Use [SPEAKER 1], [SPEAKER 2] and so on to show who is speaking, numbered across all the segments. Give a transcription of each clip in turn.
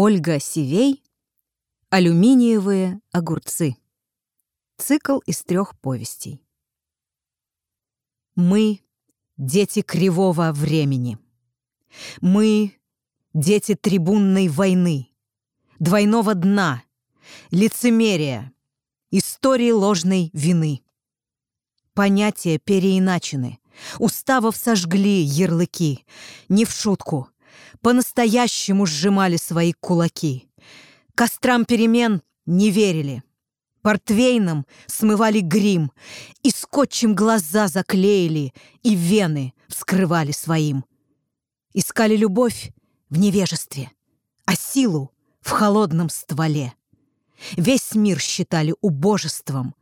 [SPEAKER 1] Ольга Сивей «Алюминиевые огурцы». Цикл из трех повестей. Мы — дети кривого времени. Мы — дети трибунной войны, двойного дна, лицемерия, истории ложной вины. Понятия переиначены, уставов сожгли ярлыки, не в шутку, по-настоящему сжимали свои кулаки. Кострам перемен не верили. Портвейном смывали грим, и скотчем глаза заклеили, и вены вскрывали своим. Искали любовь в невежестве, а силу в холодном стволе. Весь мир считали убожеством,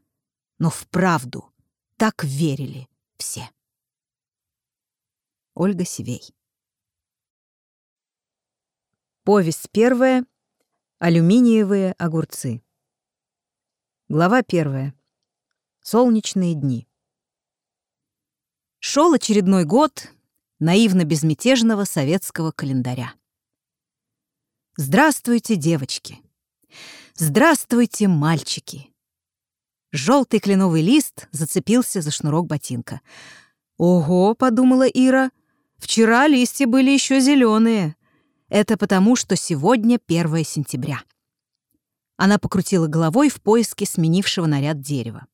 [SPEAKER 1] но в правду так верили все. Ольга Сивей Повесть первая. Алюминиевые огурцы. Глава первая. Солнечные дни. Шел очередной год наивно-безмятежного советского календаря. Здравствуйте, девочки! Здравствуйте, мальчики! Желтый кленовый лист зацепился за шнурок ботинка. «Ого!» — подумала Ира. «Вчера листья были еще зеленые. Это потому, что сегодня 1 сентября». Она покрутила головой в поиске сменившего наряд дерева.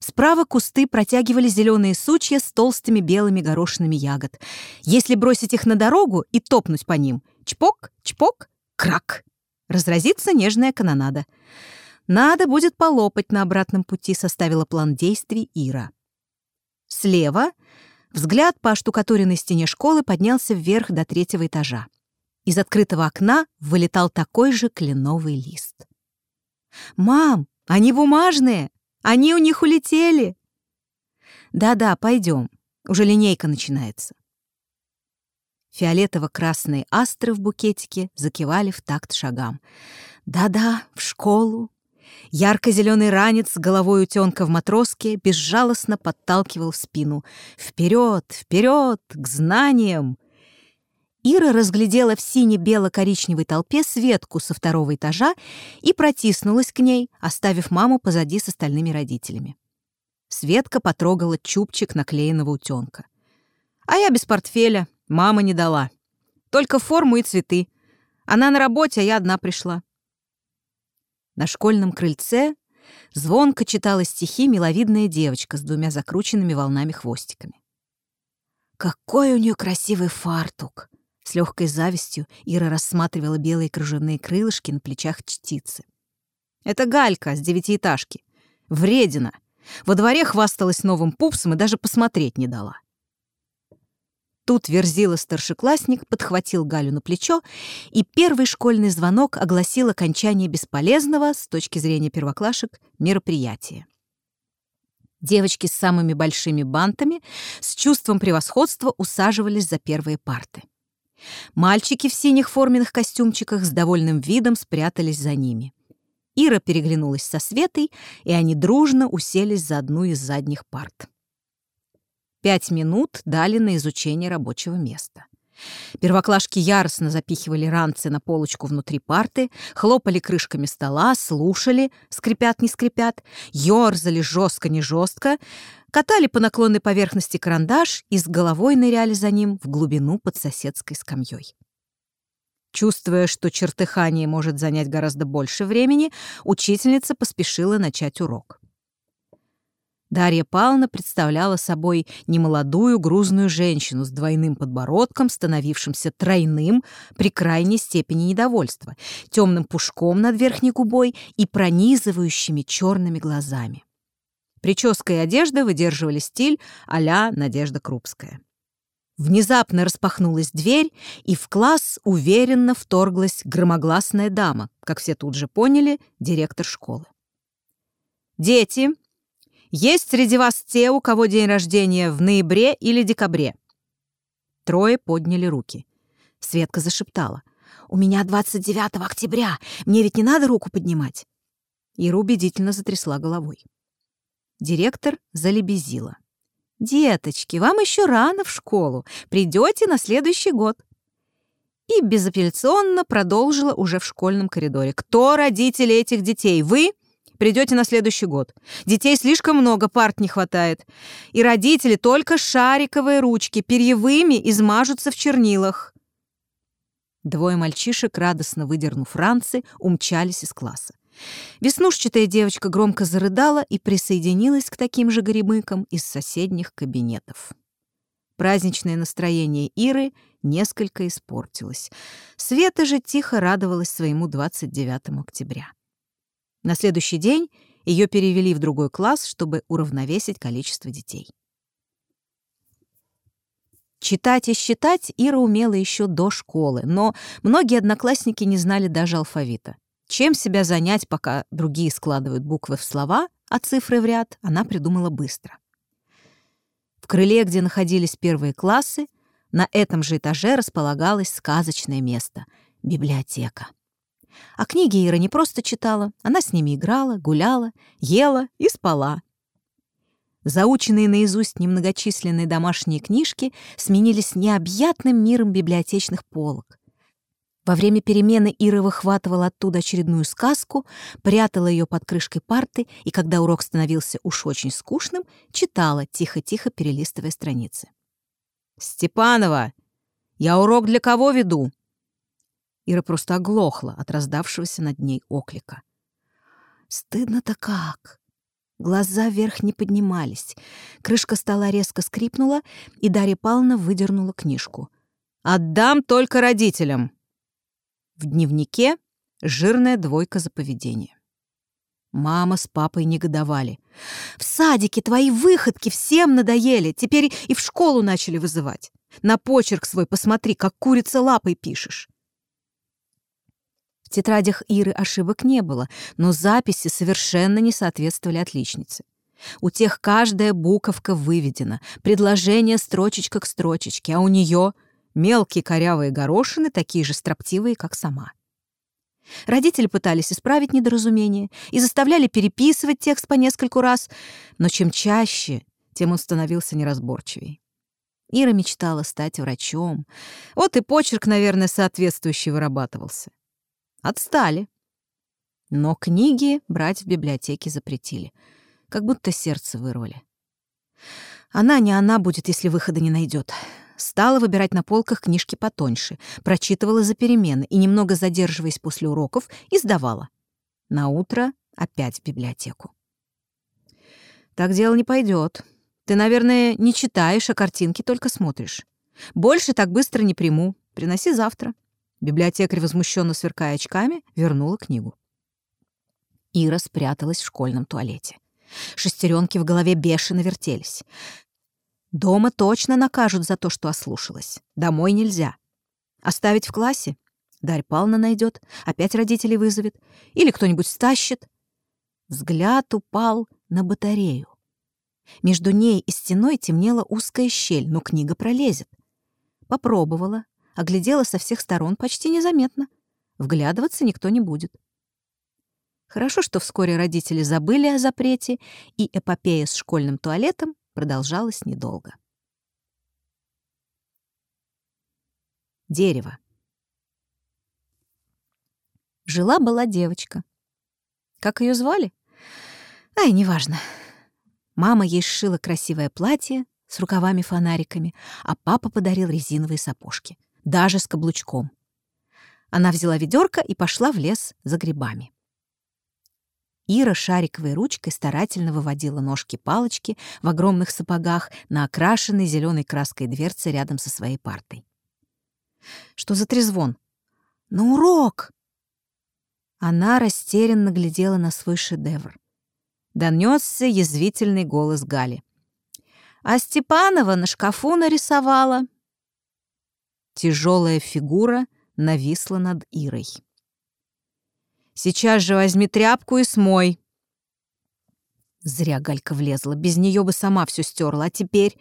[SPEAKER 1] Справа кусты протягивали зеленые сучья с толстыми белыми горошинами ягод. Если бросить их на дорогу и топнуть по ним, чпок, чпок, крак, разразится нежная канонада. Надо будет полопать на обратном пути, составила план действий Ира. Слева взгляд по оштукатуренной стене школы поднялся вверх до третьего этажа. Из открытого окна вылетал такой же кленовый лист. «Мам, они бумажные! Они у них улетели!» «Да-да, пойдем. Уже линейка начинается». Фиолетово-красные астры в букетике закивали в такт шагам. «Да-да, в школу, Ярко-зеленый ранец с головой утенка в матроске безжалостно подталкивал в спину. «Вперед! Вперед! К знаниям!» Ира разглядела в сине-бело-коричневой толпе Светку со второго этажа и протиснулась к ней, оставив маму позади с остальными родителями. Светка потрогала чубчик наклеенного утенка. «А я без портфеля. Мама не дала. Только форму и цветы. Она на работе, а я одна пришла». На школьном крыльце звонко читала стихи миловидная девочка с двумя закрученными волнами-хвостиками. «Какой у нее красивый фартук!» С легкой завистью Ира рассматривала белые кружевные крылышки на плечах чтицы. «Это Галька с девятиэтажки. Вредина. Во дворе хвасталась новым пупсом и даже посмотреть не дала. Тут Верзила-старшеклассник подхватил Галю на плечо, и первый школьный звонок огласил окончание бесполезного, с точки зрения первоклашек, мероприятия. Девочки с самыми большими бантами с чувством превосходства усаживались за первые парты. Мальчики в синих форменных костюмчиках с довольным видом спрятались за ними. Ира переглянулась со Светой, и они дружно уселись за одну из задних парт. Пять минут дали на изучение рабочего места. Первоклашки яростно запихивали ранцы на полочку внутри парты, хлопали крышками стола, слушали, скрипят не скрипят, ёрзали жестко не жестко, катали по наклонной поверхности карандаш и с головой ныряли за ним в глубину под соседской скамьей. Чувствуя, что чертыхание может занять гораздо больше времени, учительница поспешила начать урок. Дарья Павловна представляла собой немолодую грузную женщину с двойным подбородком, становившимся тройным при крайней степени недовольства, темным пушком над верхней губой и пронизывающими черными глазами. Прическа и одежда выдерживали стиль а-ля Надежда Крупская. Внезапно распахнулась дверь, и в класс уверенно вторглась громогласная дама, как все тут же поняли, директор школы. «Дети!» Есть среди вас те, у кого день рождения в ноябре или декабре?» Трое подняли руки. Светка зашептала. «У меня 29 октября. Мне ведь не надо руку поднимать». Ира убедительно затрясла головой. Директор залебезила. «Деточки, вам еще рано в школу. Придете на следующий год». и безапелляционно продолжила уже в школьном коридоре. «Кто родители этих детей? Вы?» Придете на следующий год. Детей слишком много, парт не хватает. И родители только шариковые ручки, перьевыми измажутся в чернилах. Двое мальчишек, радостно выдернув ранцы, умчались из класса. Веснушчатая девочка громко зарыдала и присоединилась к таким же горемыкам из соседних кабинетов. Праздничное настроение Иры несколько испортилось. Света же тихо радовалась своему 29 октября. На следующий день ее перевели в другой класс, чтобы уравновесить количество детей. Читать и считать Ира умела еще до школы, но многие одноклассники не знали даже алфавита. Чем себя занять, пока другие складывают буквы в слова, а цифры в ряд, она придумала быстро. В крыле, где находились первые классы, на этом же этаже располагалось сказочное место — библиотека. А книги Ира не просто читала, она с ними играла, гуляла, ела и спала. Заученные наизусть немногочисленные домашние книжки сменились необъятным миром библиотечных полок. Во время перемены Ира выхватывала оттуда очередную сказку, прятала ее под крышкой парты и, когда урок становился уж очень скучным, читала, тихо-тихо перелистывая страницы. «Степанова, я урок для кого веду?» Ира просто оглохла от раздавшегося над ней оклика. «Стыдно-то как!» Глаза вверх не поднимались. Крышка стола резко скрипнула, и Дарья Павловна выдернула книжку. «Отдам только родителям!» В дневнике жирная двойка за поведение. Мама с папой негодовали. «В садике твои выходки всем надоели, теперь и в школу начали вызывать. На почерк свой посмотри, как курица лапой пишешь». В тетрадях Иры ошибок не было, но записи совершенно не соответствовали отличнице. У тех каждая буковка выведена, предложение строчечка к строчечке, а у нее мелкие корявые горошины, такие же строптивые, как сама. Родители пытались исправить недоразумение и заставляли переписывать текст по нескольку раз, но чем чаще, тем он становился неразборчивей. Ира мечтала стать врачом. Вот и почерк, наверное, соответствующий вырабатывался. Отстали. Но книги брать в библиотеке запретили. Как будто сердце вырвали. Она не она будет, если выхода не найдет. Стала выбирать на полках книжки потоньше, прочитывала за перемены и, немного задерживаясь после уроков, издавала. На утро опять в библиотеку. Так дело не пойдет. Ты, наверное, не читаешь, а картинки только смотришь. Больше так быстро не приму. Приноси завтра. Библиотекарь, возмущенно сверкая очками, вернула книгу. Ира спряталась в школьном туалете. Шестеренки в голове бешено вертелись. Дома точно накажут за то, что ослушалась. Домой нельзя. Оставить в классе? Дарь Павловна найдет, опять родителей вызовет. Или кто-нибудь стащит. Взгляд упал на батарею. Между ней и стеной темнела узкая щель, но книга пролезет. Попробовала, оглядела со всех сторон почти незаметно. Вглядываться никто не будет. Хорошо, что вскоре родители забыли о запрете, и эпопея с школьным туалетом продолжалась недолго. Дерево. Жила-была девочка. Как ее звали? Ай, неважно. Мама ей сшила красивое платье с рукавами-фонариками, а папа подарил резиновые сапожки даже с каблучком. Она взяла ведерко и пошла в лес за грибами. Ира шариковой ручкой старательно выводила ножки-палочки в огромных сапогах на окрашенной зеленой краской дверце рядом со своей партой. Что за трезвон? На урок! Она растерянно глядела на свой шедевр. Донесся язвительный голос Гали. А Степанова на шкафу нарисовала. Тяжелая фигура нависла над Ирой. «Сейчас же возьми тряпку и смой!» Зря Галька влезла, без нее бы сама все стерла, а теперь...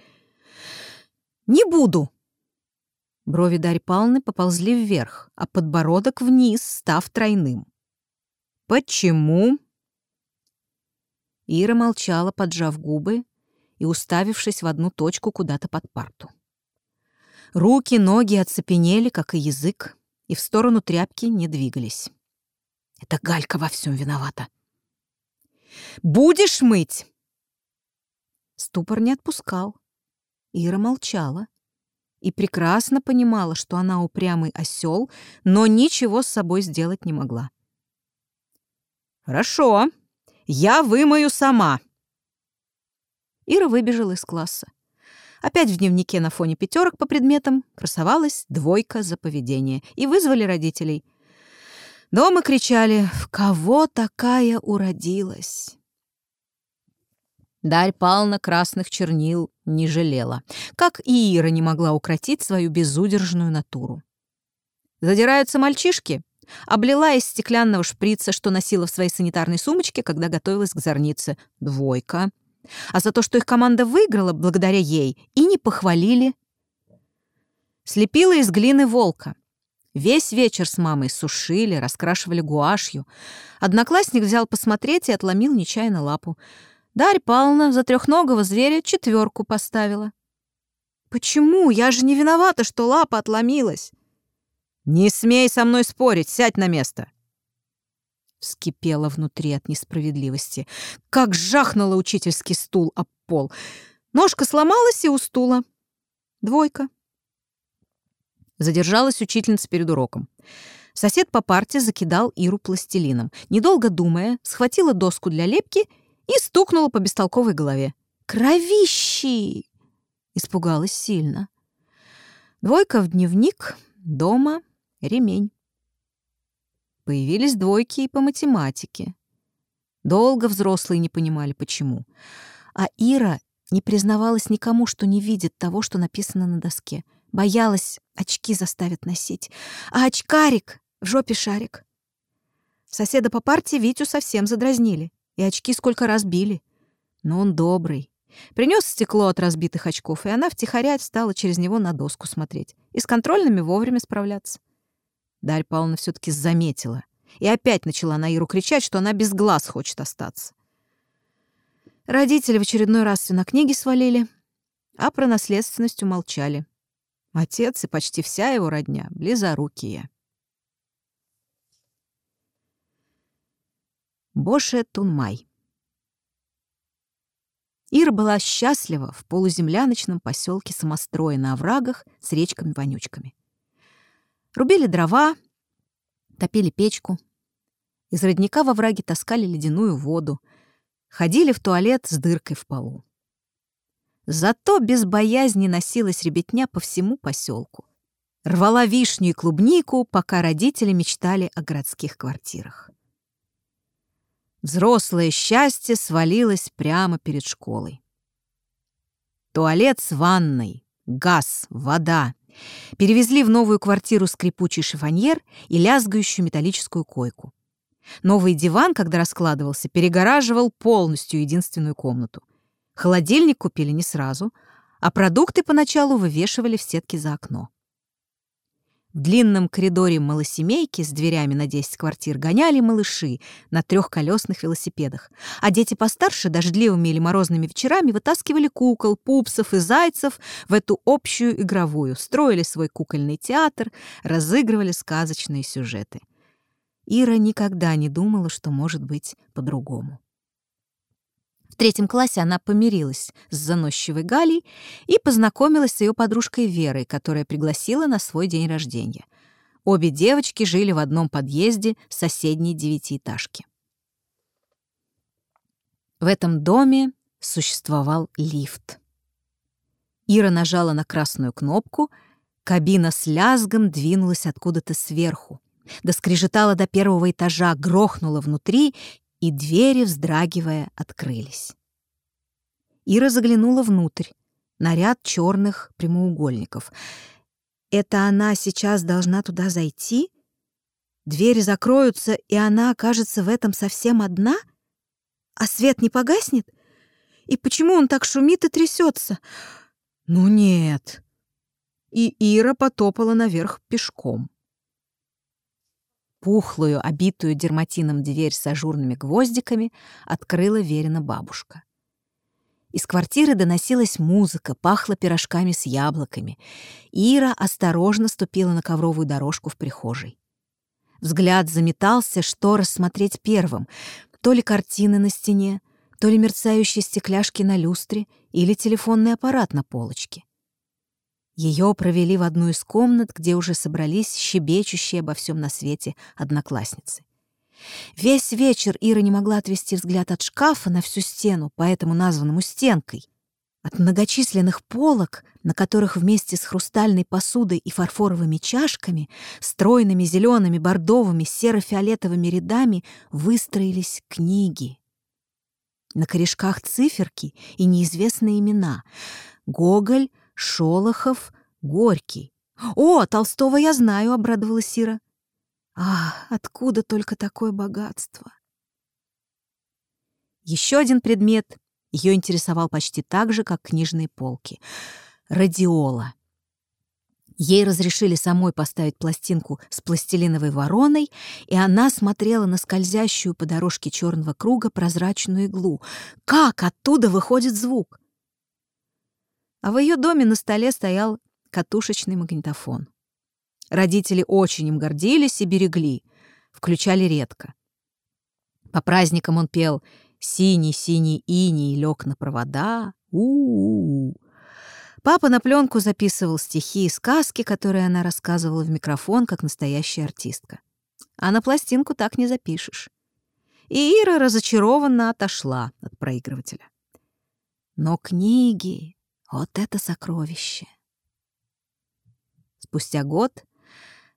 [SPEAKER 1] «Не буду!» Брови Дарьи Павловны поползли вверх, а подбородок вниз, став тройным. «Почему?» Ира молчала, поджав губы и уставившись в одну точку куда-то под парту. Руки, ноги оцепенели, как и язык. и в сторону тряпки не двигались. Это Галька во всем виновата. «Будешь мыть?» Ступор не отпускал. Ира молчала и прекрасно понимала, что она упрямый осел, но ничего с собой сделать не могла. «Хорошо, я вымою сама». Ира выбежала из класса. Опять в дневнике на фоне пятерок по предметам красовалась двойка за поведение, и вызвали родителей. Дома кричали «В кого такая уродилась?» Дарь Павловна красных чернил не жалела, как и Ира не могла укротить свою безудержную натуру. Задираются мальчишки, облила из стеклянного шприца, что носила в своей санитарной сумочке, когда готовилась к зорнице. Двойка. А за то, что их команда выиграла благодаря ей, и не похвалили. Слепила из глины волка. Весь вечер с мамой сушили, раскрашивали гуашью. Одноклассник взял посмотреть и отломил нечаянно лапу. Дарья Павловна за трехногого зверя четверку поставила. «Почему? Я же не виновата, что лапа отломилась!» «Не смей со мной спорить, сядь на место!» Вскипела внутри от несправедливости. Как жахнула учительский стул об пол. Ножка сломалась и у стула. Двойка. Задержалась учительница перед уроком. Сосед по парте закидал Иру пластилином. Недолго думая, схватила доску для лепки и стукнула по бестолковой голове. «Кровищи!» Испугалась сильно. Двойка в дневник, дома ремень. Появились двойки и по математике. Долго взрослые не понимали, почему. А Ира не признавалась никому, что не видит того, что написано на доске. Боялась, очки заставят носить. А очкарик в жопе шарик. Соседа по партии Витю совсем задразнили и очки сколько раз били. Но он добрый. Принес стекло от разбитых очков, и она втихаря стала через него на доску смотреть и с контрольными вовремя справляться. Дарья Павловна все таки заметила и опять начала на Иру кричать, что она без глаз хочет остаться. Родители в очередной раз все на книги свалили, а про наследственность умолчали. Отец и почти вся его родня — близорукие. Боше Тунмай. Ира была счастлива в полуземляночном поселке самостроя на оврагах с речками-вонючками. Рубили дрова, топили печку. Из родника во враге таскали ледяную воду, ходили в туалет с дыркой в полу. Зато без боязни носилась ребятня по всему поселку. Рвала вишню и клубнику, пока родители мечтали о городских квартирах. Взрослое счастье свалилось прямо перед школой. Туалет с ванной, газ, вода. Перевезли в новую квартиру скрипучий шифоньер и лязгающую металлическую койку. Новый диван, когда раскладывался, перегораживал полностью единственную комнату. Холодильник купили не сразу, а продукты поначалу вывешивали в сетки за окно. В длинном коридоре малосемейки с дверями на 10 квартир гоняли малыши на трехколесных велосипедах, а дети постарше дождливыми или морозными вечерами вытаскивали кукол, пупсов и зайцев в эту общую игровую, строили свой кукольный театр, разыгрывали сказочные сюжеты. Ира никогда не думала, что может быть по-другому третьем классе она помирилась с заносчивой Галей и познакомилась с ее подружкой Верой, которая пригласила на свой день рождения. Обе девочки жили в одном подъезде соседней девятиэтажки. В этом доме существовал лифт. Ира нажала на красную кнопку, кабина с лязгом двинулась откуда-то сверху. Доскрежетала до первого этажа, грохнула внутри и двери, вздрагивая, открылись. Ира заглянула внутрь, на ряд черных прямоугольников. Это она сейчас должна туда зайти? Двери закроются, и она окажется в этом совсем одна? А свет не погаснет? И почему он так шумит и трясется? Ну нет. И Ира потопала наверх пешком. Пухлую, обитую дерматином дверь с ажурными гвоздиками открыла Верина бабушка. Из квартиры доносилась музыка, пахло пирожками с яблоками. Ира осторожно ступила на ковровую дорожку в прихожей. Взгляд заметался, что рассмотреть первым. То ли картины на стене, то ли мерцающие стекляшки на люстре или телефонный аппарат на полочке. Ее провели в одну из комнат, где уже собрались щебечущие обо всем на свете одноклассницы. Весь вечер Ира не могла отвести взгляд от шкафа на всю стену, поэтому названному стенкой, от многочисленных полок, на которых вместе с хрустальной посудой и фарфоровыми чашками, стройными зелеными, бордовыми, серо-фиолетовыми рядами выстроились книги. На корешках циферки и неизвестные имена — Гоголь, Шолохов, Горький. «О, Толстого я знаю», — обрадовалась Сира. «А, откуда только такое богатство?» Еще один предмет ее интересовал почти так же, как книжные полки — радиола. Ей разрешили самой поставить пластинку с пластилиновой вороной, и она смотрела на скользящую по дорожке черного круга прозрачную иглу. Как оттуда выходит звук? А в ее доме на столе стоял катушечный магнитофон. Родители очень им гордились и берегли, включали редко. По праздникам он пел «Синий-синий иней лег на провода, у, -у, у Папа на пленку записывал стихи и сказки, которые она рассказывала в микрофон, как настоящая артистка. А на пластинку так не запишешь. И Ира разочарованно отошла от проигрывателя. Но книги вот это сокровище! Спустя год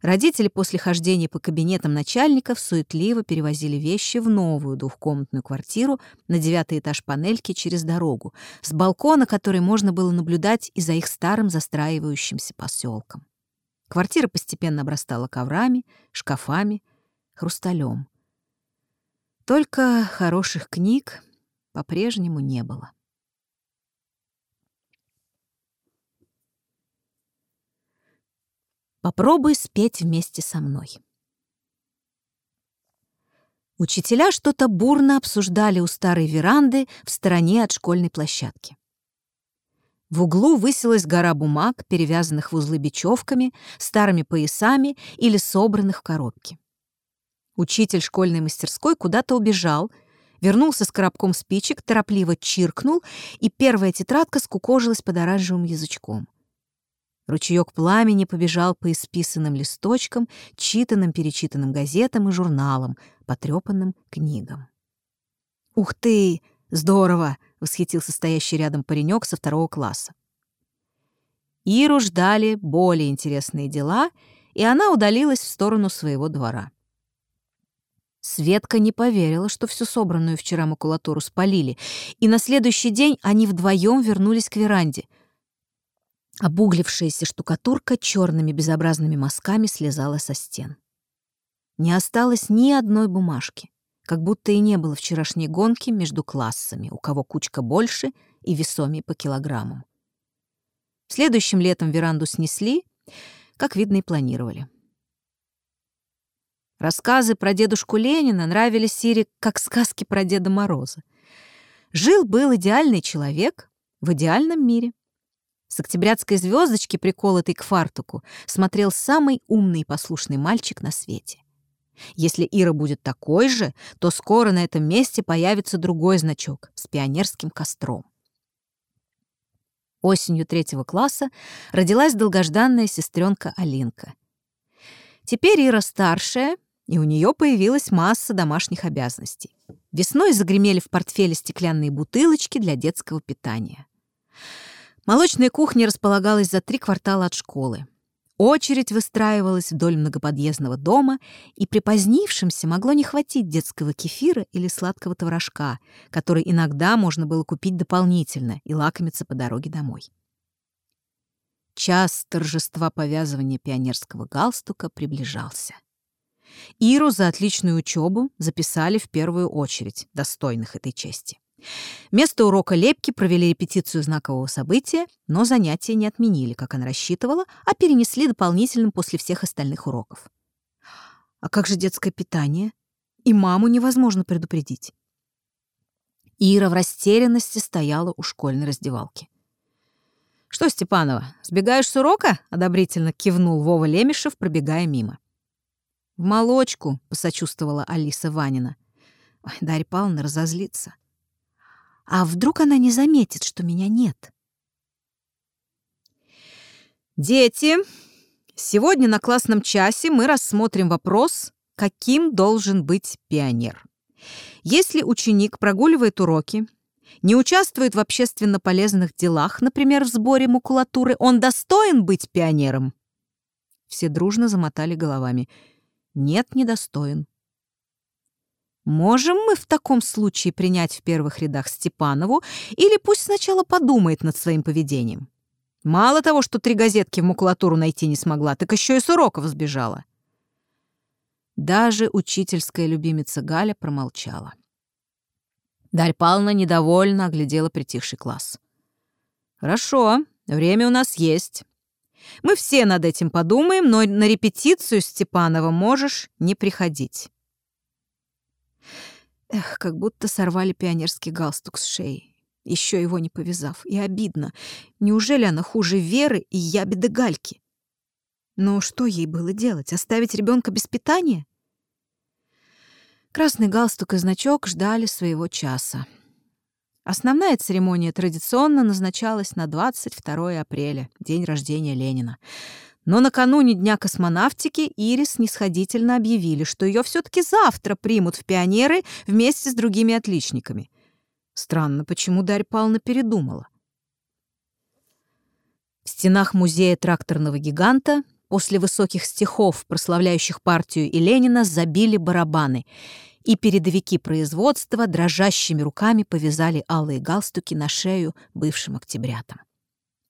[SPEAKER 1] родители после хождения по кабинетам начальников суетливо перевозили вещи в новую двухкомнатную квартиру на девятый этаж панельки через дорогу, с балкона, который можно было наблюдать и за их старым застраивающимся поселком. Квартира постепенно обрастала коврами, шкафами, хрусталем. Только хороших книг по-прежнему не было. Попробуй спеть вместе со мной. Учителя что-то бурно обсуждали у старой веранды в стороне от школьной площадки. В углу высилась гора бумаг, перевязанных в узлы бечевками, старыми поясами или собранных в коробки. Учитель школьной мастерской куда-то убежал, вернулся с коробком спичек, торопливо чиркнул, и первая тетрадка скукожилась под оранжевым язычком — Ручеек пламени побежал по исписанным листочкам, читанным-перечитанным газетам и журналам, потрепанным книгам. «Ух ты! Здорово!» — восхитился стоящий рядом паренек со второго класса. Иру ждали более интересные дела, и она удалилась в сторону своего двора. Светка не поверила, что всю собранную вчера макулатуру спалили, и на следующий день они вдвоем вернулись к веранде — Обуглившаяся штукатурка черными безобразными мазками слезала со стен. Не осталось ни одной бумажки, как будто и не было вчерашней гонки между классами, у кого кучка больше и весомее по килограммам. Следующим летом веранду снесли, как видно, и планировали. Рассказы про дедушку Ленина нравились Сире, как сказки про Деда Мороза. Жил-был идеальный человек в идеальном мире. С октябрятской звездочки, приколотой к фартуку, смотрел самый умный и послушный мальчик на свете. Если Ира будет такой же, то скоро на этом месте появится другой значок с пионерским костром. Осенью третьего класса родилась долгожданная сестренка Алинка. Теперь Ира старшая, и у нее появилась масса домашних обязанностей. Весной загремели в портфеле стеклянные бутылочки для детского питания. Молочная кухня располагалась за три квартала от школы. Очередь выстраивалась вдоль многоподъездного дома, и припозднившимся могло не хватить детского кефира или сладкого творожка, который иногда можно было купить дополнительно и лакомиться по дороге домой. Час торжества повязывания пионерского галстука приближался. Иру за отличную учебу записали в первую очередь, достойных этой чести. Вместо урока лепки провели репетицию знакового события, но занятия не отменили, как она рассчитывала, а перенесли дополнительным после всех остальных уроков. А как же детское питание? И маму невозможно предупредить. Ира в растерянности стояла у школьной раздевалки. «Что, Степанова, сбегаешь с урока?» — одобрительно кивнул Вова Лемешев, пробегая мимо. «В молочку», — посочувствовала Алиса Ванина. Ой, Дарья Павловна разозлится. «А вдруг она не заметит, что меня нет?» «Дети, сегодня на классном часе мы рассмотрим вопрос, каким должен быть пионер. Если ученик прогуливает уроки, не участвует в общественно полезных делах, например, в сборе макулатуры, он достоин быть пионером? Все дружно замотали головами. Нет, недостоин. Можем мы в таком случае принять в первых рядах Степанову или пусть сначала подумает над своим поведением? Мало того, что три газетки в макулатуру найти не смогла, так еще и с уроков сбежала. Даже учительская любимица Галя промолчала. Дарь Павловна недовольно оглядела притихший класс. «Хорошо, время у нас есть. Мы все над этим подумаем, но на репетицию Степанова можешь не приходить». Эх, как будто сорвали пионерский галстук с шеи, еще его не повязав. И обидно. Неужели она хуже Веры и ябеды Гальки? Но что ей было делать? Оставить ребенка без питания? Красный галстук и значок ждали своего часа. Основная церемония традиционно назначалась на 22 апреля, день рождения Ленина. Но накануне Дня космонавтики Ирис нисходительно объявили, что ее все-таки завтра примут в пионеры вместе с другими отличниками. Странно, почему Дарья Павловна передумала. В стенах музея тракторного гиганта После высоких стихов, прославляющих партию и Ленина, забили барабаны, и передовики производства дрожащими руками повязали алые галстуки на шею бывшим октябрятам.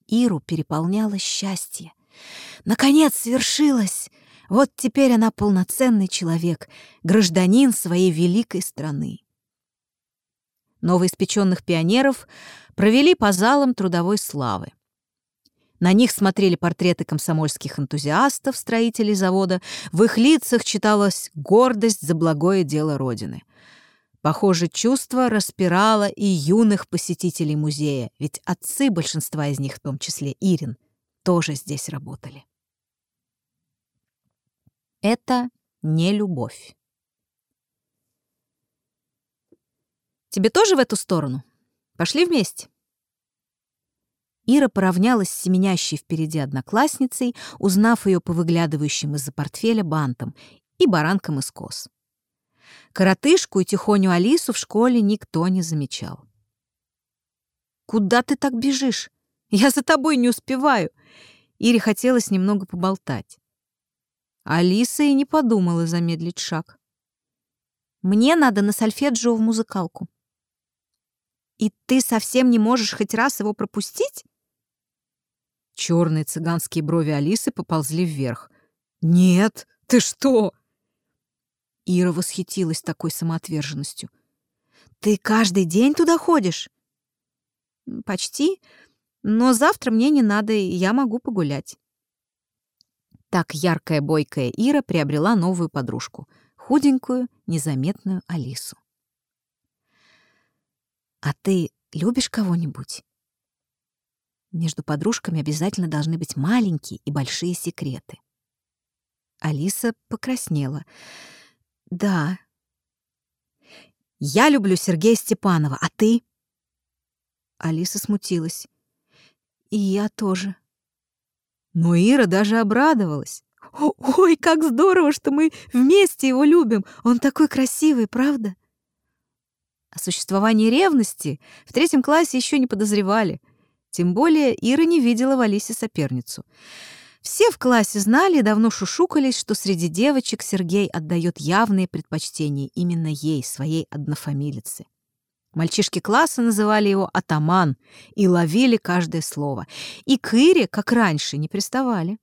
[SPEAKER 1] Иру переполняло счастье. Наконец свершилось! Вот теперь она полноценный человек, гражданин своей великой страны. Новоиспеченных пионеров провели по залам трудовой славы. На них смотрели портреты комсомольских энтузиастов, строителей завода. В их лицах читалась гордость за благое дело Родины. Похоже, чувство распирало и юных посетителей музея, ведь отцы большинства из них, в том числе Ирин, тоже здесь работали. Это не любовь. Тебе тоже в эту сторону? Пошли вместе. Ира поравнялась с семенящей впереди одноклассницей, узнав ее по выглядывающим из-за портфеля бантам и баранкам из кос. Коротышку и тихоню Алису в школе никто не замечал. «Куда ты так бежишь? Я за тобой не успеваю!» Ире хотелось немного поболтать. Алиса и не подумала замедлить шаг. «Мне надо на сольфеджио в музыкалку». «И ты совсем не можешь хоть раз его пропустить?» Черные цыганские брови Алисы поползли вверх. «Нет, ты что?» Ира восхитилась такой самоотверженностью. «Ты каждый день туда ходишь?» «Почти, но завтра мне не надо, и я могу погулять». Так яркая, бойкая Ира приобрела новую подружку — худенькую, незаметную Алису. «А ты любишь кого-нибудь?» Между подружками обязательно должны быть маленькие и большие секреты. Алиса покраснела. «Да». «Я люблю Сергея Степанова, а ты?» Алиса смутилась. «И я тоже». Но Ира даже обрадовалась. «Ой, как здорово, что мы вместе его любим! Он такой красивый, правда?» О существовании ревности в третьем классе еще не подозревали. Тем более Ира не видела в Алисе соперницу. Все в классе знали и давно шушукались, что среди девочек Сергей отдает явные предпочтения именно ей, своей однофамилице. Мальчишки класса называли его «атаман» и ловили каждое слово. И к Ире, как раньше, не приставали.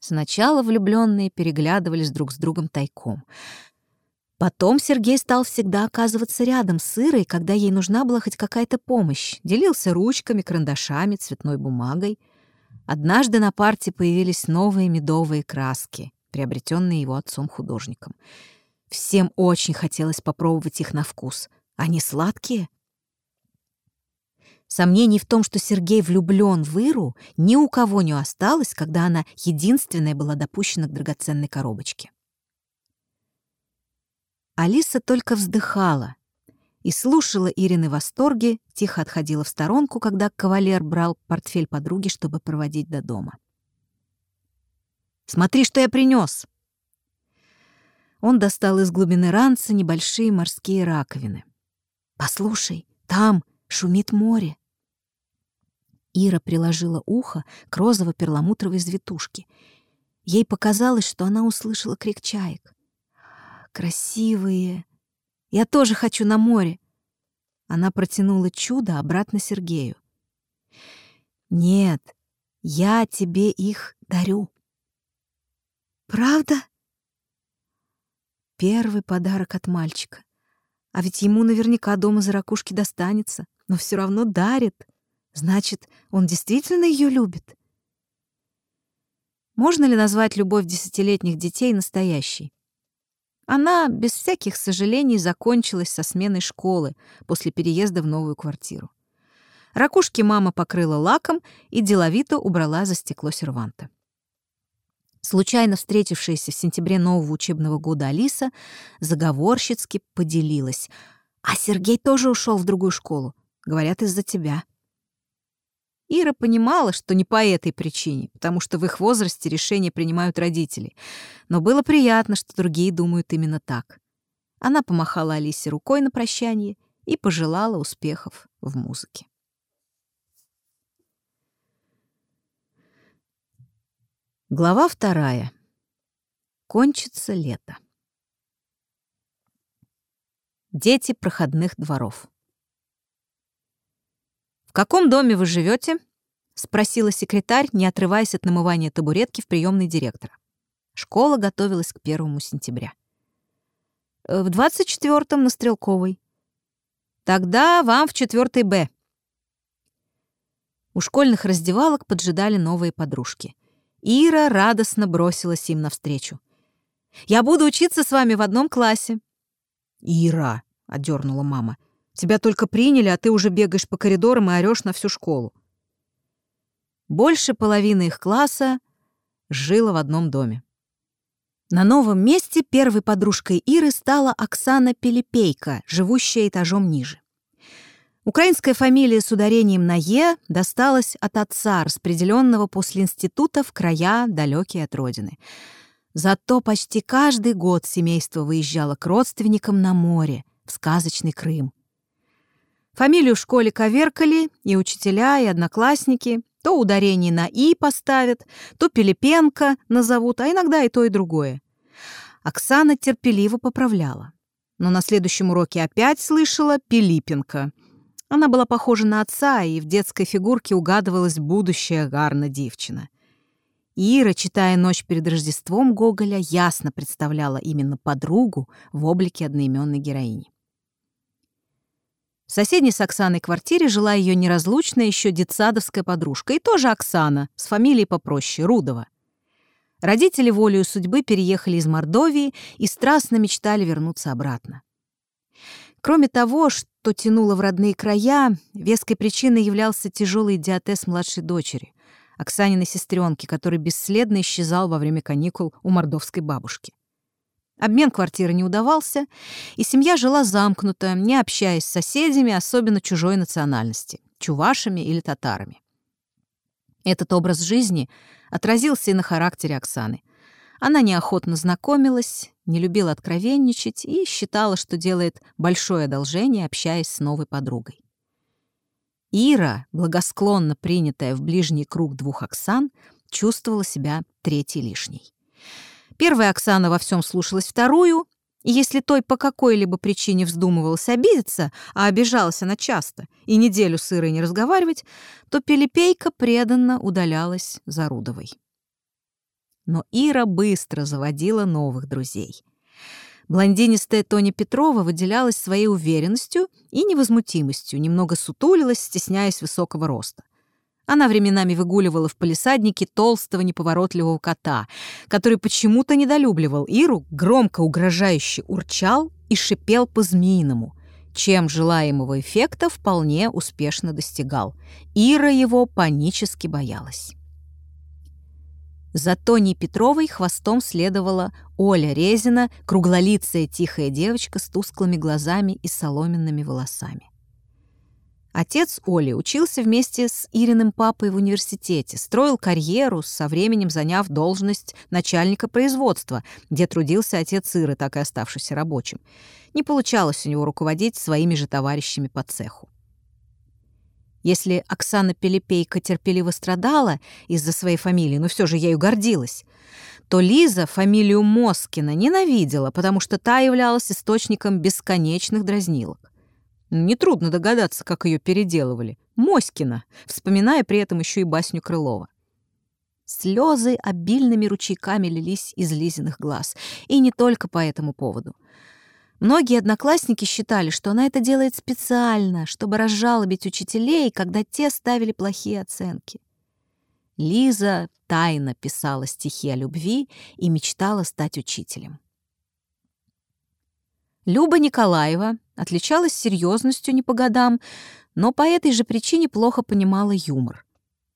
[SPEAKER 1] Сначала влюбленные переглядывались друг с другом тайком — Потом Сергей стал всегда оказываться рядом с Ирой, когда ей нужна была хоть какая-то помощь. Делился ручками, карандашами, цветной бумагой. Однажды на парте появились новые медовые краски, приобретенные его отцом-художником. Всем очень хотелось попробовать их на вкус. Они сладкие?» Сомнений в том, что Сергей влюблен в Иру, ни у кого не осталось, когда она единственная была допущена к драгоценной коробочке. Алиса только вздыхала и слушала Ирины восторги, тихо отходила в сторонку, когда кавалер брал портфель подруги, чтобы проводить до дома. «Смотри, что я принес!» Он достал из глубины ранца небольшие морские раковины. «Послушай, там шумит море!» Ира приложила ухо к розово-перламутровой завитушке. Ей показалось, что она услышала крик чаек. «Красивые! Я тоже хочу на море!» Она протянула чудо обратно Сергею. «Нет, я тебе их дарю». «Правда?» Первый подарок от мальчика. А ведь ему наверняка дома за ракушки достанется, но все равно дарит. Значит, он действительно ее любит. Можно ли назвать любовь десятилетних детей настоящей? Она, без всяких сожалений, закончилась со сменой школы после переезда в новую квартиру. Ракушки мама покрыла лаком и деловито убрала за стекло серванта. Случайно встретившаяся в сентябре нового учебного года Алиса заговорщицки поделилась. «А Сергей тоже ушел в другую школу. Говорят, из-за тебя». Ира понимала, что не по этой причине, потому что в их возрасте решения принимают родители. Но было приятно, что другие думают именно так. Она помахала Алисе рукой на прощание и пожелала успехов в музыке. Глава вторая. Кончится лето. Дети проходных дворов. «В каком доме вы живете? спросила секретарь, не отрываясь от намывания табуретки в приемной директора. Школа готовилась к первому сентября. «Э, «В двадцать четвертом на Стрелковой». «Тогда вам в четвертый Б». У школьных раздевалок поджидали новые подружки. Ира радостно бросилась им навстречу. «Я буду учиться с вами в одном классе». «Ира», — одернула мама, — Тебя только приняли, а ты уже бегаешь по коридорам и орешь на всю школу. Больше половины их класса жила в одном доме. На новом месте первой подружкой Иры стала Оксана Пелепейка, живущая этажом ниже. Украинская фамилия с ударением на «е» досталась от отца, распределенного после института в края, далекие от родины. Зато почти каждый год семейство выезжало к родственникам на море, в сказочный Крым. Фамилию в школе коверкали и учителя, и одноклассники. То ударение на «и» поставят, то Пилипенко назовут, а иногда и то, и другое. Оксана терпеливо поправляла. Но на следующем уроке опять слышала Пилипенко. Она была похожа на отца, и в детской фигурке угадывалась будущая гарна девчина. Ира, читая «Ночь перед Рождеством» Гоголя, ясно представляла именно подругу в облике одноименной героини. В соседней с Оксаной квартире жила ее неразлучная еще детсадовская подружка, и тоже Оксана, с фамилией попроще, Рудова. Родители волею судьбы переехали из Мордовии и страстно мечтали вернуться обратно. Кроме того, что тянуло в родные края, веской причиной являлся тяжелый диатез младшей дочери, Оксаниной сестренки, который бесследно исчезал во время каникул у мордовской бабушки. Обмен квартиры не удавался, и семья жила замкнуто, не общаясь с соседями, особенно чужой национальности, чувашами или татарами. Этот образ жизни отразился и на характере Оксаны. Она неохотно знакомилась, не любила откровенничать и считала, что делает большое одолжение, общаясь с новой подругой. Ира, благосклонно принятая в ближний круг двух Оксан, чувствовала себя третьей лишней. Первая Оксана во всем слушалась вторую, и если той по какой-либо причине вздумывалась обидеться, а обижалась она часто, и неделю с Ирой не разговаривать, то Пелепейка преданно удалялась за Рудовой. Но Ира быстро заводила новых друзей. Блондинистая Тоня Петрова выделялась своей уверенностью и невозмутимостью, немного сутулилась, стесняясь высокого роста. Она временами выгуливала в палисаднике толстого неповоротливого кота, который почему-то недолюбливал Иру, громко угрожающе урчал и шипел по-змеиному. чем желаемого эффекта вполне успешно достигал. Ира его панически боялась. За Тоней Петровой хвостом следовала Оля Резина, круглолицая тихая девочка с тусклыми глазами и соломенными волосами. Отец Оли учился вместе с Ириным папой в университете, строил карьеру, со временем заняв должность начальника производства, где трудился отец Иры, так и оставшийся рабочим. Не получалось у него руководить своими же товарищами по цеху. Если Оксана Пелепейка терпеливо страдала из-за своей фамилии, но все же ею гордилась, то Лиза фамилию Москина ненавидела, потому что та являлась источником бесконечных дразнилок. Нетрудно догадаться, как ее переделывали. Моськина, вспоминая при этом еще и басню Крылова. Слезы обильными ручейками лились из Лизиных глаз. И не только по этому поводу. Многие одноклассники считали, что она это делает специально, чтобы разжалобить учителей, когда те ставили плохие оценки. Лиза тайно писала стихи о любви и мечтала стать учителем. Люба Николаева отличалась серьезностью не по годам, но по этой же причине плохо понимала юмор.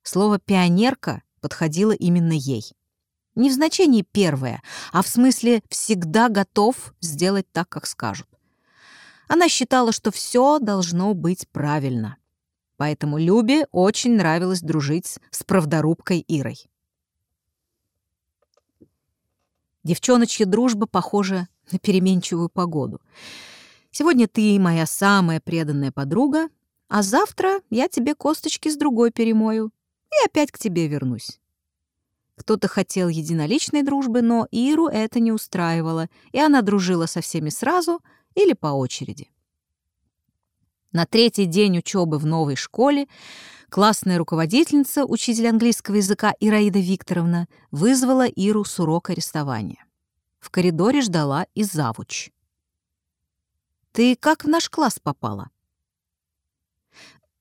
[SPEAKER 1] Слово «пионерка» подходило именно ей. Не в значении первое, а в смысле «всегда готов сделать так, как скажут». Она считала, что все должно быть правильно. Поэтому Любе очень нравилось дружить с правдорубкой Ирой. Девчоночья дружба, похоже, на переменчивую погоду. Сегодня ты моя самая преданная подруга, а завтра я тебе косточки с другой перемою и опять к тебе вернусь. Кто-то хотел единоличной дружбы, но Иру это не устраивало, и она дружила со всеми сразу или по очереди. На третий день учебы в новой школе классная руководительница, учитель английского языка Ираида Викторовна, вызвала Иру с урока арестования. В коридоре ждала и завуч. «Ты как в наш класс попала?»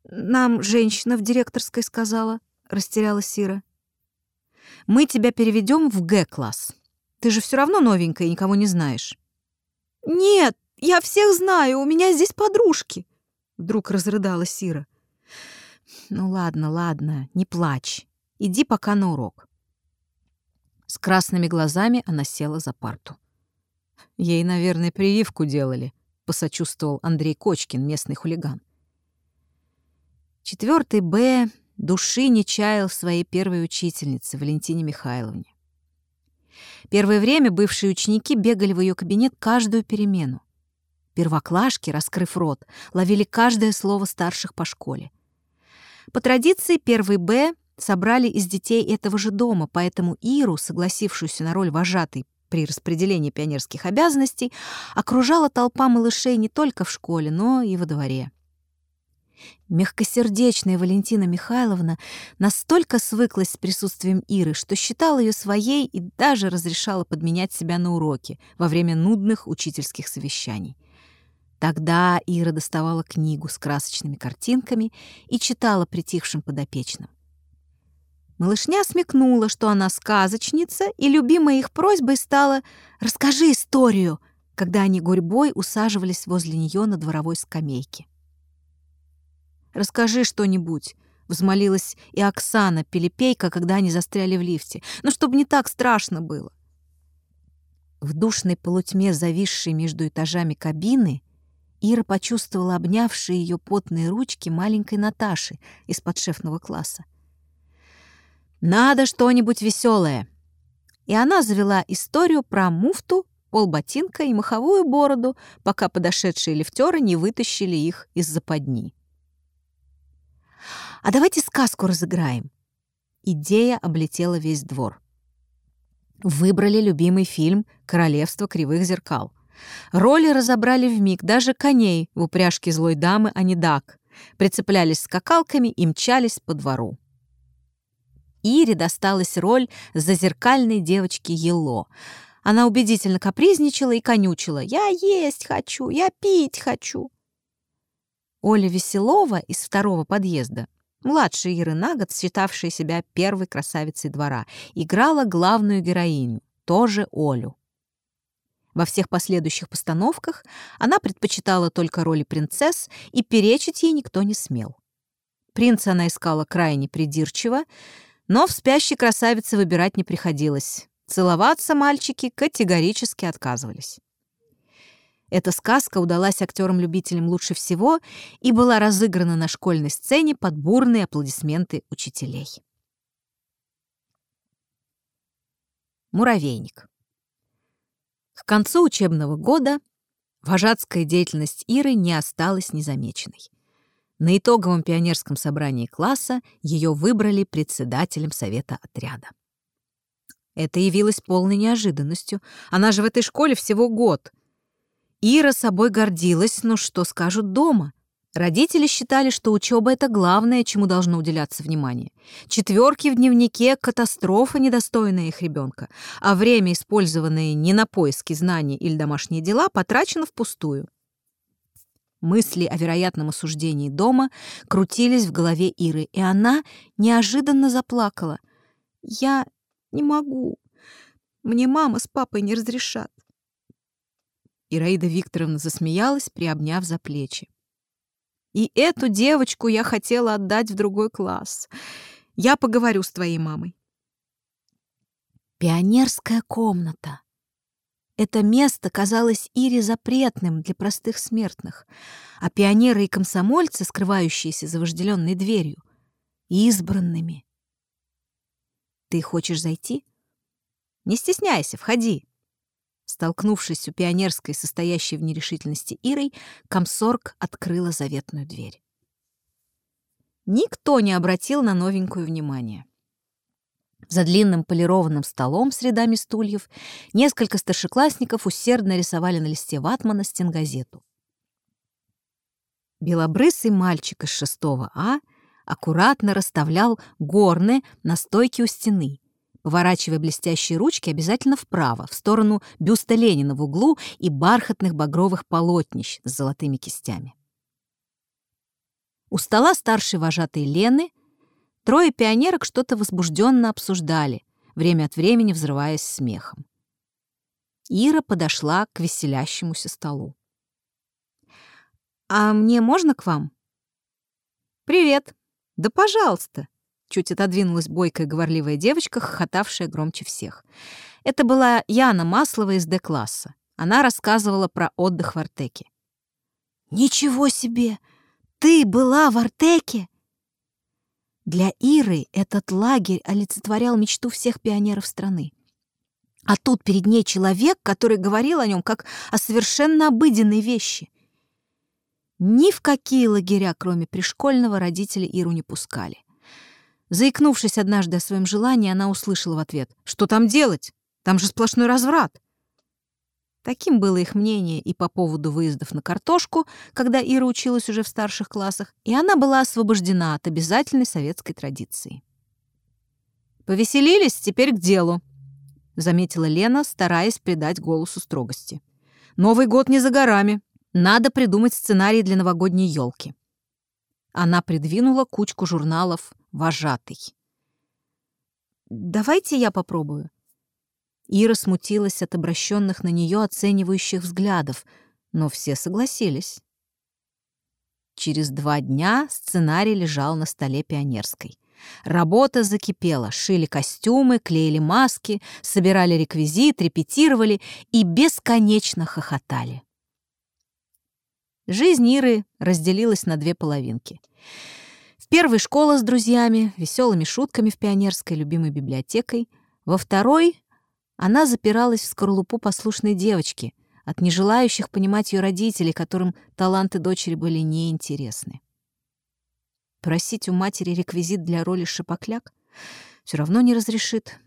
[SPEAKER 1] «Нам женщина в директорской сказала», — растерялась Сира. «Мы тебя переведем в Г-класс. Ты же все равно новенькая и никого не знаешь». «Нет, я всех знаю, у меня здесь подружки», — вдруг разрыдала Сира. «Ну ладно, ладно, не плачь. Иди пока на урок. С красными глазами она села за парту. «Ей, наверное, прививку делали», — посочувствовал Андрей Кочкин, местный хулиган. Четвертый Б души не чаял своей первой учительнице, Валентине Михайловне. Первое время бывшие ученики бегали в ее кабинет каждую перемену. Первоклашки, раскрыв рот, ловили каждое слово старших по школе. По традиции первый Б собрали из детей этого же дома, поэтому Иру, согласившуюся на роль вожатой при распределении пионерских обязанностей, окружала толпа малышей не только в школе, но и во дворе. Мягкосердечная Валентина Михайловна настолько свыклась с присутствием Иры, что считала ее своей и даже разрешала подменять себя на уроки во время нудных учительских совещаний. Тогда Ира доставала книгу с красочными картинками и читала притихшим подопечным. Малышня смекнула, что она сказочница, и любимой их просьбой стала «Расскажи историю», когда они гурьбой усаживались возле нее на дворовой скамейке. «Расскажи что-нибудь», — взмолилась и Оксана, Пелепейка, когда они застряли в лифте. «Ну, чтобы не так страшно было». В душной полутьме, зависшей между этажами кабины, Ира почувствовала обнявшие ее потные ручки маленькой Наташи из подшефного класса. Надо что-нибудь веселое. И она завела историю про муфту, полботинка и маховую бороду, пока подошедшие лифтеры не вытащили их из западни. «А давайте сказку разыграем». Идея облетела весь двор. Выбрали любимый фильм «Королевство кривых зеркал». Роли разобрали в миг, даже коней в упряжке злой дамы, а не дак. Прицеплялись скакалками и мчались по двору. Ире досталась роль зазеркальной девочки Ело. Она убедительно капризничала и конючила. «Я есть хочу, я пить хочу». Оля Веселова из второго подъезда, младшая Иры на год, считавшая себя первой красавицей двора, играла главную героиню, тоже Олю. Во всех последующих постановках она предпочитала только роли принцесс, и перечить ей никто не смел. Принца она искала крайне придирчиво, но в спящей красавице выбирать не приходилось. Целоваться мальчики категорически отказывались. Эта сказка удалась актерам-любителям лучше всего и была разыграна на школьной сцене под бурные аплодисменты учителей. Муравейник. К концу учебного года вожатская деятельность Иры не осталась незамеченной. На итоговом пионерском собрании класса ее выбрали председателем совета отряда. Это явилось полной неожиданностью. Она же в этой школе всего год. Ира собой гордилась, но что скажут дома? Родители считали, что учеба — это главное, чему должно уделяться внимание. Четверки в дневнике — катастрофа, недостойная их ребенка, а время, использованное не на поиски знаний или домашние дела, потрачено впустую. Мысли о вероятном осуждении дома крутились в голове Иры, и она неожиданно заплакала. «Я не могу. Мне мама с папой не разрешат». Ираида Викторовна засмеялась, приобняв за плечи. И эту девочку я хотела отдать в другой класс. Я поговорю с твоей мамой. Пионерская комната. Это место казалось Ире запретным для простых смертных, а пионеры и комсомольцы, скрывающиеся за вожделенной дверью, избранными. Ты хочешь зайти? Не стесняйся, входи. Столкнувшись у пионерской, состоящей в нерешительности Ирой, комсорг открыла заветную дверь. Никто не обратил на новенькую внимания. За длинным полированным столом с рядами стульев несколько старшеклассников усердно рисовали на листе ватмана стенгазету. Белобрысый мальчик из 6 А аккуратно расставлял горны на стойке у стены, поворачивая блестящие ручки обязательно вправо, в сторону бюста Ленина в углу и бархатных багровых полотнищ с золотыми кистями. У стола старшей вожатой Лены трое пионерок что-то возбужденно обсуждали, время от времени взрываясь смехом. Ира подошла к веселящемуся столу. «А мне можно к вам?» «Привет! Да пожалуйста!» Чуть отодвинулась бойкая говорливая девочка, хохотавшая громче всех. Это была Яна Маслова из Д-класса. Она рассказывала про отдых в Артеке. «Ничего себе! Ты была в Артеке?» Для Иры этот лагерь олицетворял мечту всех пионеров страны. А тут перед ней человек, который говорил о нем как о совершенно обыденной вещи. Ни в какие лагеря, кроме пришкольного, родители Иру не пускали. Заикнувшись однажды о своем желании, она услышала в ответ. «Что там делать? Там же сплошной разврат!» Таким было их мнение и по поводу выездов на картошку, когда Ира училась уже в старших классах, и она была освобождена от обязательной советской традиции. «Повеселились? Теперь к делу», — заметила Лена, стараясь придать голосу строгости. «Новый год не за горами. Надо придумать сценарий для новогодней елки. Она придвинула кучку журналов «Вожатый». «Давайте я попробую». Ира смутилась от обращенных на нее оценивающих взглядов, но все согласились. Через два дня сценарий лежал на столе пионерской. Работа закипела, шили костюмы, клеили маски, собирали реквизит, репетировали и бесконечно хохотали. Жизнь Иры разделилась на две половинки. В первой школа с друзьями, веселыми шутками в пионерской, любимой библиотекой. Во второй она запиралась в скорлупу послушной девочки, от нежелающих понимать ее родителей, которым таланты дочери были неинтересны. Просить у матери реквизит для роли шипокляк все равно не разрешит.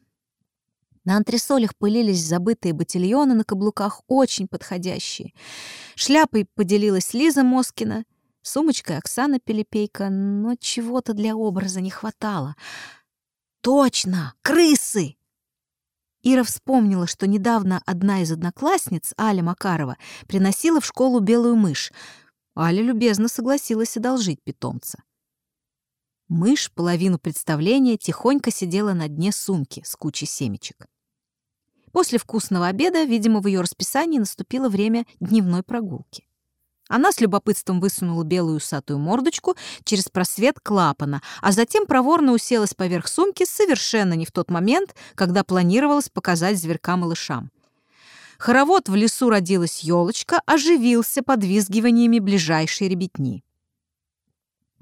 [SPEAKER 1] На антресолях пылились забытые ботильоны на каблуках, очень подходящие. Шляпой поделилась Лиза Москина, сумочкой Оксана Пелепейка, но чего-то для образа не хватало. «Точно! Крысы!» Ира вспомнила, что недавно одна из одноклассниц, Аля Макарова, приносила в школу белую мышь. Аля любезно согласилась одолжить питомца. Мышь половину представления тихонько сидела на дне сумки с кучей семечек. После вкусного обеда, видимо, в ее расписании наступило время дневной прогулки. Она с любопытством высунула белую усатую мордочку через просвет клапана, а затем проворно уселась поверх сумки совершенно не в тот момент, когда планировалось показать зверка малышам. Хоровод в лесу родилась елочка, оживился подвизгиваниями ближайшей ребятни.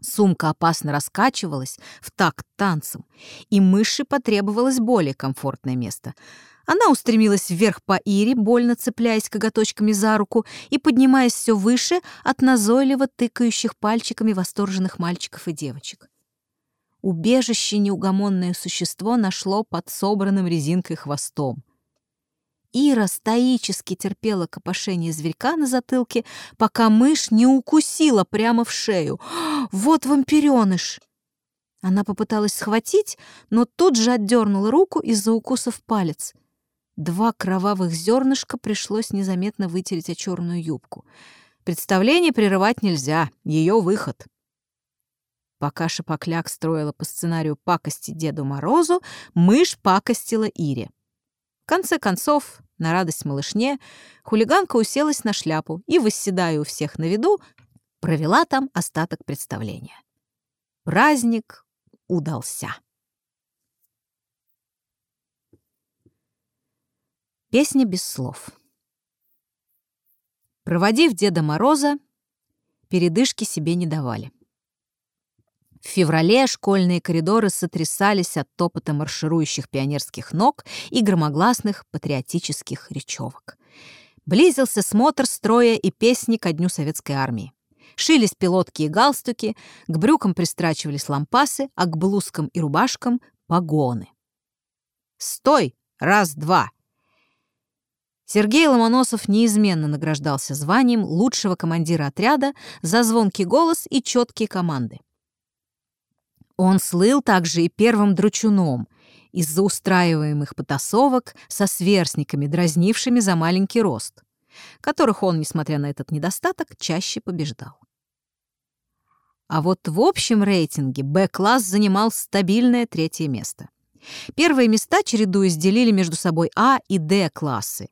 [SPEAKER 1] Сумка опасно раскачивалась в такт танцем, и мыши потребовалось более комфортное место — она устремилась вверх по Ире, больно цепляясь коготочками за руку и поднимаясь все выше от назойливо тыкающих пальчиками восторженных мальчиков и девочек. Убежище неугомонное существо нашло под собранным резинкой хвостом. Ира стоически терпела копошение зверька на затылке, пока мышь не укусила прямо в шею. «Вот вампиреныш!» Она попыталась схватить, но тут же отдернула руку из-за укуса в палец. Два кровавых зернышка пришлось незаметно вытереть о черную юбку. Представление прерывать нельзя, ее выход. Пока Шапокляк строила по сценарию пакости Деду Морозу, мышь пакостила Ире. В конце концов, на радость малышне, хулиганка уселась на шляпу и, восседая у всех на виду, провела там остаток представления. Праздник удался. Песня без слов. Проводив Деда Мороза, передышки себе не давали. В феврале школьные коридоры сотрясались от топота марширующих пионерских ног и громогласных патриотических речевок. Близился смотр строя и песни ко Дню Советской Армии. Шились пилотки и галстуки, к брюкам пристрачивались лампасы, а к блузкам и рубашкам — погоны. «Стой! Раз-два!» Сергей Ломоносов неизменно награждался званием лучшего командира отряда за звонкий голос и четкие команды. Он слыл также и первым дручуном из-за устраиваемых потасовок со сверстниками, дразнившими за маленький рост, которых он, несмотря на этот недостаток, чаще побеждал. А вот в общем рейтинге Б-класс занимал стабильное третье место. Первые места, чередуясь, делили между собой А и Д-классы —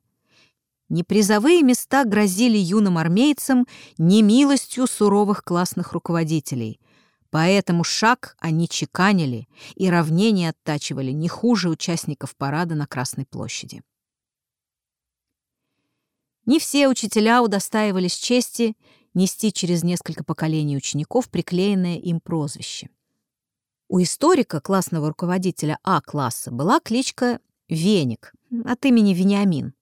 [SPEAKER 1] Непризовые места грозили юным армейцам немилостью суровых классных руководителей. Поэтому шаг они чеканили и равнение оттачивали не хуже участников парада на Красной площади. Не все учителя удостаивались чести нести через несколько поколений учеников приклеенное им прозвище. У историка, классного руководителя А-класса, была кличка Веник от имени Вениамин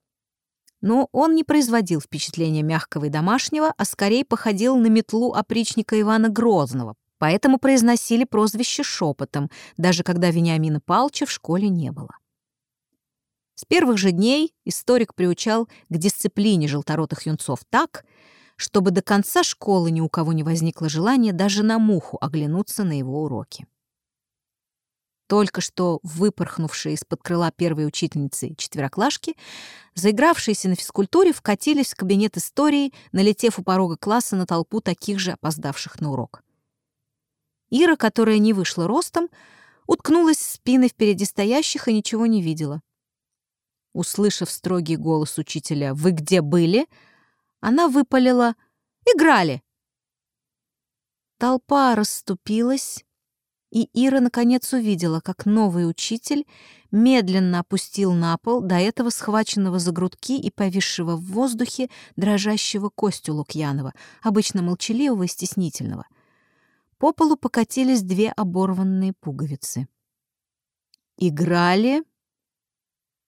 [SPEAKER 1] но он не производил впечатления мягкого и домашнего, а скорее походил на метлу опричника Ивана Грозного, поэтому произносили прозвище шепотом, даже когда Вениамина Палча в школе не было. С первых же дней историк приучал к дисциплине желторотых юнцов так, чтобы до конца школы ни у кого не возникло желания даже на муху оглянуться на его уроки. Только что выпорхнувшие из-под крыла первой учительницы четвероклашки, заигравшиеся на физкультуре, вкатились в кабинет истории, налетев у порога класса на толпу таких же опоздавших на урок. Ира, которая не вышла ростом, уткнулась спиной впереди стоящих и ничего не видела. Услышав строгий голос учителя «Вы где были?», она выпалила «Играли!». Толпа расступилась, и Ира наконец увидела, как новый учитель медленно опустил на пол до этого схваченного за грудки и повисшего в воздухе дрожащего Костю Лукьянова, обычно молчаливого и стеснительного. По полу покатились две оборванные пуговицы. «Играли?»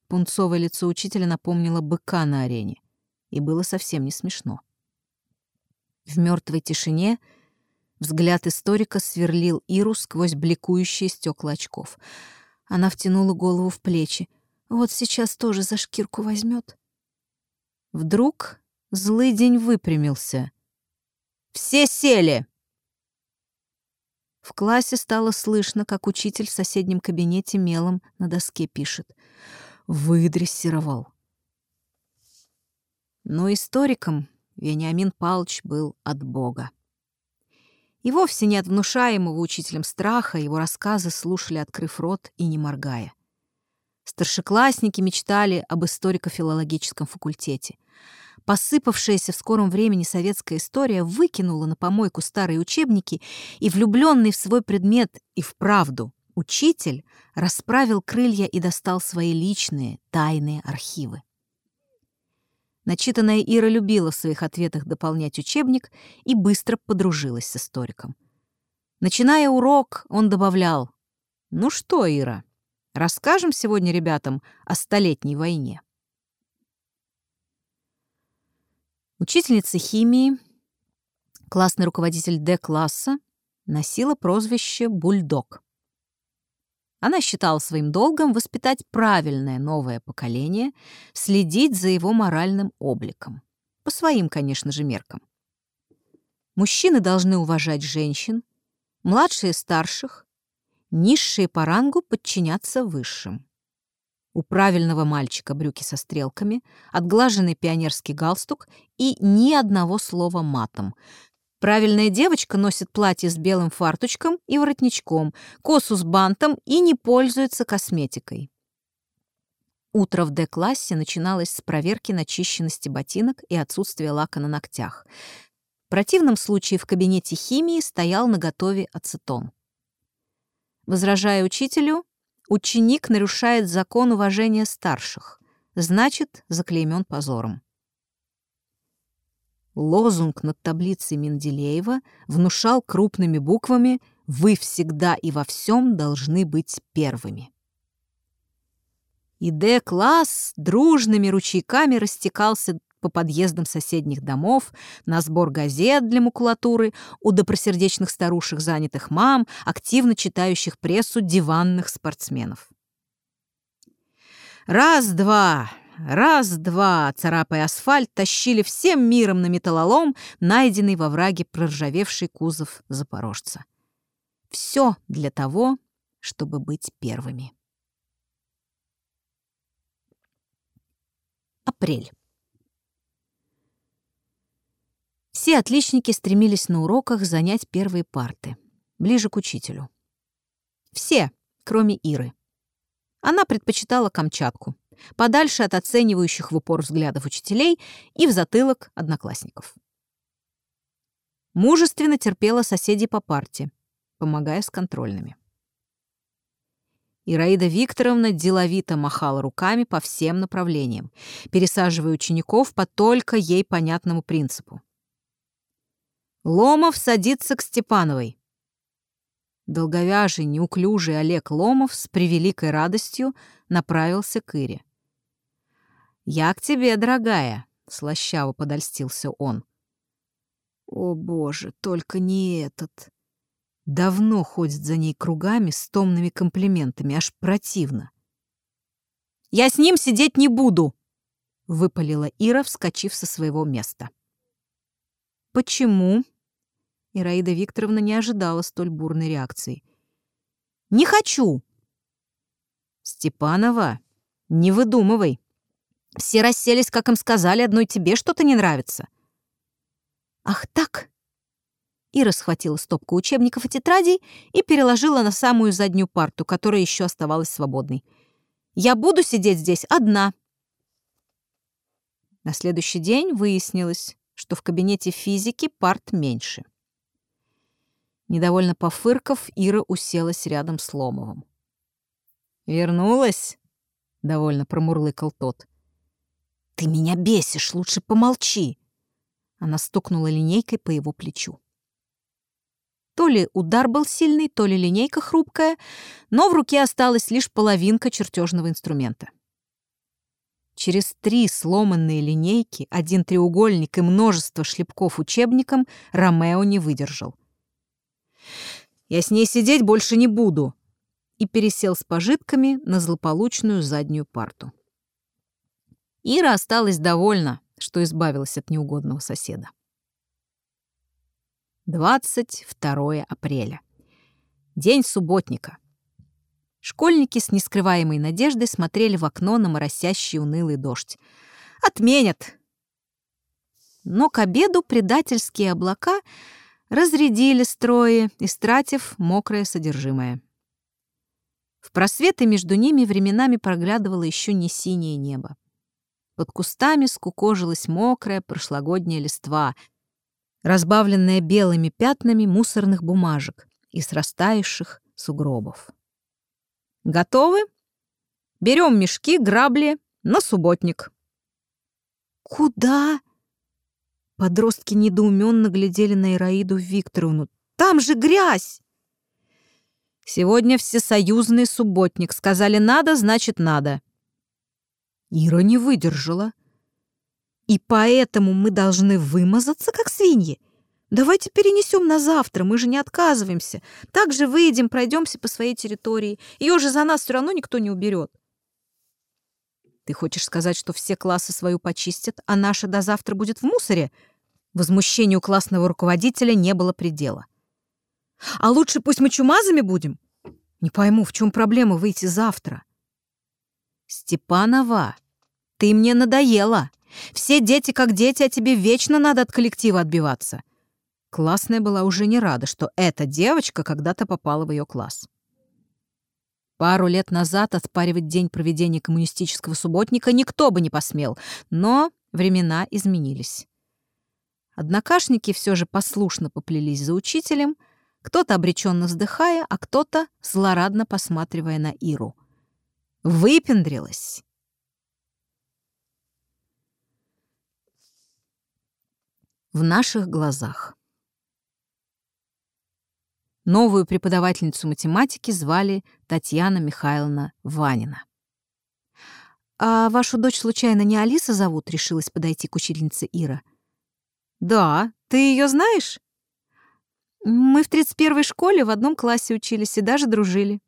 [SPEAKER 1] Пунцовое лицо учителя напомнило быка на арене, и было совсем не смешно. В мертвой тишине — Взгляд историка сверлил Иру сквозь бликующие стекла очков. Она втянула голову в плечи. Вот сейчас тоже за шкирку возьмет. Вдруг злый день выпрямился. «Все сели!» В классе стало слышно, как учитель в соседнем кабинете мелом на доске пишет. «Выдрессировал». Но историком Вениамин Палч был от Бога. И вовсе не от внушаемого учителем страха его рассказы слушали, открыв рот и не моргая. Старшеклассники мечтали об историко-филологическом факультете. Посыпавшаяся в скором времени советская история выкинула на помойку старые учебники, и влюбленный в свой предмет и в правду учитель расправил крылья и достал свои личные тайные архивы. Начитанная Ира любила в своих ответах дополнять учебник и быстро подружилась с историком. Начиная урок, он добавлял «Ну что, Ира, расскажем сегодня ребятам о Столетней войне?» Учительница химии, классный руководитель Д-класса, носила прозвище «Бульдог». Она считала своим долгом воспитать правильное новое поколение, следить за его моральным обликом. По своим, конечно же, меркам. Мужчины должны уважать женщин, младшие — старших, низшие по рангу подчиняться высшим. У правильного мальчика брюки со стрелками, отглаженный пионерский галстук и ни одного слова матом. Правильная девочка носит платье с белым фарточком и воротничком, косу с бантом и не пользуется косметикой. Утро в Д-классе начиналось с проверки начищенности ботинок и отсутствия лака на ногтях. В противном случае в кабинете химии стоял наготове ацетон. Возражая учителю, Ученик нарушает закон уважения старших, значит, заклеймен позором. Лозунг над таблицей Менделеева внушал крупными буквами «Вы всегда и во всем должны быть первыми». И Д-класс дружными ручейками растекался по подъездам соседних домов, на сбор газет для макулатуры у добросердечных старушек, занятых мам, активно читающих прессу диванных спортсменов. Раз-два, раз-два, царапая асфальт, тащили всем миром на металлолом, найденный во враге проржавевший кузов запорожца. Все для того, чтобы быть первыми. Апрель. Все отличники стремились на уроках занять первые парты, ближе к учителю. Все, кроме Иры. Она предпочитала Камчатку, подальше от оценивающих в упор взглядов учителей и в затылок одноклассников. Мужественно терпела соседей по парте, помогая с контрольными. Ираида Викторовна деловито махала руками по всем направлениям, пересаживая учеников по только ей понятному принципу. Ломов садится к Степановой. Долговяжий, неуклюжий Олег Ломов с превеликой радостью направился к Ире. «Я к тебе, дорогая», — слащаво подольстился он. «О, боже, только не этот!» Давно ходит за ней кругами с томными комплиментами, аж противно. «Я с ним сидеть не буду!» — выпалила Ира, вскочив со своего места. «Почему?» Ираида Викторовна не ожидала столь бурной реакции. «Не хочу!» «Степанова, не выдумывай. Все расселись, как им сказали, одной тебе что-то не нравится». «Ах так!» Ира схватила стопку учебников и тетрадей и переложила на самую заднюю парту, которая еще оставалась свободной. «Я буду сидеть здесь одна». На следующий день выяснилось, что в кабинете физики парт меньше. Недовольно пофырков, Ира уселась рядом с Ломовым. «Вернулась?» — довольно промурлыкал тот. «Ты меня бесишь, лучше помолчи!» Она стукнула линейкой по его плечу. То ли удар был сильный, то ли линейка хрупкая, но в руке осталась лишь половинка чертежного инструмента. Через три сломанные линейки, один треугольник и множество шлепков учебником Ромео не выдержал. Я с ней сидеть больше не буду!» и пересел с пожитками на злополучную заднюю парту. Ира осталась довольна, что избавилась от неугодного соседа. 22 апреля. День субботника. Школьники с нескрываемой надеждой смотрели в окно на моросящий унылый дождь. «Отменят!» Но к обеду предательские облака — разрядили строи, истратив мокрое содержимое. В просветы между ними временами проглядывало еще не синее небо. Под кустами скукожилась мокрая прошлогодняя листва, разбавленная белыми пятнами мусорных бумажек и срастающих сугробов. «Готовы? Берем мешки, грабли на субботник».
[SPEAKER 2] «Куда?» Подростки недоуменно глядели на Ираиду Викторовну. «Там же грязь!»
[SPEAKER 1] «Сегодня всесоюзный субботник. Сказали надо, значит надо».
[SPEAKER 2] Ира не выдержала. «И поэтому мы должны вымазаться, как свиньи? Давайте перенесем на завтра, мы же не отказываемся. Так же выйдем, пройдемся по своей территории. Ее же за нас все равно никто не уберет.
[SPEAKER 1] Ты хочешь сказать, что все классы свою почистят, а наша до завтра будет в мусоре? Возмущению классного руководителя не было предела.
[SPEAKER 2] А лучше пусть мы чумазами будем? Не пойму, в чем проблема выйти завтра?
[SPEAKER 1] Степанова, ты мне надоела. Все дети как дети, а тебе вечно надо от коллектива отбиваться. Классная была уже не рада, что эта девочка когда-то попала в ее класс. Пару лет назад отпаривать день проведения коммунистического субботника никто бы не посмел, но времена изменились. Однокашники все же послушно поплелись за учителем, кто-то обреченно вздыхая, а кто-то злорадно посматривая на Иру. Выпендрилась. В наших глазах. Новую преподавательницу математики звали Татьяна Михайловна Ванина.
[SPEAKER 2] «А вашу дочь случайно не Алиса зовут?» — решилась подойти к учительнице Ира.
[SPEAKER 1] «Да, ты ее знаешь?»
[SPEAKER 2] «Мы в 31-й школе в одном классе учились и даже дружили».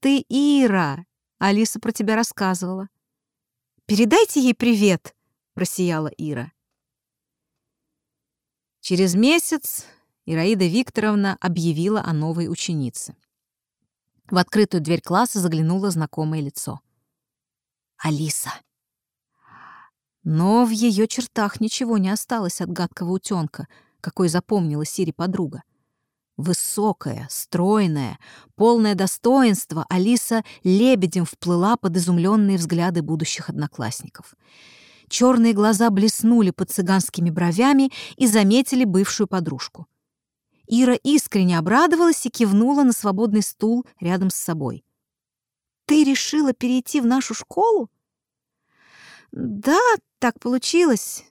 [SPEAKER 1] «Ты Ира!» — Алиса про тебя рассказывала.
[SPEAKER 2] «Передайте ей привет!» — просияла Ира.
[SPEAKER 1] Через месяц Ираида Викторовна объявила о новой ученице. В открытую дверь класса заглянуло знакомое лицо.
[SPEAKER 2] «Алиса!»
[SPEAKER 1] Но в ее чертах ничего не осталось от гадкого утенка, какой запомнила Сири подруга. Высокая, стройная, полное достоинство, Алиса лебедем вплыла под изумленные взгляды будущих одноклассников. Черные глаза блеснули под цыганскими бровями и заметили бывшую подружку. Ира искренне обрадовалась и кивнула на свободный стул рядом с собой.
[SPEAKER 2] «Ты решила перейти в нашу школу?»
[SPEAKER 1] «Да, так получилось.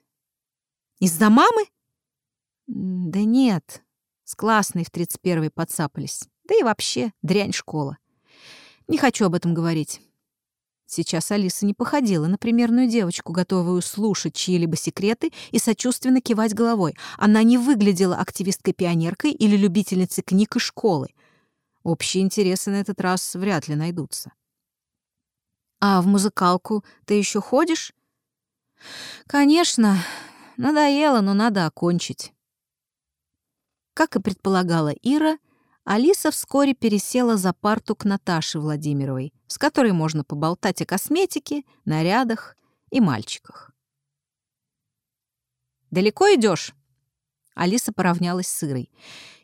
[SPEAKER 2] Из-за мамы?»
[SPEAKER 1] «Да нет, с классной в 31-й подцапались. Да и вообще, дрянь школа. Не хочу об этом говорить. Сейчас Алиса не походила на примерную девочку, готовую слушать чьи-либо секреты и сочувственно кивать головой. Она не выглядела активисткой-пионеркой или любительницей книг и школы. Общие интересы на этот раз вряд ли найдутся. «А в музыкалку ты еще ходишь?» «Конечно. Надоело, но надо окончить». Как и предполагала Ира, Алиса вскоре пересела за парту к Наташе Владимировой, с которой можно поболтать о косметике, нарядах и мальчиках. «Далеко идешь? Алиса поравнялась с Ирой.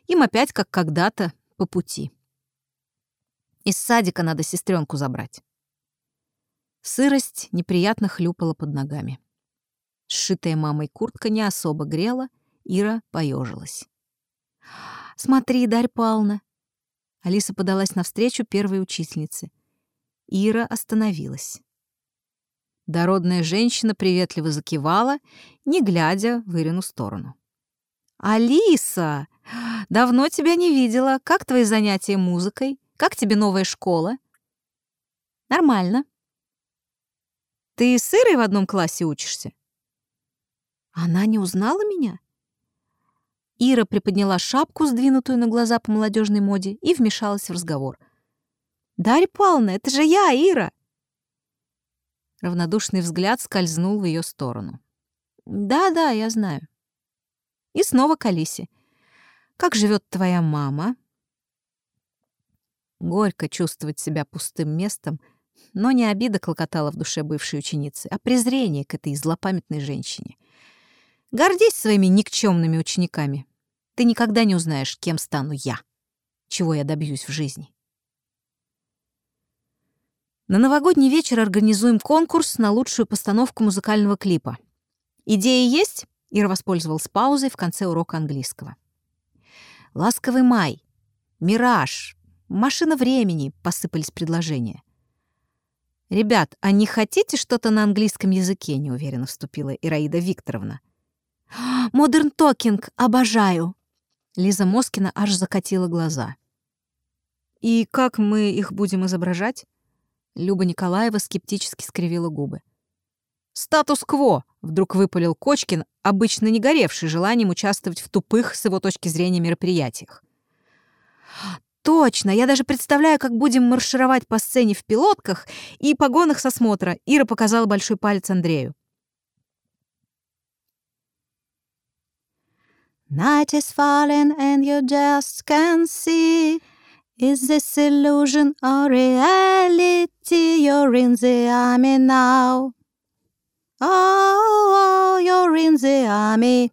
[SPEAKER 1] Им опять, как когда-то, по пути. Из садика надо сестренку забрать. Сырость неприятно хлюпала под ногами. Сшитая мамой куртка не особо грела, Ира поежилась. Смотри, Дарь Павловна!» Алиса подалась навстречу первой учительнице. Ира остановилась. Дородная женщина приветливо закивала, не глядя в Ирину сторону. «Алиса! Давно тебя не видела. Как твои занятия музыкой? Как тебе новая школа?» «Нормально». «Ты с Ирой в одном классе учишься?»
[SPEAKER 2] «Она не узнала меня?»
[SPEAKER 1] Ира приподняла шапку, сдвинутую на глаза по молодежной моде, и вмешалась в разговор. «Дарья Павловна, это же я, Ира!» Равнодушный взгляд скользнул в ее сторону. «Да-да, я знаю». И снова к Алисе. «Как живет твоя мама?» Горько чувствовать себя пустым местом, но не обида клокотала в душе бывшей ученицы, а презрение к этой злопамятной женщине. Гордись своими никчемными учениками. Ты никогда не узнаешь, кем стану я, чего я добьюсь в жизни. На новогодний вечер организуем конкурс на лучшую постановку музыкального клипа. Идеи есть? Ира воспользовалась паузой в конце урока английского. «Ласковый май», «Мираж», «Машина времени» — посыпались предложения. «Ребят, а не хотите что-то на английском языке?» — неуверенно вступила Ираида Викторовна. «Модерн токинг, обожаю!» Лиза Москина аж закатила глаза. «И как мы их будем изображать?» Люба Николаева скептически скривила губы. «Статус-кво!» — вдруг выпалил Кочкин, обычно не горевший желанием участвовать в тупых, с его точки зрения, мероприятиях. «Точно! Я даже представляю, как будем маршировать по сцене в пилотках и погонах со смотра!» Ира показала большой палец Андрею. Night is falling and you just can't see Is this illusion or reality? You're in the army now Oh, you're in the army.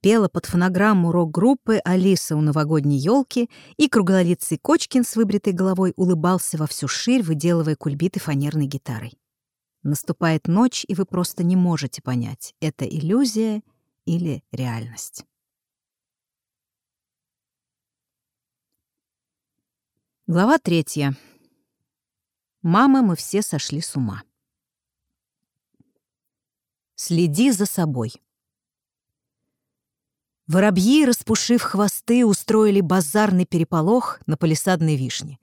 [SPEAKER 1] Пела под фонограмму рок-группы Алиса у новогодней елки, и круглолицый Кочкин с выбритой головой улыбался во всю ширь, выделывая кульбиты фанерной гитарой. Наступает ночь, и вы просто не можете понять, это иллюзия или реальность. Глава третья. Мама, мы все сошли с ума. Следи за собой. Воробьи, распушив хвосты, устроили базарный переполох на палисадной вишне.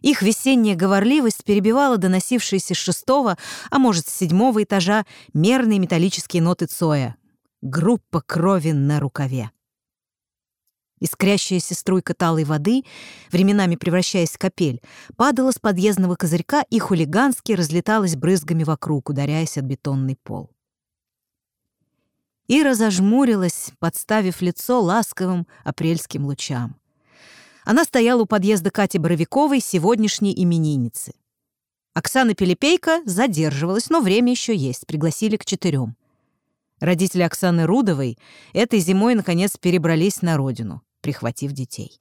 [SPEAKER 1] Их весенняя говорливость перебивала доносившиеся с шестого, а может, с седьмого этажа мерные металлические ноты Цоя. Группа крови на рукаве. Искрящаяся струйка талой воды, временами превращаясь в капель, падала с подъездного козырька и хулигански разлеталась брызгами вокруг, ударяясь от бетонный пол. Ира зажмурилась, подставив лицо ласковым апрельским лучам. Она стояла у подъезда Кати Боровиковой, сегодняшней именинницы. Оксана Пелепейка задерживалась, но время еще есть, пригласили к четырем. Родители Оксаны Рудовой этой зимой, наконец, перебрались на родину, прихватив детей.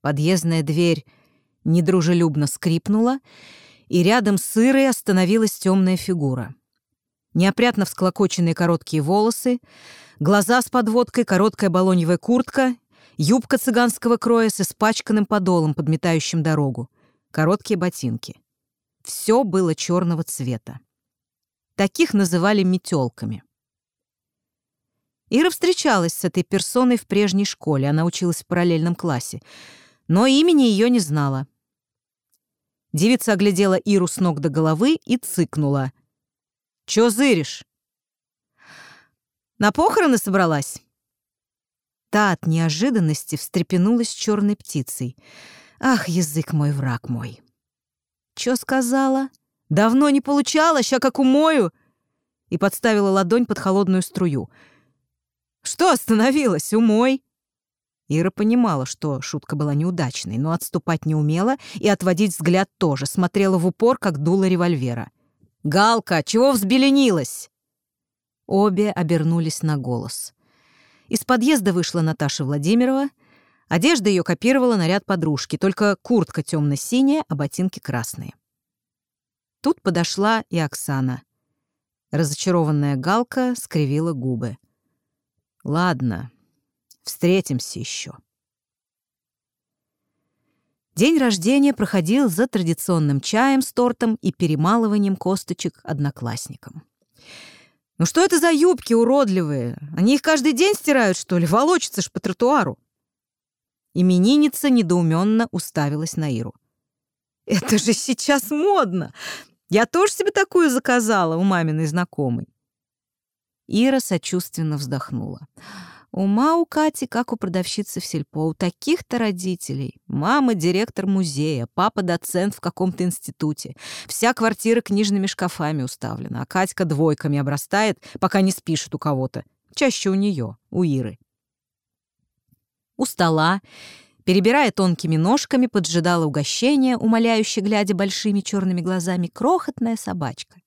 [SPEAKER 1] Подъездная дверь недружелюбно скрипнула, и рядом с Ирой остановилась темная фигура — неопрятно всклокоченные короткие волосы, глаза с подводкой, короткая балоньевая куртка, юбка цыганского кроя с испачканным подолом, подметающим дорогу, короткие ботинки. Все было черного цвета. Таких называли метелками. Ира встречалась с этой персоной в прежней школе, она училась в параллельном классе, но имени ее не знала. Девица оглядела Иру с ног до головы и цыкнула — Чё зыришь? На похороны собралась?» Та от неожиданности встрепенулась черной птицей. «Ах, язык мой, враг мой!» «Чё сказала? Давно не получала, ща как умою!» И подставила ладонь под холодную струю. «Что остановилась? Умой!» Ира понимала, что шутка была неудачной, но отступать не умела и отводить взгляд тоже, смотрела в упор, как дуло револьвера. «Галка, чего взбеленилась?» Обе обернулись на голос. Из подъезда вышла Наташа Владимирова. Одежда ее копировала наряд подружки, только куртка темно-синяя, а ботинки красные. Тут подошла и Оксана. Разочарованная Галка скривила губы. «Ладно, встретимся еще. День рождения проходил за традиционным чаем с тортом и перемалыванием косточек одноклассникам. «Ну что это за юбки уродливые? Они их каждый день стирают, что ли? Волочатся ж по тротуару!» Именинница недоуменно уставилась на Иру. «Это же сейчас модно! Я тоже себе такую заказала у маминой знакомой!» Ира сочувственно вздохнула. Ума у Кати, как у продавщицы в сельпо. У таких-то родителей. Мама — директор музея, папа — доцент в каком-то институте. Вся квартира книжными шкафами уставлена, а Катька двойками обрастает, пока не спишет у кого-то. Чаще у нее, у Иры. У стола, перебирая тонкими ножками, поджидала угощение, умоляюще глядя большими черными глазами, крохотная собачка.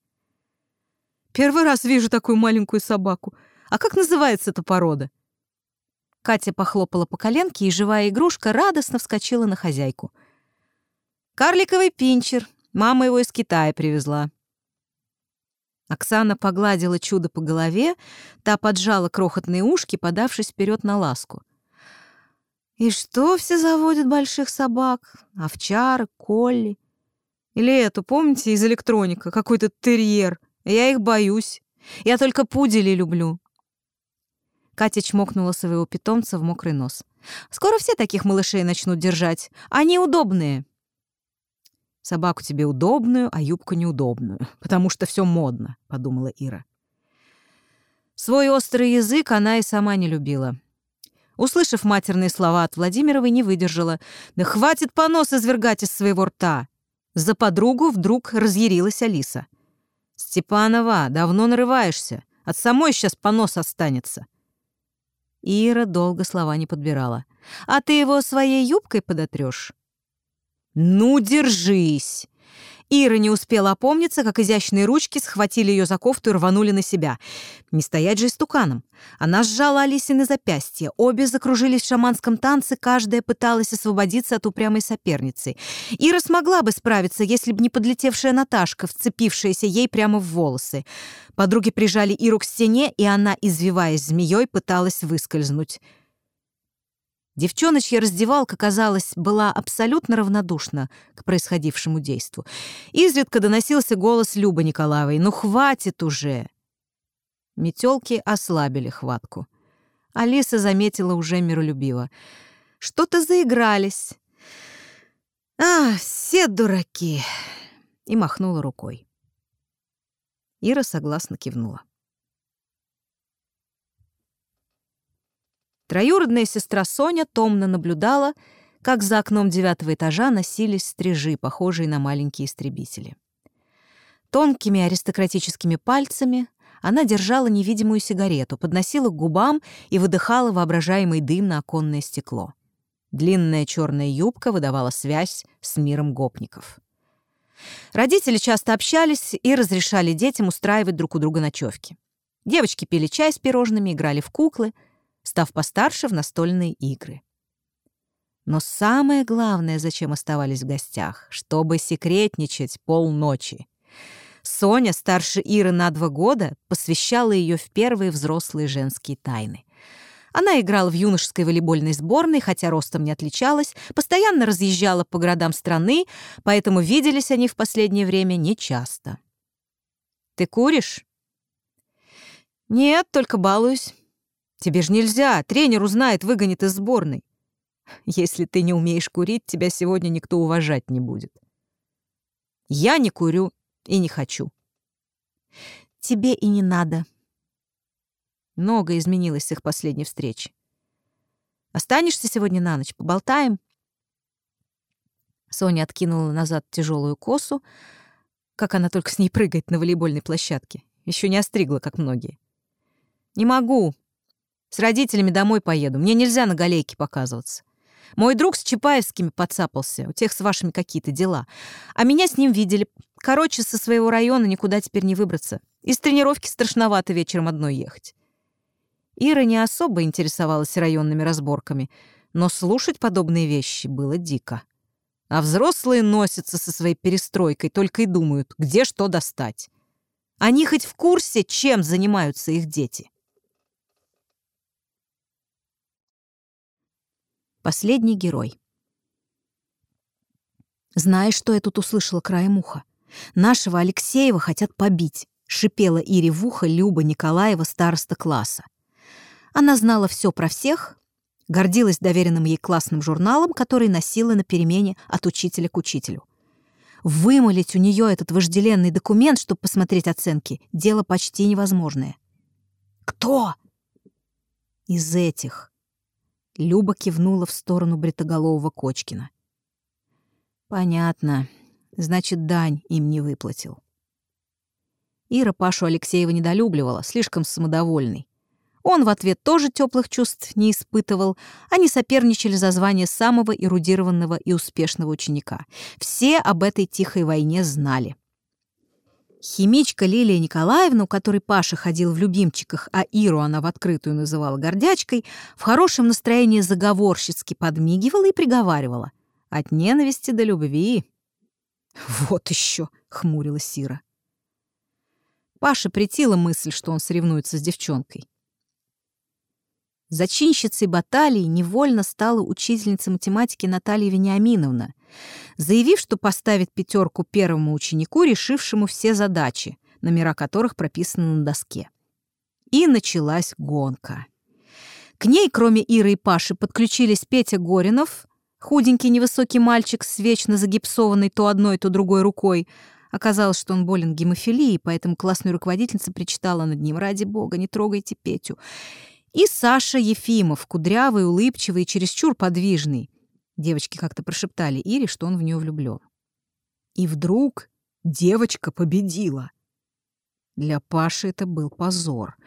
[SPEAKER 1] «Первый раз вижу такую маленькую собаку. А как называется эта порода?» Катя похлопала по коленке, и живая игрушка радостно вскочила на хозяйку. Карликовый пинчер. Мама его из Китая привезла. Оксана погладила чудо по голове, та поджала крохотные ушки, подавшись вперед на ласку. «И что все заводят больших собак? Овчары, колли? Или эту, помните, из электроника, какой-то терьер? Я их боюсь. Я только пудели люблю». Катя чмокнула своего питомца в мокрый нос. «Скоро все таких малышей начнут держать. Они удобные». Собаку тебе удобную, а юбку неудобную, потому что все модно», — подумала Ира. Свой острый язык она и сама не любила. Услышав матерные слова от Владимировой, не выдержала. «Да хватит понос извергать из своего рта!» За подругу вдруг разъярилась Алиса. «Степанова, давно нарываешься. От самой сейчас понос останется». Ира долго слова не подбирала. «А ты его своей юбкой подотрёшь?» «Ну, держись!» Ира не успела опомниться, как изящные ручки схватили ее за кофту и рванули на себя. Не стоять же истуканом. Она сжала Алисины запястье. Обе закружились в шаманском танце, каждая пыталась освободиться от упрямой соперницы. Ира смогла бы справиться, если бы не подлетевшая Наташка, вцепившаяся ей прямо в волосы. Подруги прижали Иру к стене, и она, извиваясь змеей, пыталась выскользнуть. Девчоночья раздевалка, казалось, была абсолютно равнодушна к происходившему действу. Изредка доносился голос Любы Николаевой. «Ну, хватит уже!» Метелки ослабили хватку. Алиса заметила уже миролюбиво. «Что-то заигрались!» «А, все дураки!» И махнула рукой. Ира согласно кивнула. Троюродная сестра Соня томно наблюдала, как за окном девятого этажа носились стрижи, похожие на маленькие истребители. Тонкими аристократическими пальцами она держала невидимую сигарету, подносила к губам и выдыхала воображаемый дым на оконное стекло. Длинная черная юбка выдавала связь с миром гопников. Родители часто общались и разрешали детям устраивать друг у друга ночевки. Девочки пили чай с пирожными, играли в куклы — став постарше в настольные игры. Но самое главное, зачем оставались в гостях, чтобы секретничать полночи. Соня, старше Иры на два года, посвящала ее в первые взрослые женские тайны. Она играла в юношеской волейбольной сборной, хотя ростом не отличалась, постоянно разъезжала по городам страны, поэтому виделись они в последнее время нечасто. «Ты куришь?» «Нет, только балуюсь. Тебе же нельзя, тренер узнает, выгонит из сборной. Если ты не умеешь курить, тебя сегодня никто уважать не будет. Я не курю и не хочу. Тебе и не надо. Много изменилось с их последней встречи. Останешься сегодня на ночь, поболтаем? Соня откинула назад тяжелую косу, как она только с ней прыгает на волейбольной площадке. Еще не остригла, как многие. «Не могу. С родителями домой поеду. Мне нельзя на галейке показываться. Мой друг с Чапаевскими подцапался. У тех с вашими какие-то дела. А меня с ним видели. Короче, со своего района никуда теперь не выбраться. Из тренировки страшновато вечером одной ехать. Ира не особо интересовалась районными разборками, но слушать подобные вещи было дико. А взрослые носятся со своей перестройкой, только и думают, где что достать. Они хоть в курсе, чем занимаются их дети. Последний герой. «Знаешь, что я тут услышала краем уха? Нашего Алексеева хотят побить», — шипела Ире в ухо Люба Николаева, староста класса. Она знала все про всех, гордилась доверенным ей классным журналом, который носила на перемене от учителя к учителю. Вымолить у нее этот вожделенный документ, чтобы посмотреть оценки, дело почти невозможное. «Кто?» «Из этих», Люба кивнула в сторону бритоголового Кочкина. «Понятно. Значит, дань им не выплатил». Ира Пашу Алексеева недолюбливала, слишком самодовольный. Он в ответ тоже теплых чувств не испытывал. Они соперничали за звание самого эрудированного и успешного ученика. Все об этой тихой войне знали. Химичка Лилия Николаевна, у которой Паша ходил в любимчиках, а Иру она в открытую называла гордячкой, в хорошем настроении заговорщицки подмигивала и приговаривала. От ненависти до любви
[SPEAKER 2] Вот еще, хмурилась Сира. Паше притила мысль, что он соревнуется с девчонкой. Зачинщицей баталии невольно стала учительница математики Наталья Вениаминовна, заявив, что поставит пятерку первому ученику, решившему все задачи, номера которых прописаны на доске. И началась гонка. К ней, кроме Иры и Паши, подключились Петя Горинов, худенький невысокий мальчик с вечно загипсованной то одной, то другой рукой. Оказалось, что он болен гемофилией, поэтому классная руководительница причитала над ним «Ради бога, не трогайте Петю». И Саша Ефимов, кудрявый, улыбчивый и чересчур подвижный. Девочки как-то прошептали Ире, что он в нее влюблен. И вдруг девочка победила. Для Паши это был позор.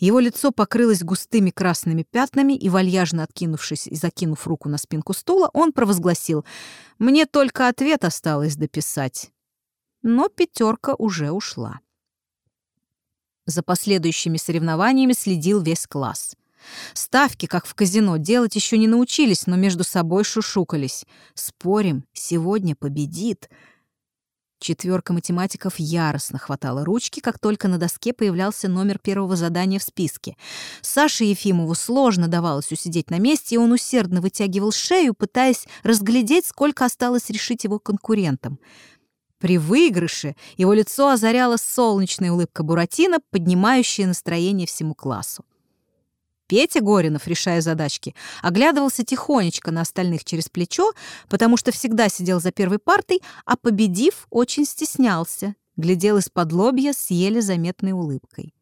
[SPEAKER 2] Его лицо покрылось густыми красными пятнами, и, вальяжно откинувшись и закинув руку на спинку стула, он провозгласил «Мне только ответ осталось дописать». Но пятерка уже ушла. За последующими соревнованиями следил весь класс. Ставки, как в казино, делать еще не научились, но между собой шушукались. «Спорим, сегодня победит», Четверка математиков яростно хватала ручки, как только на доске появлялся номер первого задания в списке. Саше Ефимову сложно давалось усидеть на месте, и он усердно вытягивал шею, пытаясь разглядеть, сколько осталось решить его конкурентам. При выигрыше его лицо озаряла солнечная улыбка Буратино, поднимающая настроение всему классу. Петя Горинов, решая задачки, оглядывался тихонечко на остальных через плечо, потому что всегда сидел за первой партой, а, победив, очень стеснялся, глядел из-под лобья с еле заметной улыбкой.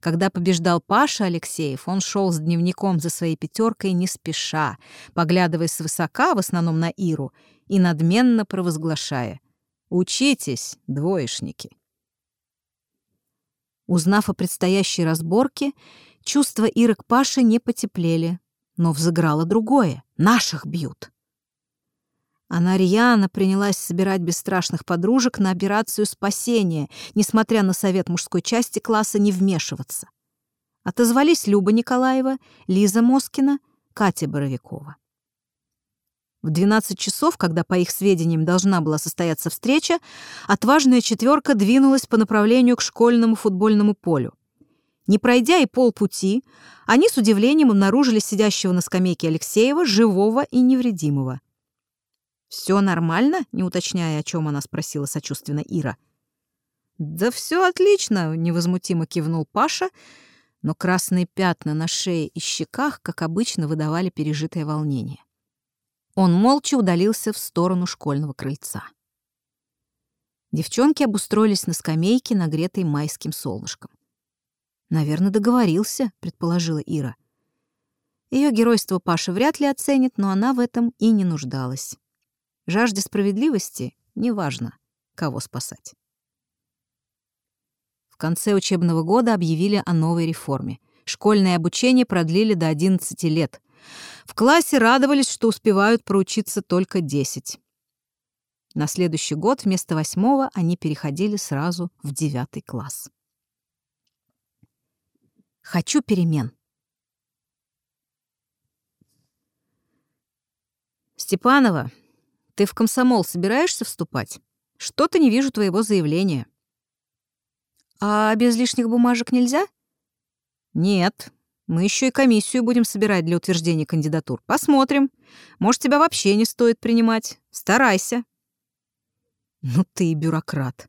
[SPEAKER 2] Когда побеждал Паша Алексеев, он шел с дневником за своей пятеркой не спеша, поглядывая свысока, в основном на Иру, и надменно провозглашая «Учитесь, двоечники!». Узнав о предстоящей разборке, Чувства Иры к Паше не потеплели, но взыграло другое. Наших бьют. Она рьяно принялась собирать бесстрашных подружек на операцию спасения, несмотря на совет мужской части класса не вмешиваться. Отозвались Люба Николаева, Лиза Москина, Катя Боровикова. В 12 часов, когда, по их сведениям, должна была состояться встреча, отважная четверка двинулась по направлению к школьному футбольному полю. Не пройдя и полпути, они с удивлением обнаружили сидящего на скамейке Алексеева, живого и невредимого. «Все нормально?» — не уточняя, о чем она спросила сочувственно Ира. «Да все отлично», — невозмутимо кивнул Паша, но красные пятна на шее и щеках, как обычно, выдавали пережитое волнение. Он молча удалился в сторону школьного крыльца. Девчонки обустроились на скамейке, нагретой майским солнышком. «Наверное, договорился», — предположила Ира. Ее геройство Паша вряд ли оценит, но она в этом и не нуждалась. Жажде справедливости неважно, кого спасать. В конце учебного года объявили о новой реформе. Школьное обучение продлили до 11 лет. В классе радовались, что успевают проучиться только 10. На следующий год вместо восьмого они переходили сразу в девятый класс. Хочу перемен. Степанова, ты в комсомол собираешься вступать? Что-то не вижу твоего заявления. А без лишних бумажек нельзя? Нет. Мы еще и комиссию будем собирать для утверждения кандидатур. Посмотрим. Может, тебя вообще не стоит принимать. Старайся. Ну ты и бюрократ.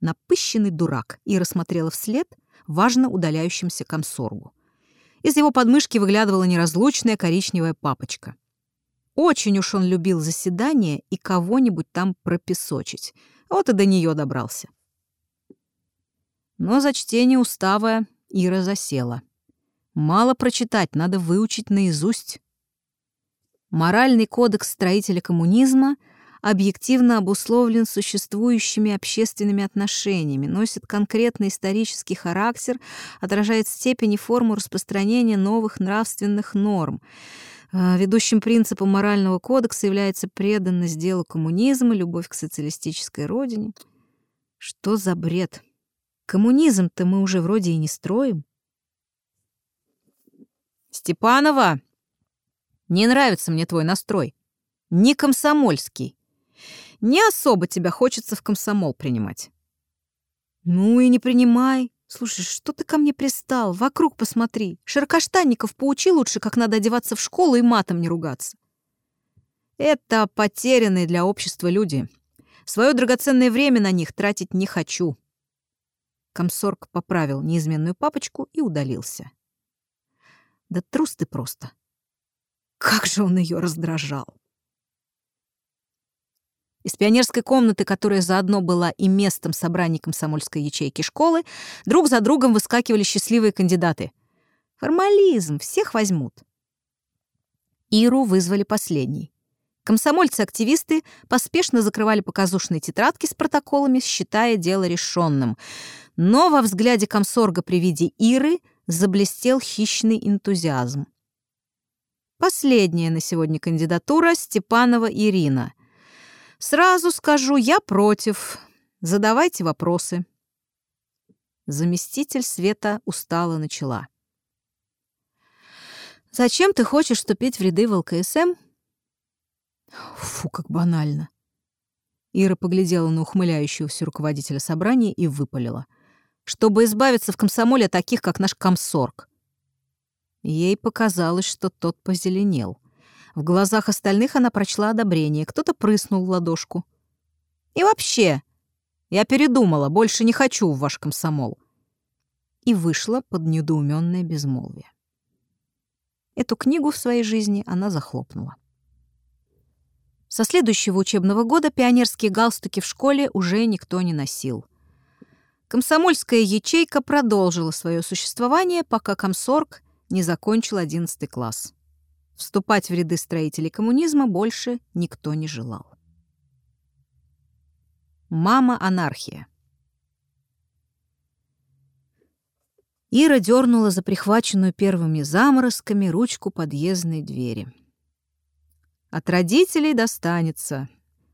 [SPEAKER 2] Напыщенный дурак. И рассмотрела вслед — важно удаляющимся комсоргу. Из его подмышки выглядывала неразлучная коричневая папочка. Очень уж он любил заседания и кого-нибудь там пропесочить. Вот и до нее добрался. Но за чтение устава Ира засела. Мало прочитать, надо выучить наизусть. Моральный кодекс строителя коммунизма — объективно обусловлен существующими общественными отношениями, носит конкретный исторический характер, отражает степень и форму распространения новых нравственных норм. А, ведущим принципом морального кодекса является преданность делу коммунизма, любовь к социалистической родине. Что за бред? Коммунизм-то мы уже вроде и не строим. Степанова, не нравится мне твой настрой. Не комсомольский.
[SPEAKER 1] не особо тебя хочется в комсомол принимать.
[SPEAKER 2] Ну и не принимай. Слушай, что ты ко мне пристал? Вокруг посмотри. Широкоштанников поучи лучше, как надо одеваться в школу и матом не ругаться.
[SPEAKER 1] Это потерянные для общества люди. Свое драгоценное время на них тратить не хочу. Комсорг поправил неизменную папочку и удалился. Да трус ты просто. Как же он ее раздражал. Из пионерской комнаты, которая заодно была и местом собраний комсомольской ячейки школы, друг за другом выскакивали счастливые кандидаты. Формализм, всех возьмут. Иру вызвали последней. Комсомольцы-активисты поспешно закрывали показушные тетрадки с протоколами, считая дело решенным. Но во взгляде комсорга при виде Иры заблестел хищный энтузиазм. Последняя на сегодня кандидатура Степанова Ирина. Сразу скажу, я против. Задавайте вопросы. Заместитель Света устало начала. «Зачем ты хочешь вступить в ряды в ЛКСМ?» Фу, как банально. Ира поглядела на ухмыляющегося руководителя собрания и выпалила. «Чтобы избавиться в комсомоле от таких, как наш комсорг». Ей показалось, что тот позеленел — в глазах остальных она прочла одобрение. Кто-то прыснул в ладошку. «И вообще, я передумала, больше не хочу в ваш комсомол». И вышла под недоуменное безмолвие. Эту книгу в своей жизни она захлопнула. Со следующего учебного года пионерские галстуки в школе уже никто не носил. Комсомольская ячейка продолжила свое существование, пока комсорг не закончил 11 класс. Вступать в ряды строителей коммунизма больше никто не желал. Мама-анархия. Ира дернула за прихваченную первыми заморозками ручку подъездной двери. От родителей достанется.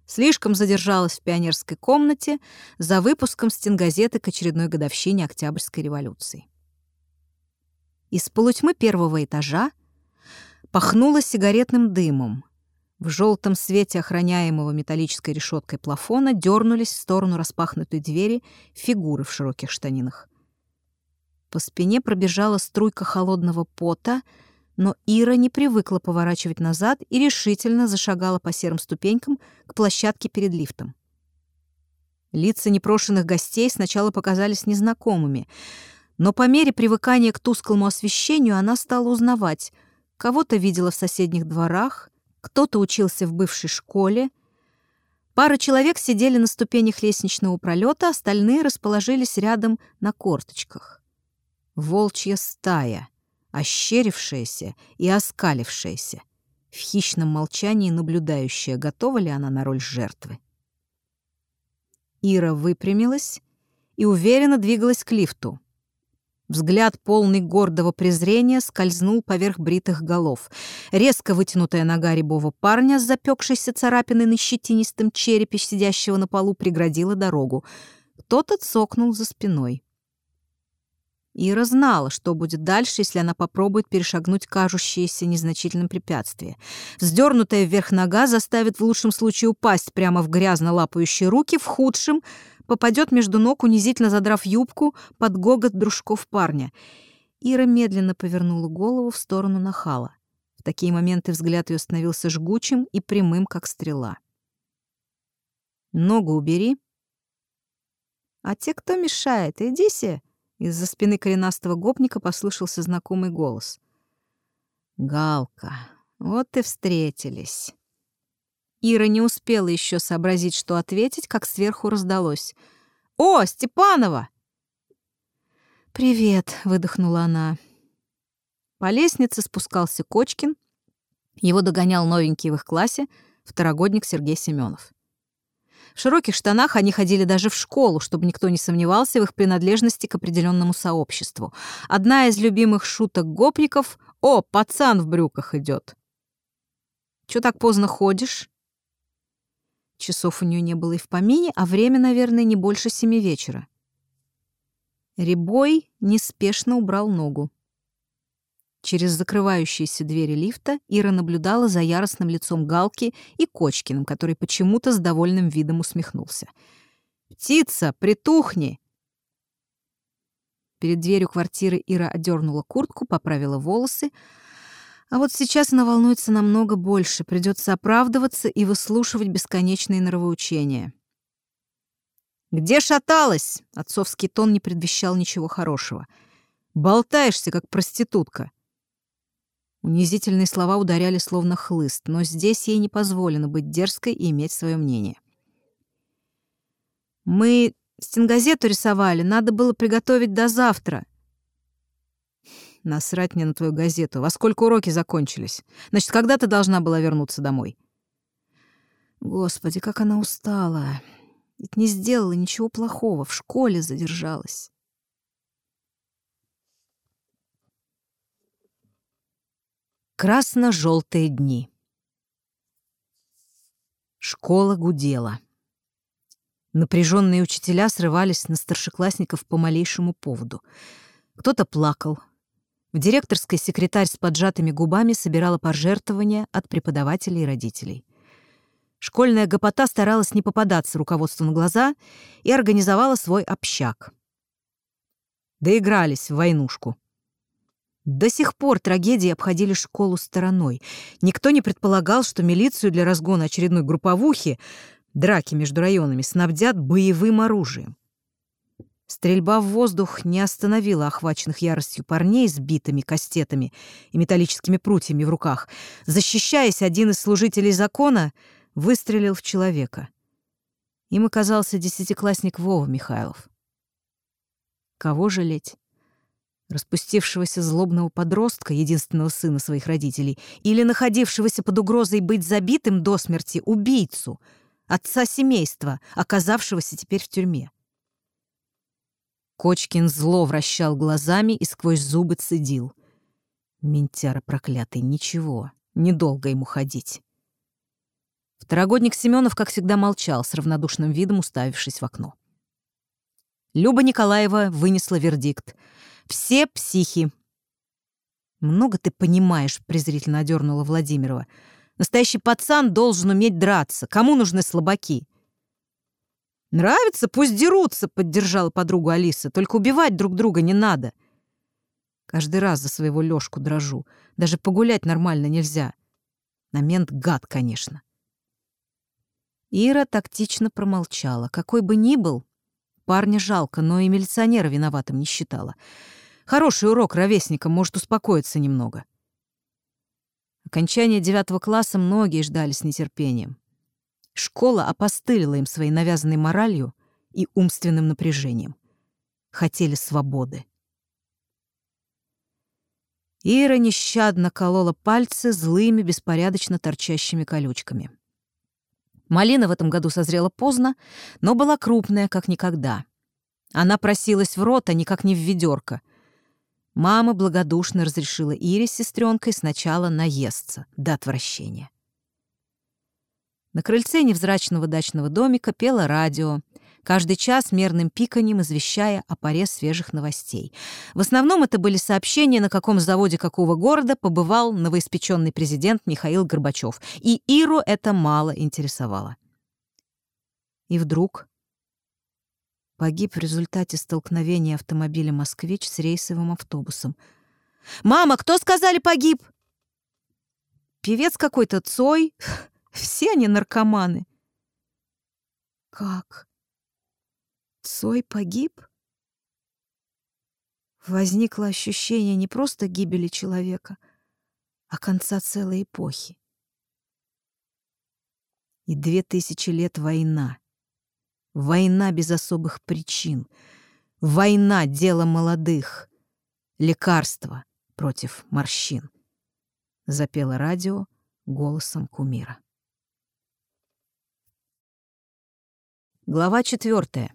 [SPEAKER 1] Слишком задержалась в пионерской комнате за выпуском стенгазеты к очередной годовщине Октябрьской революции. Из полутьмы первого этажа Пахнуло сигаретным дымом. В желтом свете охраняемого металлической решеткой плафона дернулись в сторону распахнутой двери фигуры в широких штанинах. По спине пробежала струйка холодного пота, но Ира не привыкла поворачивать назад и решительно зашагала по серым ступенькам к площадке перед лифтом. Лица непрошенных гостей сначала показались незнакомыми, но по мере привыкания к тусклому освещению она стала узнавать — Кого-то видела в соседних дворах, кто-то учился в бывшей школе. Пара человек сидели на ступенях лестничного пролета, остальные расположились рядом на корточках. Волчья стая, ощерившаяся и оскалившаяся, в хищном молчании наблюдающая, готова ли она на роль жертвы. Ира выпрямилась и уверенно двигалась к лифту. Взгляд, полный гордого презрения, скользнул поверх бритых голов. Резко вытянутая нога рябого парня с запекшейся царапиной на щетинистом черепе, сидящего на полу, преградила дорогу. Кто-то цокнул за спиной. Ира знала, что будет дальше, если она попробует перешагнуть кажущееся незначительным препятствие. Вздернутая вверх нога заставит в лучшем случае упасть прямо в грязно лапающие руки, в худшем — попадет между ног, унизительно задрав юбку под гогот дружков парня. Ира медленно повернула голову в сторону нахала. В такие моменты взгляд ее становился жгучим и прямым, как стрела. «Ногу убери». «А те, кто мешает, иди се!» Из-за спины коренастого гопника послышался знакомый голос. «Галка, вот и встретились». Ира не успела еще сообразить, что ответить, как сверху раздалось. «О, Степанова!» «Привет», — выдохнула она. По лестнице спускался Кочкин. Его догонял новенький в их классе второгодник Сергей Семенов. В широких штанах они ходили даже в школу, чтобы никто не сомневался в их принадлежности к определенному сообществу. Одна из любимых шуток гопников — «О, пацан в брюках идет. «Чё так поздно ходишь?» Часов у нее не было и в помине, а время, наверное, не больше семи вечера. Рябой неспешно убрал ногу. Через закрывающиеся двери лифта Ира наблюдала за яростным лицом Галки и Кочкиным, который почему-то с довольным видом усмехнулся. «Птица, притухни!» Перед дверью квартиры Ира одернула куртку, поправила волосы, а вот сейчас она волнуется намного больше, придется оправдываться и выслушивать бесконечные нравоучения. «Где шаталась?» — отцовский тон не предвещал ничего хорошего. «Болтаешься, как проститутка». Унизительные слова ударяли словно хлыст, но здесь ей не позволено быть дерзкой и иметь свое мнение. «Мы стенгазету рисовали, надо было приготовить до завтра». «Насрать мне на твою газету. Во сколько уроки закончились? Значит, когда ты должна была вернуться домой?» Господи, как она устала. Ведь не сделала ничего плохого, в школе задержалась. Красно-желтые дни. Школа гудела. Напряженные учителя срывались на старшеклассников по малейшему поводу. Кто-то плакал. В директорской секретарь с поджатыми губами собирала пожертвования от преподавателей и родителей. Школьная гопота старалась не попадаться руководству на глаза и организовала свой общак. Доигрались в войнушку. До сих пор трагедии обходили школу стороной. Никто не предполагал, что милицию для разгона очередной групповухи, драки между районами, снабдят боевым оружием. Стрельба в воздух не остановила охваченных яростью парней с битыми кастетами и металлическими прутьями в руках. Защищаясь, один из служителей закона выстрелил в человека. Им оказался десятиклассник Вова Михайлов. Кого жалеть? Распустившегося злобного подростка, единственного сына своих родителей, или находившегося под угрозой быть забитым до смерти убийцу, отца семейства, оказавшегося теперь в тюрьме. Кочкин зло вращал глазами и сквозь зубы цедил. Ментяра проклятый, ничего, недолго ему ходить. Второгодник Семенов, как всегда, молчал, с равнодушным видом уставившись в окно. Люба Николаева вынесла вердикт — все психи. Много ты понимаешь, презрительно одернула Владимирова. Настоящий пацан должен уметь драться. Кому нужны слабаки? Нравится, пусть дерутся, поддержала подругу Алиса. Только убивать друг друга не надо. Каждый раз за своего Лёшку дрожу. Даже погулять нормально нельзя. На мент гад, конечно. Ира тактично промолчала. Какой бы ни был, парня жалко, но и милиционера виноватым не считала. Хороший урок ровесникам, может успокоиться немного. Окончание девятого класса многие ждали с нетерпением. Школа опостылила им своей навязанной моралью и умственным напряжением. Хотели свободы. Ира нещадно колола пальцы злыми, беспорядочно торчащими колючками. Малина в этом году созрела поздно, но была крупная, как никогда. Она просилась в рот, а никак не в ведерко — Мама благодушно разрешила Ире с сестренкой сначала наесться до отвращения. На крыльце невзрачного дачного домика пело радио, каждый час мерным пиканьем извещая о паре свежих новостей. В основном это были сообщения, на каком заводе какого города побывал новоиспеченный президент Михаил Горбачев, и Иру это мало интересовало. И вдруг Погиб в результате столкновения автомобиля «Москвич» с рейсовым автобусом. «Мама, кто сказали погиб?» «Певец какой-то Цой. Все они наркоманы». «Как? Цой погиб?» Возникло ощущение не просто гибели человека, а конца целой эпохи. И две тысячи лет война — Война без особых причин. Война — дело молодых. Лекарство против морщин. Запело радио голосом кумира. Глава четвертая.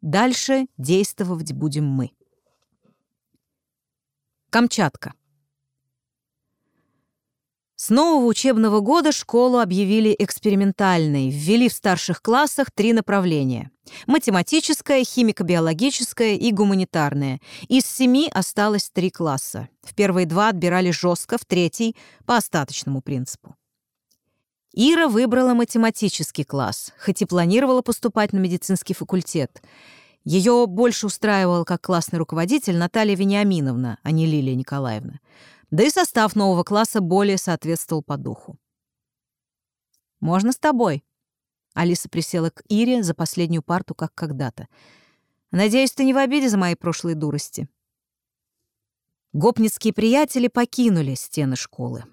[SPEAKER 1] Дальше действовать будем мы. Камчатка. С нового учебного года школу объявили экспериментальной, ввели в старших классах три направления – математическое, химико-биологическое и гуманитарное. Из семи осталось три класса. В первые два отбирали жестко, в третий – по остаточному принципу. Ира выбрала математический класс, хоть и планировала поступать на медицинский факультет. Ее больше устраивала как классный руководитель Наталья Вениаминовна, а не Лилия Николаевна да и состав нового класса более соответствовал по духу. «Можно с тобой?» Алиса присела к Ире за последнюю парту, как когда-то. «Надеюсь, ты не в обиде за мои прошлые дурости». Гопницкие приятели покинули стены школы.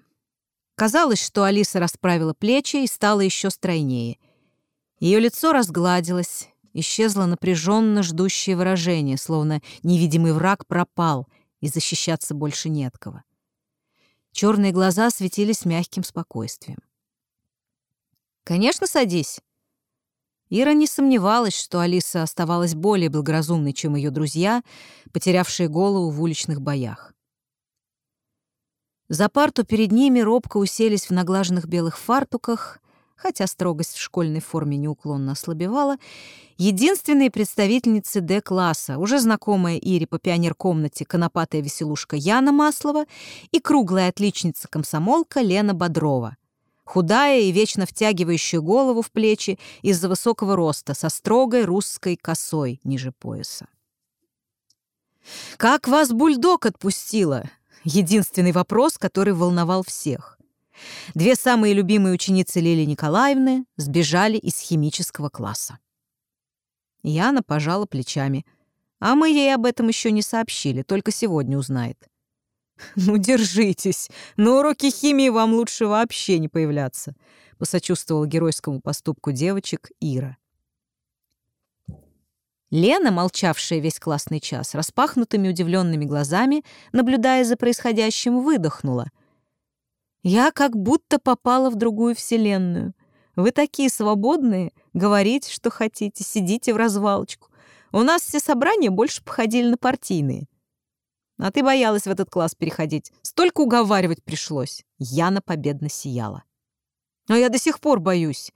[SPEAKER 1] Казалось, что Алиса расправила плечи и стала еще стройнее. Ее лицо разгладилось, исчезло напряженно ждущее выражение, словно невидимый враг пропал, и защищаться больше не кого. Черные глаза светились мягким спокойствием. «Конечно, садись». Ира не сомневалась, что Алиса оставалась более благоразумной, чем ее друзья, потерявшие голову в уличных боях. За парту перед ними робко уселись в наглаженных белых фартуках хотя строгость в школьной форме неуклонно ослабевала, единственные представительницы Д-класса, уже знакомая Ире по пионер-комнате конопатая веселушка Яна Маслова и круглая отличница-комсомолка Лена Бодрова, худая и вечно втягивающая голову в плечи из-за высокого роста со строгой русской косой ниже пояса. «Как вас бульдог отпустила?» Единственный вопрос, который волновал всех. Две самые любимые ученицы Лили Николаевны сбежали из химического класса. Яна пожала плечами. А мы ей об этом еще не сообщили, только сегодня узнает. «Ну, держитесь. На уроке химии вам лучше вообще не появляться», — посочувствовала геройскому поступку девочек Ира. Лена, молчавшая весь классный час, распахнутыми удивленными глазами, наблюдая за происходящим, выдохнула — я как будто попала в другую вселенную. Вы такие свободные, говорите, что хотите, сидите в развалочку. У нас все собрания больше походили на партийные. А ты боялась в этот класс переходить. Столько уговаривать пришлось. Яна победно сияла. Но я до сих пор боюсь.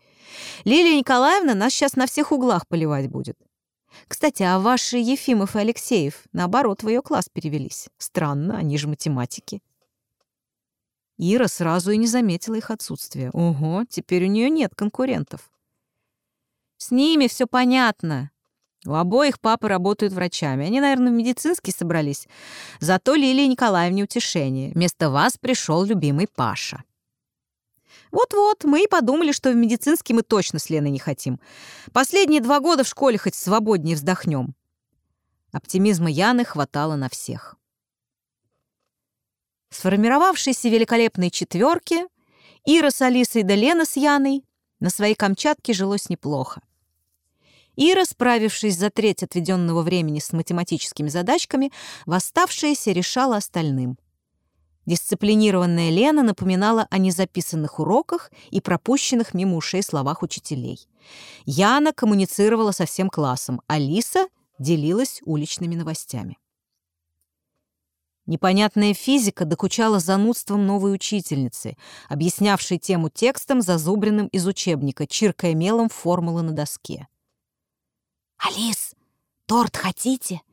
[SPEAKER 1] Лилия Николаевна нас сейчас на всех углах поливать будет. Кстати, а ваши Ефимов и Алексеев, наоборот, в ее класс перевелись. Странно, они же математики. Ира сразу и не заметила их отсутствия. Ого, теперь у нее нет конкурентов. С ними все понятно. У обоих папы работают врачами. Они, наверное, в медицинский собрались. Зато Лилии Николаевне утешение. Вместо вас пришел любимый Паша. Вот-вот, мы и подумали, что в медицинский мы точно с Леной не хотим. Последние два года в школе хоть свободнее вздохнем. Оптимизма Яны хватало на всех. Сформировавшейся великолепной четверке Ира с Алисой да Лена с Яной на своей Камчатке жилось неплохо. Ира, справившись за треть отведенного времени с математическими задачками, восставшаяся решала остальным. Дисциплинированная Лена напоминала о незаписанных уроках и пропущенных мимо ушей словах учителей. Яна коммуницировала со всем классом, Алиса делилась уличными новостями. Непонятная физика докучала занудством новой учительницы, объяснявшей тему текстом, зазубренным из учебника, чиркая мелом формулы на доске. «Алис, торт хотите?» —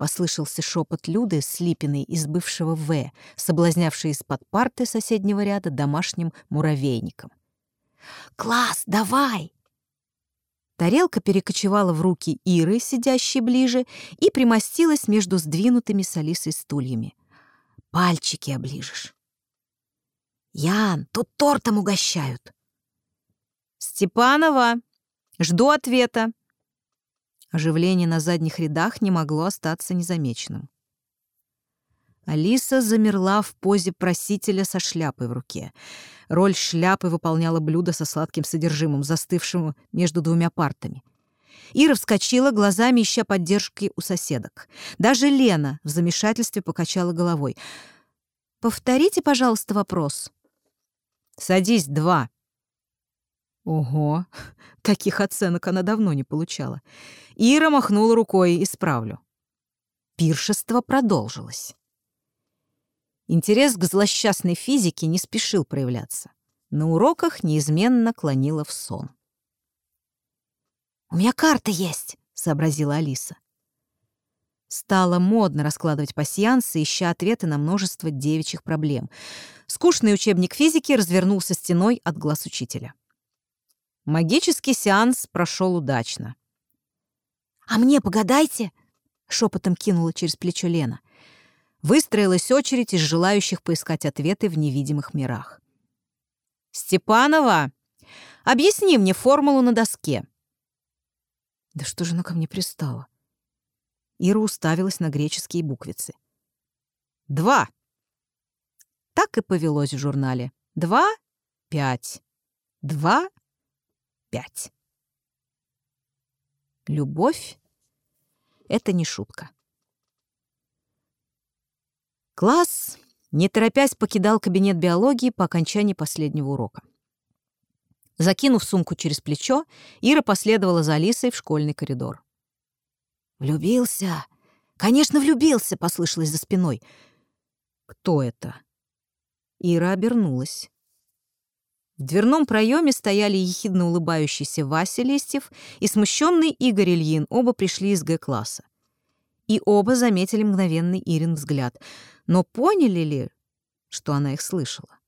[SPEAKER 1] послышался шепот Люды Слипиной из бывшего В, соблазнявшей из-под парты соседнего ряда домашним муравейником. «Класс, давай!» Тарелка перекочевала в руки Иры, сидящей ближе, и примостилась между сдвинутыми с Алисой стульями. «Пальчики оближешь». «Ян, тут тортом угощают». «Степанова, жду ответа». Оживление на задних рядах не могло остаться незамеченным. Алиса замерла в позе просителя со шляпой в руке. Роль шляпы выполняла блюдо со сладким содержимым, застывшим между двумя партами. Ира вскочила, глазами ища поддержки у соседок. Даже Лена в замешательстве покачала головой. «Повторите, пожалуйста, вопрос». «Садись, два». Ого, таких оценок она давно не получала. Ира махнула рукой, исправлю. Пиршество продолжилось. Интерес к злосчастной физике не спешил проявляться. На уроках неизменно клонила в сон.
[SPEAKER 2] «У меня карта есть», — сообразила Алиса.
[SPEAKER 1] Стало модно раскладывать пасьянсы, ища ответы на множество девичьих проблем. Скучный учебник физики развернулся стеной от глаз учителя. Магический сеанс прошел удачно.
[SPEAKER 2] «А мне погадайте!» — шепотом кинула через плечо Лена.
[SPEAKER 1] Выстроилась очередь из желающих поискать ответы в невидимых мирах. «Степанова, объясни мне формулу на доске».
[SPEAKER 2] «Да что же она ко мне пристала?»
[SPEAKER 1] Ира уставилась на греческие буквицы. «Два!» Так и повелось в журнале. «Два, пять. Два, пять». Любовь — это не шутка. Класс, не торопясь, покидал кабинет биологии по окончании последнего урока. Закинув сумку через плечо, Ира последовала за Алисой в школьный коридор.
[SPEAKER 2] «Влюбился? Конечно, влюбился!» — послышалось за спиной.
[SPEAKER 1] «Кто это?» Ира обернулась. В дверном проеме стояли ехидно улыбающийся Вася Листьев и смущенный Игорь Ильин, оба пришли из Г-класса. И оба заметили мгновенный Ирин взгляд, но поняли ли, что она их слышала?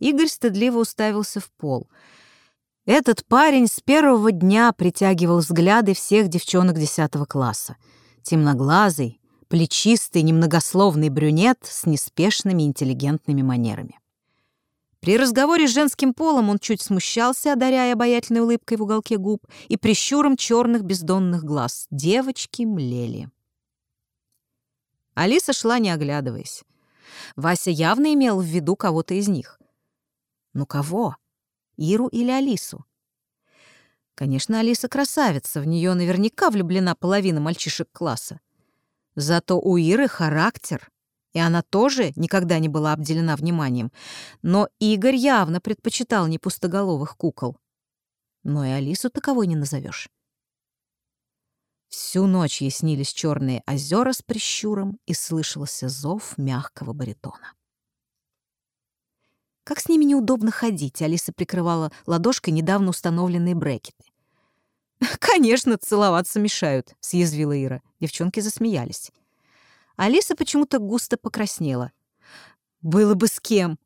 [SPEAKER 1] Игорь стыдливо уставился в пол — этот парень с первого дня притягивал взгляды всех девчонок десятого класса. Темноглазый, плечистый, немногословный брюнет с неспешными интеллигентными манерами. При разговоре с женским полом он чуть смущался, одаряя обаятельной улыбкой в уголке губ и прищуром черных бездонных глаз. Девочки млели. Алиса шла, не оглядываясь. Вася явно имел в виду кого-то из них. Ну кого? Иру или Алису. Конечно, Алиса красавица, в нее наверняка влюблена половина мальчишек класса. Зато у Иры характер, и она тоже никогда не была обделена вниманием. Но Игорь явно предпочитал не пустоголовых кукол. Но и Алису таковой не назовешь. Всю ночь ей снились черные озера с прищуром и слышался зов мягкого баритона. Как с ними неудобно ходить, Алиса прикрывала ладошкой недавно установленные брекеты. «Конечно, целоваться мешают», — съязвила Ира. Девчонки засмеялись. Алиса почему-то густо покраснела. «Было бы с кем!»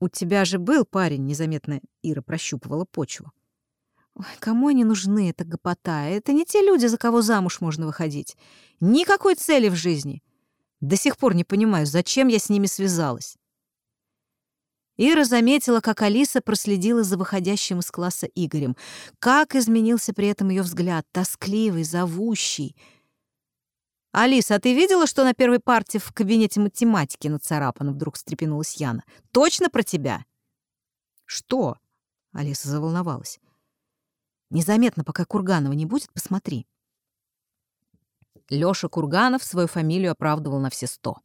[SPEAKER 1] «У тебя же был парень», — незаметно Ира прощупывала почву. Ой, кому они нужны, это гопота? Это не те люди, за кого замуж можно выходить. Никакой цели в жизни. До сих пор не понимаю, зачем я с ними связалась. Ира заметила, как Алиса проследила за выходящим из класса Игорем. Как изменился при этом ее взгляд, тоскливый, зовущий. «Алиса, а ты видела, что на первой партии в кабинете математики нацарапано?» Вдруг встрепенулась Яна. «Точно про тебя?» «Что?» — Алиса заволновалась. «Незаметно, пока Курганова не будет, посмотри». Лёша Курганов свою фамилию оправдывал на все сто.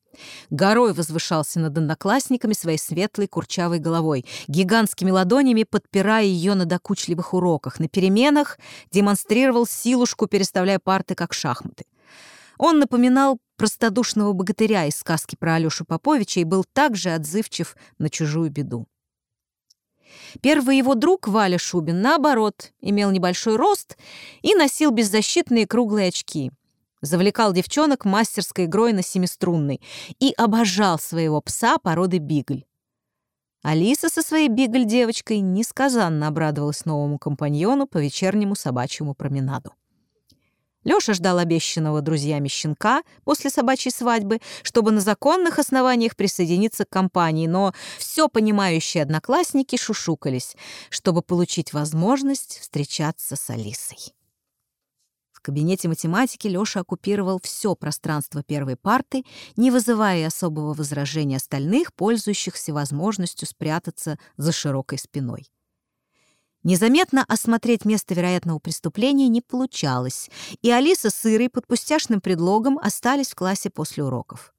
[SPEAKER 1] Горой возвышался над одноклассниками своей светлой курчавой головой, гигантскими ладонями подпирая ее на докучливых уроках. На переменах демонстрировал силушку, переставляя парты, как шахматы. Он напоминал простодушного богатыря из сказки про Алёшу Поповича и был также отзывчив на чужую беду. Первый его друг, Валя Шубин, наоборот, имел небольшой рост и носил беззащитные круглые очки завлекал девчонок мастерской игрой на семиструнной и обожал своего пса породы бигль. Алиса со своей бигль-девочкой несказанно обрадовалась новому компаньону по вечернему собачьему променаду. Лёша ждал обещанного друзьями щенка после собачьей свадьбы, чтобы на законных основаниях присоединиться к компании, но все понимающие одноклассники шушукались, чтобы получить возможность встречаться с Алисой. В кабинете математики Лёша оккупировал все пространство первой парты, не вызывая особого возражения остальных, пользующихся возможностью спрятаться за широкой спиной. Незаметно осмотреть место вероятного преступления не получалось, и Алиса с Ирой под пустяшным предлогом остались в классе после уроков.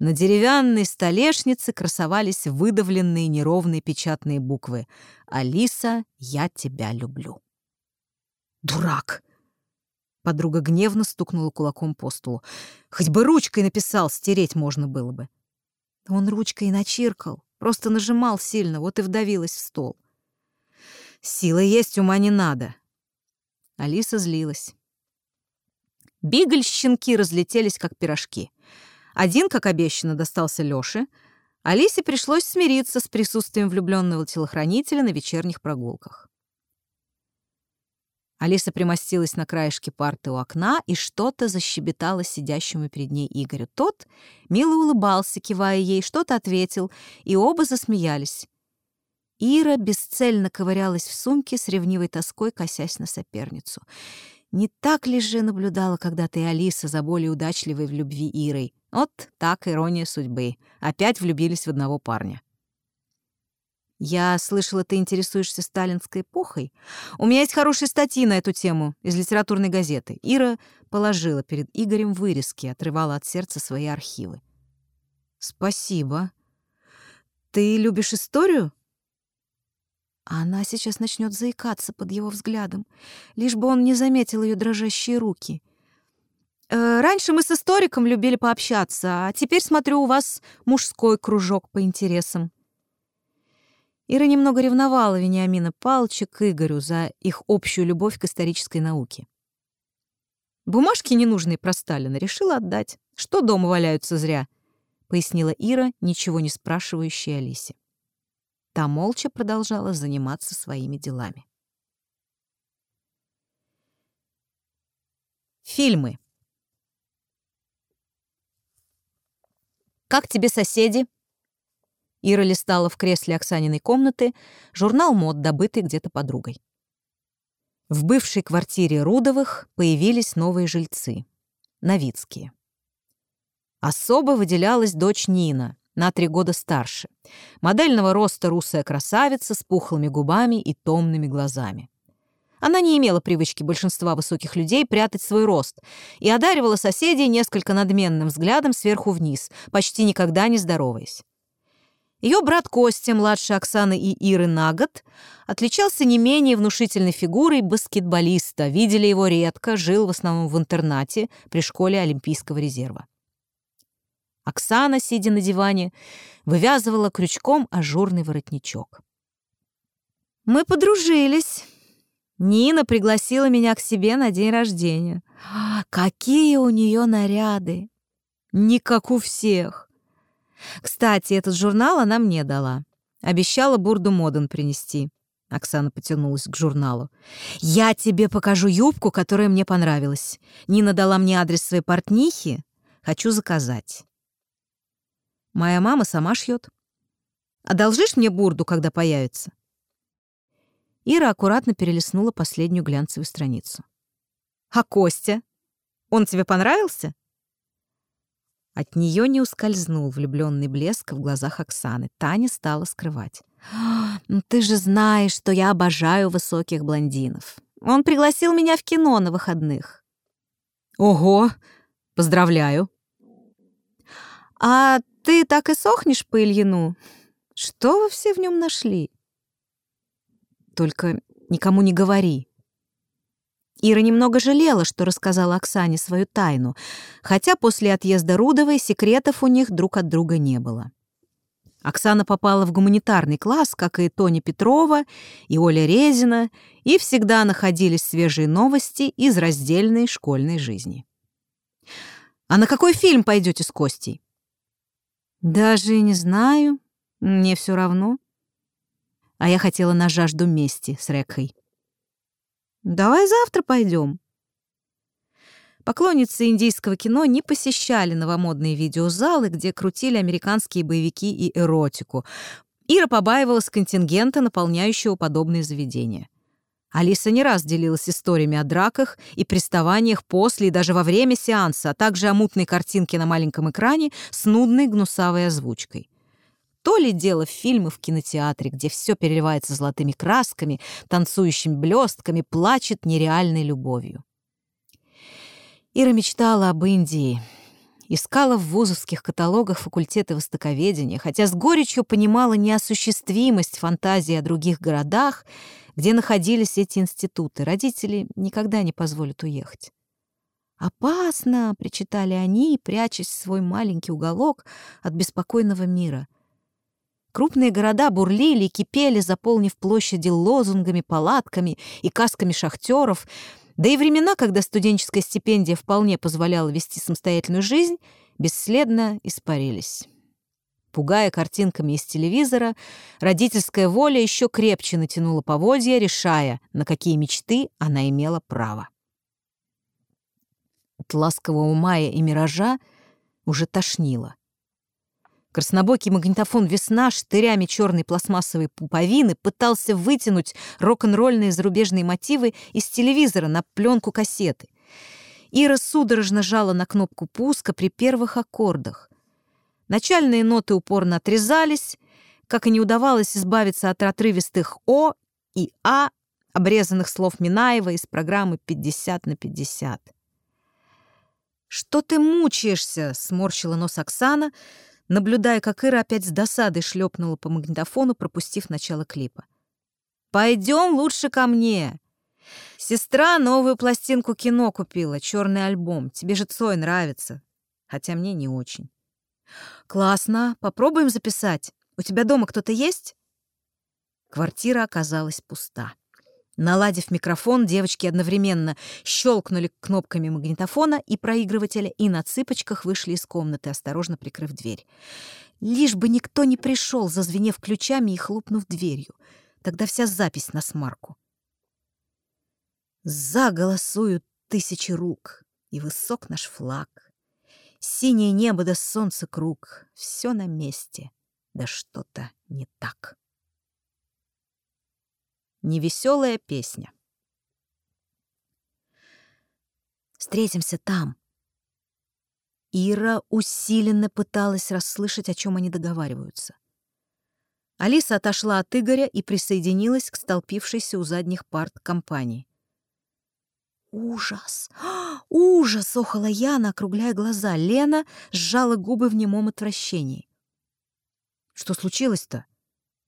[SPEAKER 1] На деревянной столешнице красовались выдавленные неровные печатные буквы «Алиса, я тебя люблю». «Дурак!»
[SPEAKER 2] Подруга гневно стукнула кулаком по столу. Хоть бы ручкой написал, стереть можно было бы. Он ручкой начиркал, просто нажимал сильно, вот и вдавилась в стол. Сила есть, ума не надо. Алиса злилась. Бигль-щенки разлетелись, как пирожки. Один, как обещано, достался Лёше. Алисе пришлось смириться с присутствием влюбленного телохранителя на вечерних прогулках. Алиса примостилась на краешке парты у окна и что-то защебетала сидящему перед ней Игорю. Тот мило улыбался, кивая ей, что-то ответил, и оба засмеялись. Ира бесцельно ковырялась в сумке с ревнивой тоской, косясь на соперницу. Не так ли же наблюдала когда-то и Алиса за более удачливой в любви Ирой? Вот так ирония судьбы. Опять влюбились в одного парня. Я слышала, ты интересуешься сталинской эпохой. У меня есть хорошие статьи на эту тему из литературной газеты. Ира положила перед Игорем вырезки, отрывала от сердца свои архивы. Спасибо. Ты любишь историю? Она сейчас начнет заикаться под его взглядом, лишь бы он не заметил ее дрожащие руки. «Э, «Раньше мы с историком любили пообщаться, а теперь, смотрю, у вас мужской кружок по интересам». Ира немного ревновала Вениамина Палча к Игорю за их общую любовь к исторической науке. «Бумажки ненужные про Сталина решила отдать. Что дома валяются зря?» — пояснила Ира, ничего не спрашивающая Алисе. Та молча продолжала заниматься своими делами. Фильмы. «Как тебе соседи?» Ира листала в кресле Оксаниной комнаты журнал мод, добытый где-то подругой. В бывшей квартире Рудовых появились новые жильцы — Новицкие. Особо выделялась дочь Нина, на три года старше. Модельного роста русая красавица с пухлыми губами и томными глазами. Она не имела привычки большинства высоких людей прятать свой рост и одаривала соседей несколько надменным взглядом сверху вниз, почти никогда не здороваясь. Ее брат Костя, младше Оксаны и Иры на год, отличался не менее внушительной фигурой баскетболиста. Видели его редко, жил в основном в интернате при школе Олимпийского резерва. Оксана, сидя на диване, вывязывала крючком ажурный воротничок. «Мы подружились. Нина пригласила меня к себе на день рождения. Какие у нее наряды! Не как у всех. Кстати, этот журнал она мне дала. Обещала Бурду Моден принести. Оксана потянулась к журналу. «Я тебе покажу юбку, которая мне понравилась. Нина дала мне адрес своей портнихи. Хочу заказать». «Моя мама сама шьет. Одолжишь мне бурду, когда появится?» Ира аккуратно перелистнула последнюю глянцевую страницу. «А Костя? Он тебе понравился?» От нее не ускользнул влюбленный блеск в глазах Оксаны. Таня стала скрывать. «Ну «Ты же знаешь, что я обожаю высоких блондинов. Он пригласил меня в кино на выходных». «Ого! Поздравляю!» «А ты так и сохнешь по Ильину? Что вы все в нем нашли?» «Только никому не говори», Ира немного жалела, что рассказала Оксане свою тайну, хотя после отъезда Рудовой секретов у них друг от друга не было. Оксана попала в гуманитарный класс, как и Тоня Петрова и Оля Резина, и всегда находились свежие новости из раздельной школьной жизни. «А на какой фильм пойдете с Костей?» «Даже не знаю. Мне все равно. А я хотела на жажду мести с Рекхой. Давай завтра пойдем. Поклонницы индийского кино не посещали новомодные видеозалы, где крутили американские боевики и эротику. Ира побаивалась контингента, наполняющего подобные заведения. Алиса не раз делилась историями о драках и приставаниях после и даже во время сеанса, а также о мутной картинке на маленьком экране с нудной гнусавой озвучкой. То ли дело в фильмы в кинотеатре, где все переливается золотыми красками, танцующими блестками, плачет нереальной любовью. Ира мечтала об Индии, искала в вузовских каталогах факультеты востоковедения, хотя с горечью понимала неосуществимость фантазии о других городах, где находились эти институты. Родители никогда не позволят уехать. «Опасно!» — причитали они, прячась в свой маленький уголок от беспокойного мира. Крупные города бурлили и кипели, заполнив площади лозунгами, палатками и касками шахтеров, да и времена, когда студенческая стипендия вполне позволяла вести самостоятельную жизнь, бесследно испарились. Пугая картинками из телевизора, родительская воля еще крепче натянула поводья, решая, на какие мечты она имела право. От ласкового мая и миража уже тошнило. Краснобокий магнитофон «Весна» штырями черной пластмассовой пуповины пытался вытянуть рок-н-ролльные зарубежные мотивы из телевизора на пленку кассеты. Ира судорожно жала на кнопку пуска при первых аккордах. Начальные ноты упорно отрезались, как и не удавалось избавиться от отрывистых «о» и «а», обрезанных слов Минаева из программы «50 на 50». «Что ты мучаешься?» — сморщила нос Оксана, наблюдая, как Ира опять с досадой шлепнула по магнитофону, пропустив начало клипа. «Пойдем лучше ко мне!» «Сестра новую пластинку кино купила, черный альбом. Тебе же Цой нравится. Хотя мне не очень». «Классно. Попробуем записать. У тебя дома кто-то есть?» Квартира оказалась пуста. Наладив микрофон, девочки одновременно щелкнули кнопками магнитофона и проигрывателя и на цыпочках вышли из комнаты, осторожно прикрыв дверь. Лишь бы никто не пришел, зазвенев ключами и хлопнув дверью. Тогда вся запись на смарку. Заголосуют тысячи рук, и высок наш флаг. Синее небо да солнце круг, все на месте, да что-то не так. Невеселая песня. Встретимся там. Ира усиленно пыталась расслышать, о чем они договариваются. Алиса отошла от Игоря и присоединилась к столпившейся у задних парт компании. «Ужас! Ужас!» — охала Яна, округляя глаза. Лена сжала губы в немом отвращении. «Что случилось-то?»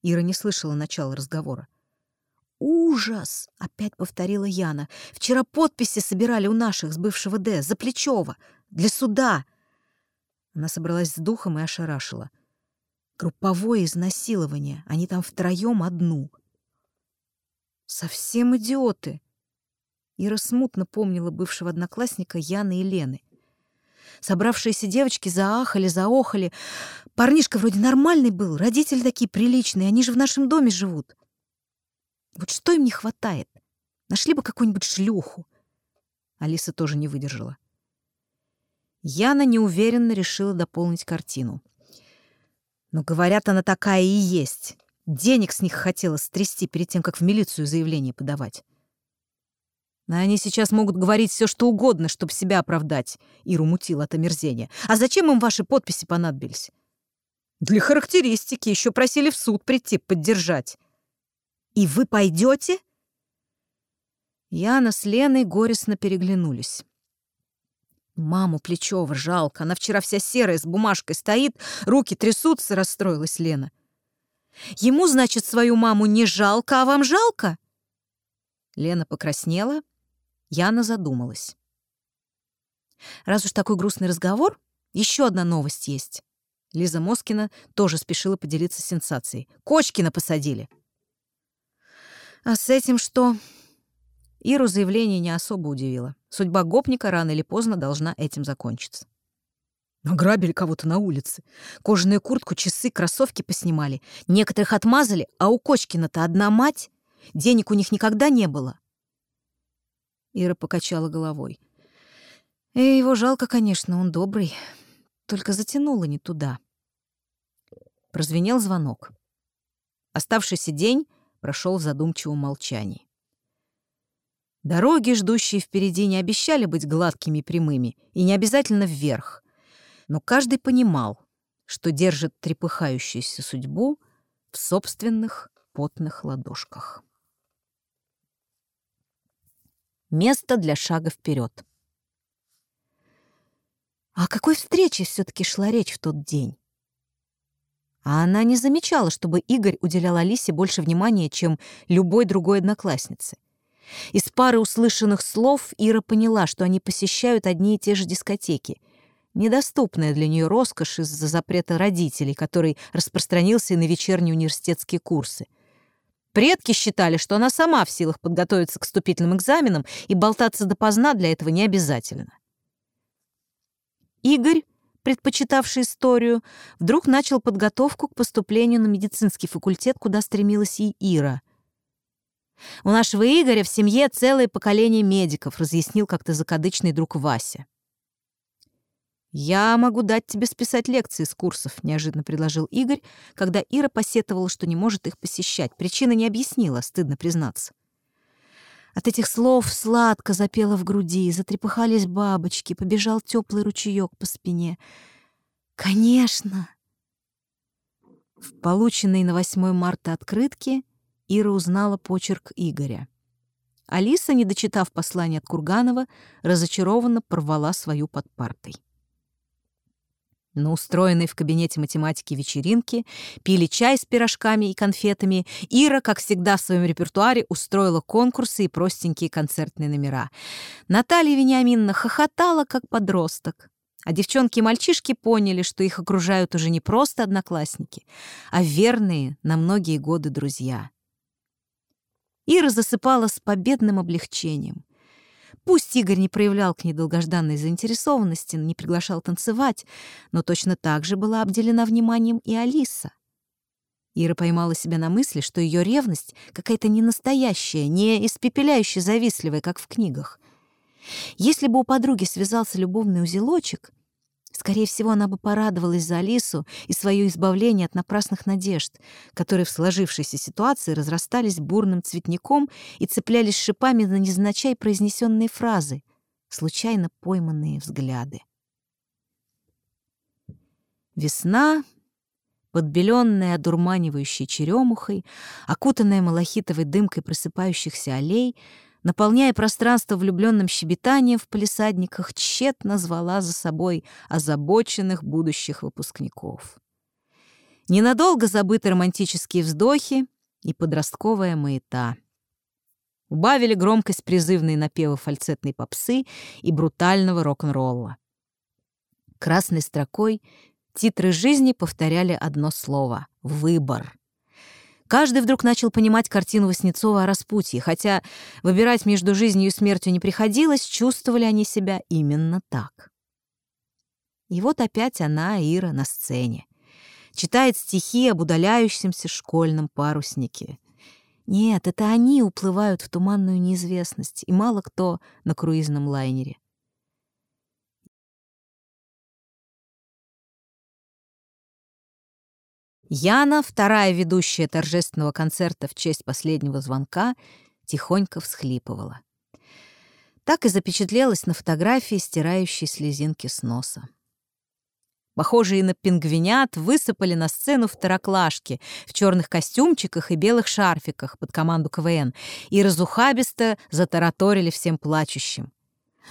[SPEAKER 2] Ира не слышала начала разговора. «Ужас!» — опять повторила Яна. «Вчера подписи собирали у наших с бывшего Д, за Плечева, для суда!» Она собралась с духом и ошарашила. «Групповое изнасилование. Они там втроем одну». «Совсем идиоты!» Ира смутно помнила бывшего одноклассника Яны и Лены. Собравшиеся девочки заахали, заохали. Парнишка вроде нормальный был, родители такие приличные, они же в нашем доме живут. Вот что им не хватает? Нашли бы какую-нибудь шлюху. Алиса тоже не выдержала. Яна неуверенно решила дополнить картину. Но, говорят, она такая и есть. Денег с них хотела стрясти перед тем, как в милицию заявление подавать. Но они сейчас могут говорить все, что угодно, чтобы себя оправдать. Иру мутил от омерзения. А зачем им ваши подписи понадобились? Для характеристики. Еще просили в суд прийти поддержать. И вы пойдете? Яна с Леной горестно переглянулись. Маму Плечева жалко. Она вчера вся серая, с бумажкой стоит, руки трясутся, расстроилась Лена. Ему, значит, свою маму не жалко, а вам жалко? Лена покраснела, Яна задумалась. Раз уж такой грустный разговор, еще одна новость есть. Лиза Москина тоже спешила поделиться сенсацией. Кочкина посадили. А с этим что? Иру заявление не особо удивило. Судьба гопника рано или поздно должна этим закончиться. Ограбили кого-то на улице. Кожаную куртку, часы, кроссовки поснимали. Некоторых отмазали, а у Кочкина-то одна мать. Денег у них никогда не было. Ира покачала головой. И «Э, его жалко, конечно, он добрый. Только затянуло не туда. Прозвенел звонок. Оставшийся день прошел в задумчивом молчании. Дороги, ждущие впереди, не обещали быть гладкими и прямыми, и не обязательно вверх. Но каждый понимал, что держит трепыхающуюся судьбу в собственных потных ладошках. Место для шага вперед. О какой встрече все-таки шла речь в тот день? А она не замечала, чтобы Игорь уделял Алисе больше внимания, чем любой другой однокласснице.
[SPEAKER 1] Из пары услышанных слов Ира поняла, что они посещают одни и те же дискотеки. Недоступная для нее роскошь из-за запрета родителей, который распространился и на вечерние университетские курсы. Предки считали, что она сама в силах подготовиться к вступительным экзаменам, и болтаться допоздна для этого не обязательно. Игорь, предпочитавший историю, вдруг начал подготовку к поступлению на медицинский факультет, куда стремилась и Ира. «У нашего Игоря в семье целое поколение медиков», разъяснил как-то закадычный друг Вася. «Я могу дать тебе списать лекции с курсов», — неожиданно предложил Игорь, когда Ира посетовала, что не может их посещать. Причина не объяснила, стыдно признаться. От этих слов сладко запело в груди, затрепыхались бабочки, побежал теплый ручеек по спине. «Конечно!» В полученной на 8 марта открытке Ира узнала почерк Игоря. Алиса, не дочитав послание от Курганова, разочарованно порвала свою под партой. На устроенной в кабинете математики вечеринке пили чай с пирожками и конфетами. Ира, как всегда в своем репертуаре, устроила конкурсы и простенькие концертные номера. Наталья Вениаминовна хохотала, как подросток. А девчонки и мальчишки поняли, что их окружают уже не просто одноклассники, а верные на многие годы друзья. Ира засыпала с победным облегчением. Пусть Игорь не проявлял к ней долгожданной заинтересованности, не приглашал танцевать, но точно так же была обделена вниманием и Алиса. Ира поймала себя на мысли, что ее ревность какая-то не настоящая, не испепеляющая завистливая, как в книгах. Если бы у подруги связался любовный узелочек, Скорее всего, она бы порадовалась за Алису и свое избавление от напрасных надежд, которые в сложившейся ситуации разрастались бурным цветником и цеплялись шипами на незначай произнесенные фразы, случайно пойманные взгляды. Весна, подбеленная одурманивающей черемухой, окутанная малахитовой дымкой просыпающихся аллей — наполняя пространство влюбленным щебетанием в палисадниках, тщетно звала за собой озабоченных будущих выпускников. Ненадолго забыты романтические вздохи и подростковая маята. Убавили громкость призывные напевы фальцетной попсы и брутального рок-н-ролла. Красной строкой титры жизни повторяли одно слово — «выбор». Каждый вдруг начал понимать картину Васнецова о распутье, хотя выбирать между жизнью и смертью не приходилось, чувствовали они себя именно так. И вот опять она, Ира, на сцене. Читает стихи об удаляющемся школьном паруснике. Нет, это они уплывают в туманную неизвестность, и мало кто на круизном лайнере. Яна, вторая ведущая торжественного концерта в честь последнего звонка, тихонько всхлипывала. Так и запечатлелась на фотографии, стирающей слезинки с носа. Похожие на пингвинят высыпали на сцену второклашки в черных костюмчиках и белых шарфиках под команду КВН и разухабисто затараторили всем плачущим.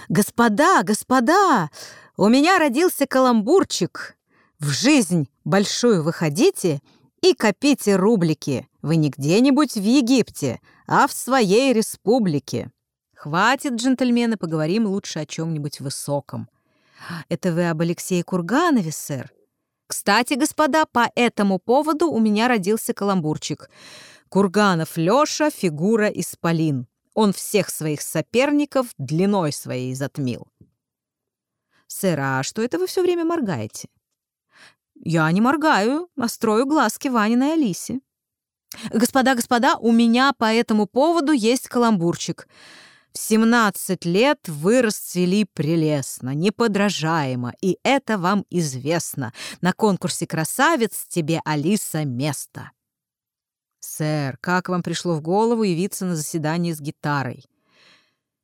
[SPEAKER 1] «Господа, господа, у меня родился каламбурчик! В жизнь большую выходите и копите рублики. Вы не где-нибудь в Египте, а в своей республике. Хватит, джентльмены, поговорим лучше о чем-нибудь высоком. Это вы об Алексее Курганове, сэр? Кстати, господа, по этому поводу у меня родился каламбурчик. Курганов Лёша — фигура исполин. Он всех своих соперников длиной своей затмил. Сэр, а что это вы все время моргаете? Я не моргаю, а строю глазки Ваниной Алисе. Господа, господа, у меня по этому поводу есть каламбурчик. В 17 лет вы расцвели прелестно, неподражаемо, и это вам известно. На конкурсе «Красавец» тебе, Алиса, место. Сэр, как вам пришло в голову явиться на заседание с гитарой?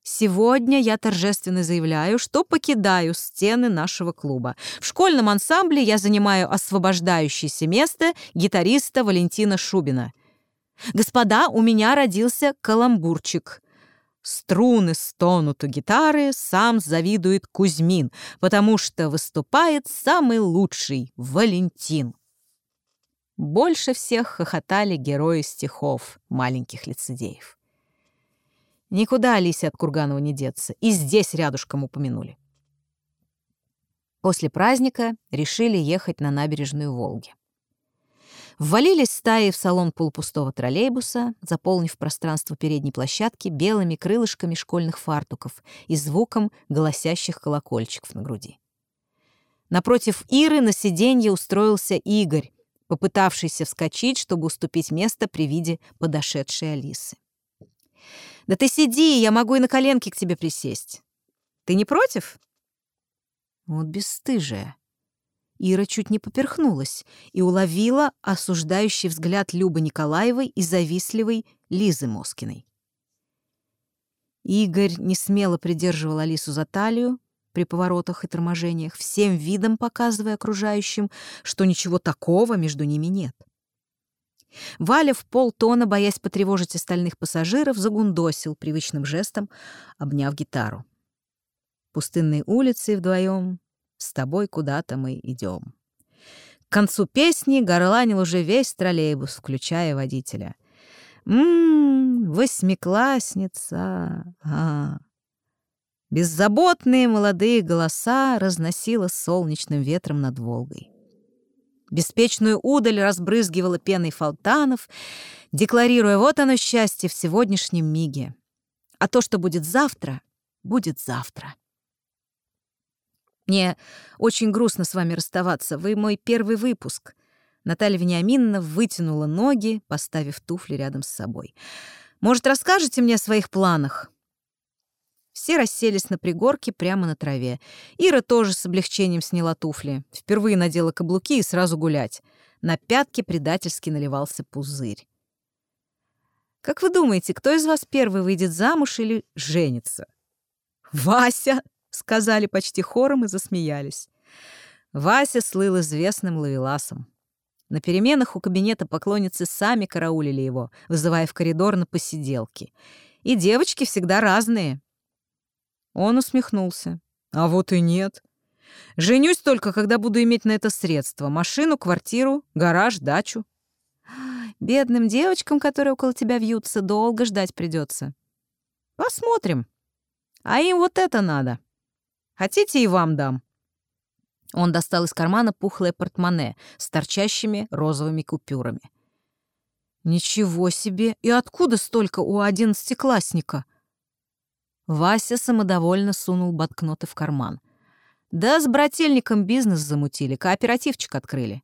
[SPEAKER 1] Сегодня я торжественно заявляю, что покидаю стены нашего клуба. В школьном ансамбле я занимаю освобождающееся место гитариста Валентина Шубина. Господа, у меня родился каламбурчик. Струны стонут у гитары, сам завидует Кузьмин, потому что выступает самый лучший Валентин. Больше всех хохотали герои стихов маленьких лицедеев. Никуда Алисе от Курганова не деться. И здесь рядышком упомянули. После праздника решили ехать на набережную Волги. Ввалились стаи в салон полупустого троллейбуса, заполнив пространство передней площадки белыми крылышками школьных фартуков и звуком голосящих колокольчиков на груди. Напротив Иры на сиденье устроился Игорь, попытавшийся вскочить, чтобы уступить место при виде подошедшей Алисы. «Да ты сиди, я могу и на коленки к тебе присесть. Ты не против?» Вот бесстыжая. Ира чуть не поперхнулась и уловила осуждающий взгляд Любы Николаевой и завистливой Лизы Москиной. Игорь не смело придерживал Алису за талию при поворотах и торможениях, всем видом показывая окружающим, что ничего такого между ними нет. Валя в полтона, боясь потревожить остальных пассажиров, загундосил привычным жестом, обняв гитару. Пустынные улицы вдвоем, с тобой куда-то мы идем. К концу песни горланил уже весь троллейбус, включая водителя. «Ммм, восьмиклассница!» а. Беззаботные молодые голоса разносило солнечным ветром над Волгой. Беспечную удаль разбрызгивала пеной фонтанов, декларируя «вот оно счастье в сегодняшнем миге». А то, что будет завтра, будет завтра. Мне очень грустно с вами расставаться. Вы мой первый выпуск. Наталья Вениаминовна вытянула ноги, поставив туфли рядом с собой. Может, расскажете мне о своих планах? Все расселись на пригорке прямо на траве. Ира тоже с облегчением сняла туфли. Впервые надела каблуки и сразу гулять. На пятке предательски наливался пузырь. «Как вы думаете, кто из вас первый выйдет замуж или женится?» «Вася!» — сказали почти хором и засмеялись. Вася слыл известным ловеласом. На переменах у кабинета поклонницы сами караулили его, вызывая в коридор на посиделки. И девочки всегда разные. Он усмехнулся. А вот и нет. Женюсь только, когда буду иметь на это средства. Машину, квартиру, гараж, дачу. Бедным девочкам, которые около тебя вьются, долго ждать придется. Посмотрим. А им вот это надо. Хотите, и вам дам. Он достал из кармана пухлое портмоне с торчащими розовыми купюрами. «Ничего себе! И откуда столько у одиннадцатиклассника?» Вася самодовольно сунул банкноты в карман. Да с брательником бизнес замутили, кооперативчик открыли.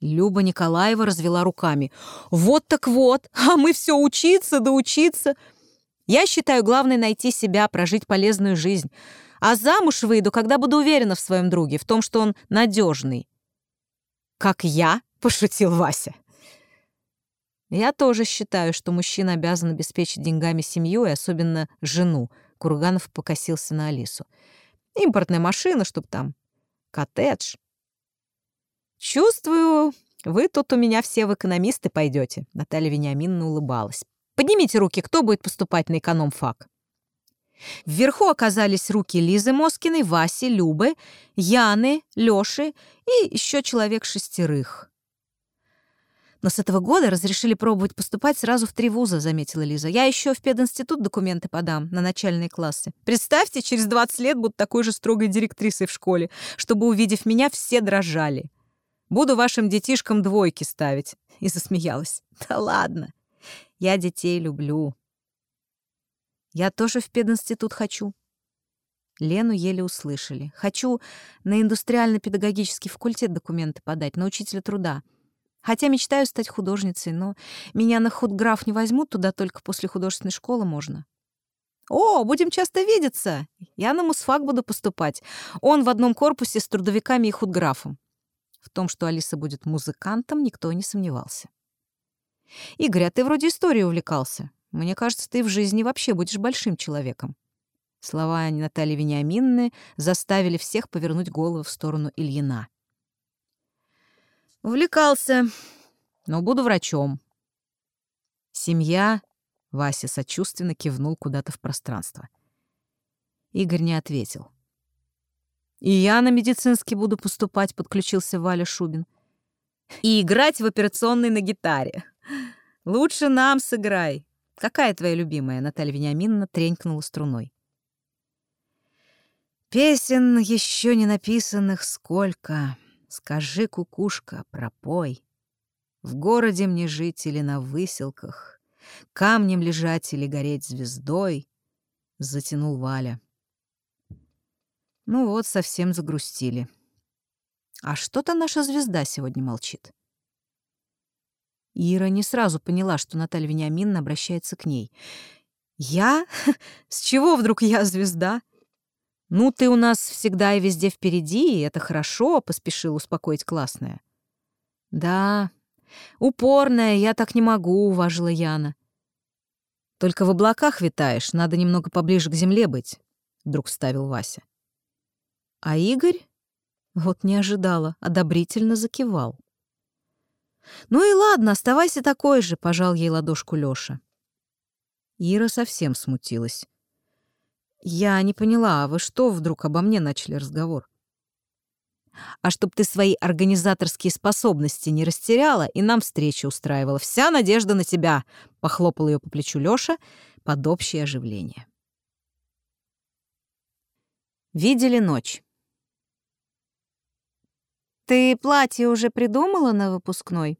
[SPEAKER 1] Люба Николаева развела руками. «Вот так вот, а мы все учиться да учиться. Я считаю, главное найти себя, прожить полезную жизнь. А замуж выйду, когда буду уверена в своем друге, в том, что он надежный». «Как я?» — пошутил Вася. Я тоже считаю, что мужчина обязан обеспечить деньгами семью и особенно жену. Курганов покосился на Алису. Импортная машина, чтоб там. Коттедж. Чувствую, вы тут у меня все в экономисты пойдете. Наталья Вениаминовна улыбалась. Поднимите руки, кто будет поступать на экономфак. Вверху оказались руки Лизы Москиной, Васи, Любы, Яны, Лёши и еще человек шестерых. Но с этого года разрешили пробовать поступать сразу в три вуза, заметила Лиза. Я еще в пединститут документы подам на начальные классы. Представьте, через 20 лет буду такой же строгой директрисой в школе, чтобы, увидев меня, все дрожали. Буду вашим детишкам двойки ставить. И засмеялась. Да ладно, я детей люблю. Я тоже в пединститут хочу. Лену еле услышали. Хочу на индустриально-педагогический факультет документы подать, на учителя труда. Хотя мечтаю стать художницей, но меня на худграф не возьмут, туда только после художественной школы можно. «О, будем часто видеться! Я на мусфак буду поступать. Он в одном корпусе с трудовиками и худграфом». В том, что Алиса будет музыкантом, никто не сомневался. «Игорь, а ты вроде историей увлекался. Мне кажется, ты в жизни вообще будешь большим человеком». Слова Натальи Вениаминны заставили всех повернуть голову в сторону Ильина. Увлекался, но буду врачом. Семья... Вася сочувственно кивнул куда-то в пространство. Игорь не ответил. «И я на медицинский буду поступать», — подключился Валя Шубин. «И играть в операционной на гитаре. Лучше нам сыграй. Какая твоя любимая?» Наталья Вениаминовна тренькнула струной. «Песен еще не написанных сколько. Скажи, кукушка, пропой. В городе мне жить или на выселках, Камнем лежать или гореть звездой?» Затянул Валя. Ну вот, совсем загрустили. А что-то наша звезда сегодня молчит. Ира не сразу поняла, что Наталья Вениаминовна обращается к ней. «Я? С чего вдруг я звезда?» «Ну, ты у нас всегда и везде впереди, и это хорошо», — поспешил успокоить классная. «Да, упорная, я так не могу», — уважила Яна. «Только в облаках витаешь, надо немного поближе к земле быть», — вдруг вставил Вася. А Игорь, вот не ожидала, одобрительно закивал. «Ну и ладно, оставайся такой же», — пожал ей ладошку Лёша. Ира совсем смутилась. «Я не поняла, а вы что вдруг обо мне начали разговор?» «А чтоб ты свои организаторские способности не растеряла и нам встречу устраивала. Вся надежда на тебя!» — похлопал ее по плечу Лёша под общее оживление. Видели ночь. «Ты платье уже придумала на выпускной?»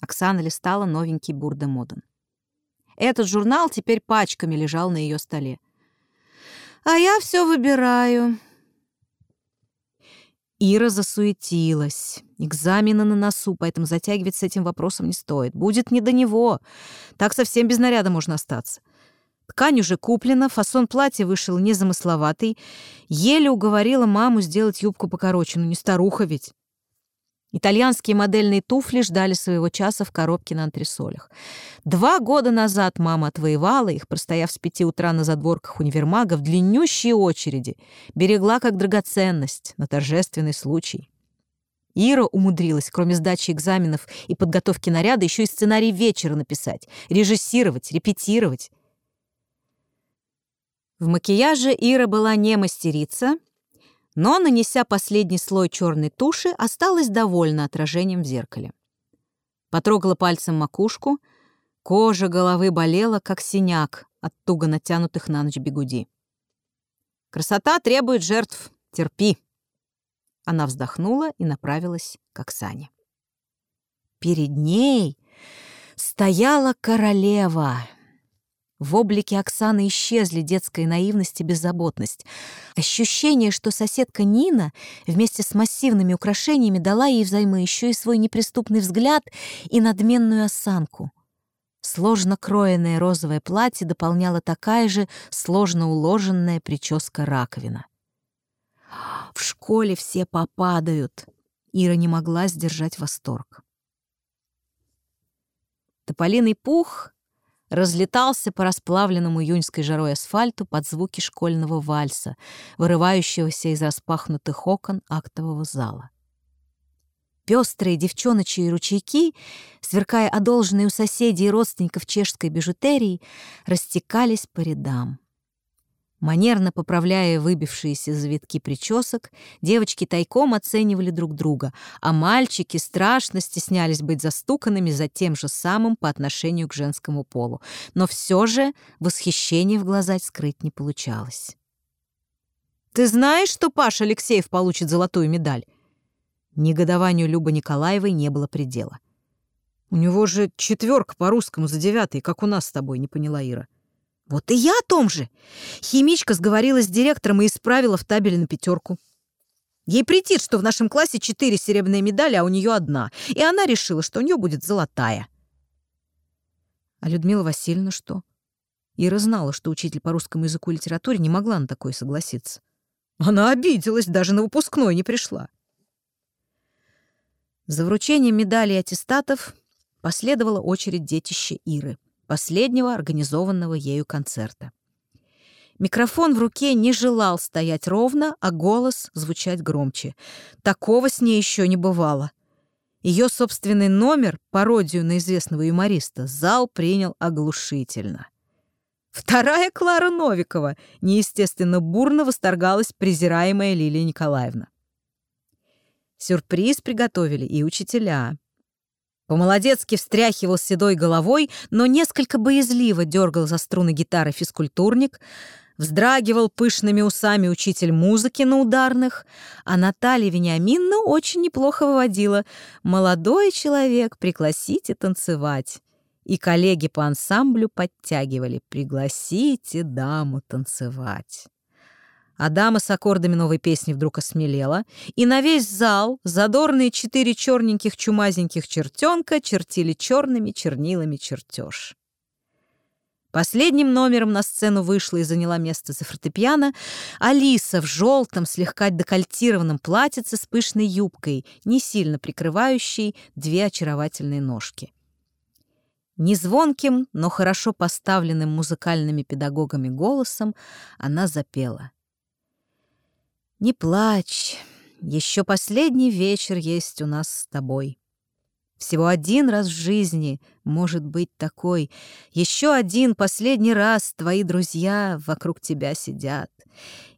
[SPEAKER 1] Оксана листала новенький Бурда Моден. Этот журнал теперь пачками лежал на ее столе. «А я все выбираю». Ира засуетилась. Экзамены на носу, поэтому затягивать с этим вопросом не стоит. Будет не до него. Так совсем без наряда можно остаться. Ткань уже куплена, фасон платья вышел незамысловатый. Еле уговорила маму сделать юбку покороче, ну не старуха ведь. Итальянские модельные туфли ждали своего часа в коробке на антресолях. Два года назад мама отвоевала их, простояв с пяти утра на задворках универмага в длиннющие очереди, берегла как драгоценность на торжественный случай. Ира умудрилась, кроме сдачи экзаменов и подготовки наряда, еще и сценарий вечера написать, режиссировать, репетировать. В макияже Ира была не мастерица, но, нанеся последний слой черной туши, осталась довольна отражением в зеркале. Потрогала пальцем макушку, кожа головы болела, как синяк от туго натянутых на ночь бегуди. «Красота требует жертв, терпи!» Она вздохнула и направилась к Оксане. Перед ней стояла королева — в облике Оксаны исчезли детская наивность и беззаботность. Ощущение, что соседка Нина вместе с массивными украшениями дала ей взаймы еще и свой неприступный взгляд и надменную осанку. Сложно кроенное розовое платье дополняла такая же сложно уложенная прическа-раковина. «В школе все попадают!» Ира не могла сдержать восторг. Тополиный пух разлетался по расплавленному июньской жарой асфальту под звуки школьного вальса, вырывающегося из распахнутых окон актового зала. Пестрые девчоночьи ручейки, сверкая одолженные у соседей и родственников чешской бижутерии, растекались по рядам. Манерно поправляя выбившиеся завитки причесок, девочки тайком оценивали друг друга, а мальчики страшно стеснялись быть застуканными за тем же самым по отношению к женскому полу. Но все же восхищение в глаза скрыть не получалось. «Ты знаешь, что Паша Алексеев получит золотую медаль?» Негодованию Любы Николаевой не было предела. «У него же четверка по русскому за девятый, как у нас с тобой», — не поняла Ира. Вот и я о том же. Химичка сговорилась с директором и исправила в табеле на пятерку. Ей претит, что в нашем классе четыре серебряные медали, а у нее одна. И она решила, что у нее будет золотая. А Людмила Васильевна что? Ира знала, что учитель по русскому языку и литературе не могла на такое согласиться. Она обиделась, даже на выпускной не пришла. За вручением медалей и аттестатов последовала очередь детища Иры последнего организованного ею концерта. Микрофон в руке не желал стоять ровно, а голос звучать громче. Такого с ней еще не бывало. Ее собственный номер, пародию на известного юмориста, зал принял оглушительно. Вторая Клара Новикова неестественно бурно восторгалась презираемая Лилия Николаевна. Сюрприз приготовили и учителя. По-молодецки встряхивал седой головой, но несколько боязливо дергал за струны гитары физкультурник, вздрагивал пышными усами учитель музыки на ударных, а Наталья Вениаминна очень неплохо выводила «Молодой человек, пригласите танцевать». И коллеги по ансамблю подтягивали «Пригласите даму танцевать». А дама с аккордами новой песни вдруг осмелела, и на весь зал задорные четыре черненьких чумазеньких чертенка чертили черными чернилами чертеж. Последним номером на сцену вышла и заняла место за фортепиано Алиса в желтом, слегка декольтированном платьице с пышной юбкой, не сильно прикрывающей две очаровательные ножки. Незвонким, но хорошо поставленным музыкальными педагогами голосом она запела. «Не плачь, еще последний вечер есть у нас с тобой. Всего один раз в жизни может быть такой. Еще один последний раз твои друзья вокруг тебя сидят.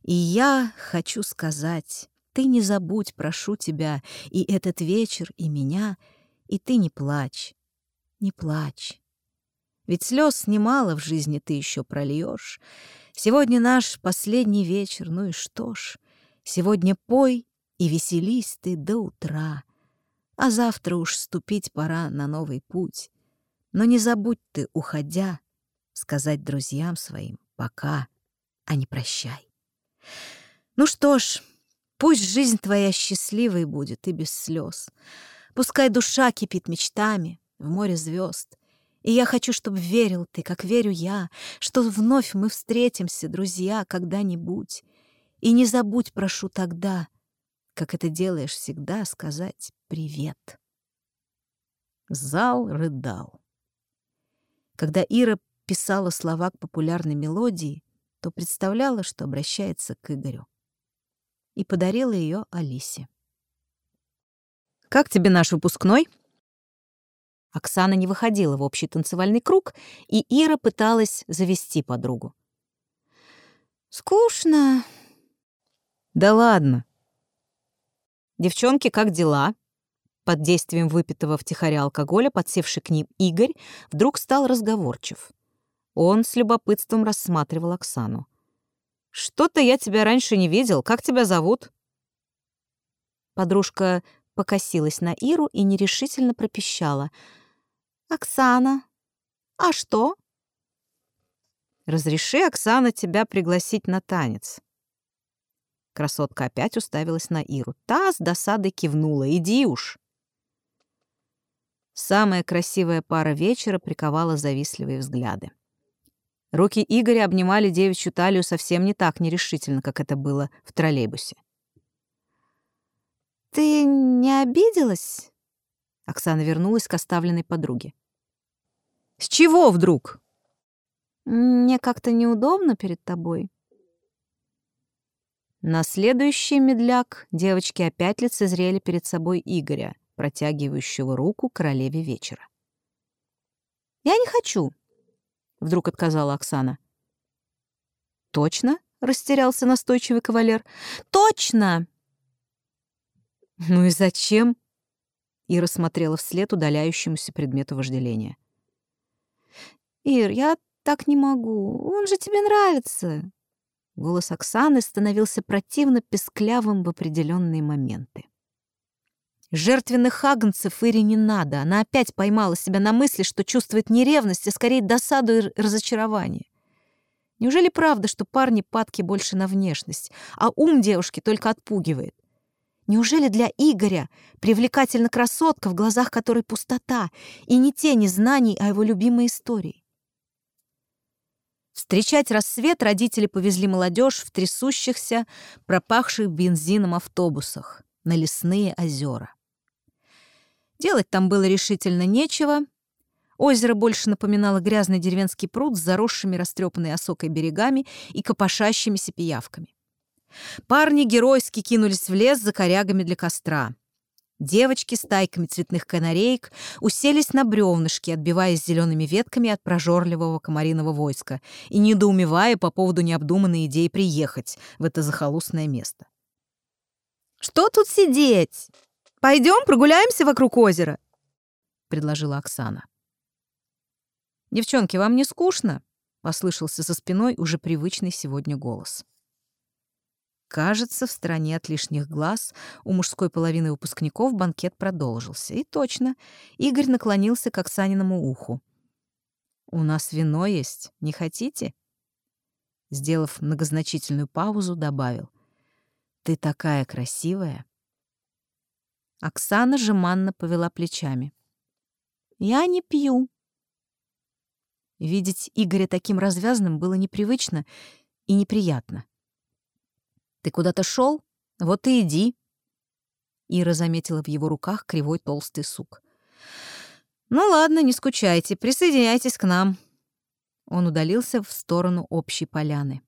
[SPEAKER 1] И я хочу сказать, ты не забудь, прошу тебя, и этот вечер, и меня, и ты не плачь, не плачь. Ведь слез немало в жизни ты еще прольешь. Сегодня наш последний вечер, ну и что ж, Сегодня пой и веселись ты до утра, А завтра уж ступить пора на новый путь. Но не забудь ты, уходя, Сказать друзьям своим «пока», а не «прощай». Ну что ж, пусть жизнь твоя счастливой будет и без слез. Пускай душа кипит мечтами в море звезд. И я хочу, чтобы верил ты, как верю я, Что вновь мы встретимся, друзья, когда-нибудь. И не забудь, прошу, тогда, как это делаешь всегда, сказать «привет». Зал рыдал. Когда Ира писала слова к популярной мелодии, то представляла, что обращается к Игорю. И подарила ее Алисе. «Как тебе наш выпускной?» Оксана не выходила в общий танцевальный круг, и Ира пыталась завести подругу.
[SPEAKER 2] «Скучно»,
[SPEAKER 1] да ладно. Девчонки, как дела? Под действием выпитого втихаря алкоголя, подсевший к ним Игорь, вдруг стал разговорчив. Он с любопытством рассматривал Оксану. «Что-то я тебя раньше не видел. Как тебя зовут?» Подружка покосилась на Иру и нерешительно пропищала.
[SPEAKER 2] «Оксана. А что?»
[SPEAKER 1] «Разреши, Оксана, тебя пригласить на танец». Красотка опять уставилась на Иру. Та с досадой кивнула. «Иди уж!» Самая красивая пара вечера приковала завистливые взгляды. Руки Игоря обнимали девичью талию совсем не так нерешительно, как это было в троллейбусе.
[SPEAKER 2] «Ты не обиделась?»
[SPEAKER 1] Оксана вернулась к оставленной подруге. «С чего вдруг?»
[SPEAKER 2] «Мне как-то неудобно перед тобой».
[SPEAKER 1] На следующий медляк девочки опять лицезрели перед собой Игоря, протягивающего руку королеве вечера.
[SPEAKER 2] «Я не хочу», — вдруг отказала Оксана.
[SPEAKER 1] «Точно?» — растерялся настойчивый кавалер.
[SPEAKER 2] «Точно!»
[SPEAKER 1] «Ну и зачем?» Ира смотрела вслед удаляющемуся предмету вожделения.
[SPEAKER 2] «Ир, я так не могу. Он же тебе нравится.
[SPEAKER 1] Голос Оксаны становился противно песклявым в определенные моменты. Жертвенных агнцев Ире не надо. Она опять поймала себя на мысли, что чувствует не ревность, а скорее досаду и разочарование. Неужели правда, что парни падки больше на внешность, а ум девушки только отпугивает? Неужели для Игоря привлекательна красотка, в глазах которой пустота, и не тени знаний о его любимой истории? Встречать рассвет родители повезли молодежь в трясущихся, пропахших бензином автобусах на лесные озера. Делать там было решительно нечего. Озеро больше напоминало грязный деревенский пруд с заросшими растрепанной осокой берегами и копошащимися пиявками. Парни геройски кинулись в лес за корягами для костра. Девочки с тайками цветных канареек уселись на бревнышки, отбиваясь зелеными ветками от прожорливого комариного войска и недоумевая по поводу необдуманной идеи приехать в это захолустное место.
[SPEAKER 2] «Что тут сидеть? Пойдем прогуляемся вокруг озера?»
[SPEAKER 1] — предложила Оксана. «Девчонки, вам не скучно?» — послышался за спиной уже привычный сегодня голос. Кажется, в стороне от лишних глаз у мужской половины выпускников банкет продолжился. И точно, Игорь наклонился к Оксаниному уху. «У нас вино есть, не хотите?» Сделав многозначительную паузу, добавил. «Ты такая красивая!» Оксана жеманно повела плечами. «Я не пью». Видеть Игоря таким развязанным было непривычно и неприятно. «Ты куда-то шел? Вот и иди». Ира заметила в его руках кривой толстый сук. «Ну ладно, не скучайте, присоединяйтесь к нам». Он удалился в сторону общей поляны.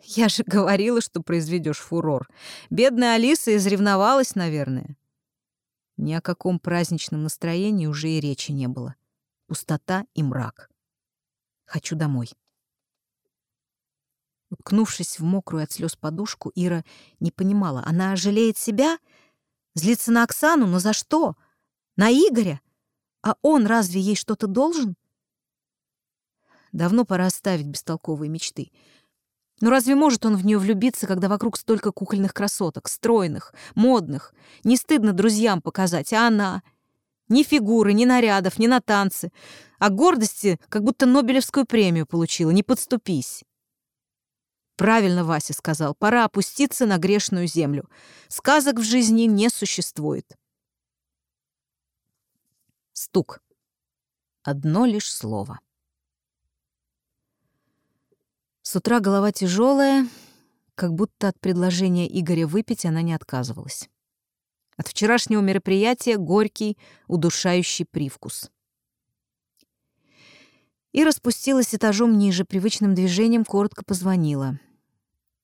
[SPEAKER 1] «Я же говорила, что произведешь фурор. Бедная Алиса изревновалась, наверное». Ни о каком праздничном настроении уже и речи не было. Пустота и мрак. Хочу домой. Уткнувшись в мокрую от слез подушку, Ира не понимала, она жалеет себя? Злится на Оксану, но за что? На Игоря? А он разве ей что-то должен? Давно пора оставить бестолковые мечты. Но разве может он в нее влюбиться, когда вокруг столько кукольных красоток, стройных, модных? Не стыдно друзьям показать, а она... Ни фигуры, ни нарядов, ни на танцы. А гордости, как будто Нобелевскую премию получила. Не подступись. Правильно Вася сказал, пора опуститься на грешную землю. Сказок в жизни не существует. Стук. Одно лишь слово. С утра голова тяжелая, как будто от предложения Игоря выпить она не отказывалась. От вчерашнего мероприятия горький, удушающий привкус. И распустилась этажом ниже, привычным движением коротко позвонила.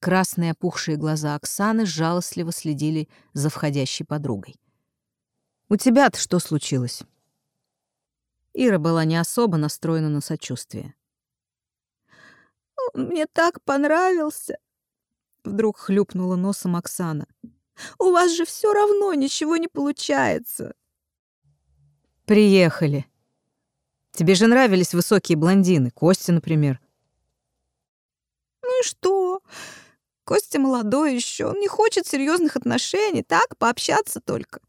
[SPEAKER 1] Красные опухшие глаза Оксаны жалостливо следили за входящей подругой. «У тебя-то что случилось?» Ира была не особо настроена на сочувствие.
[SPEAKER 2] «Он мне так понравился!» Вдруг хлюпнула носом Оксана. «У вас же все равно ничего не получается!»
[SPEAKER 1] «Приехали. Тебе же нравились высокие блондины, Костя, например».
[SPEAKER 2] «Ну и что? Костя молодой еще, он не хочет серьезных отношений, так, пообщаться только.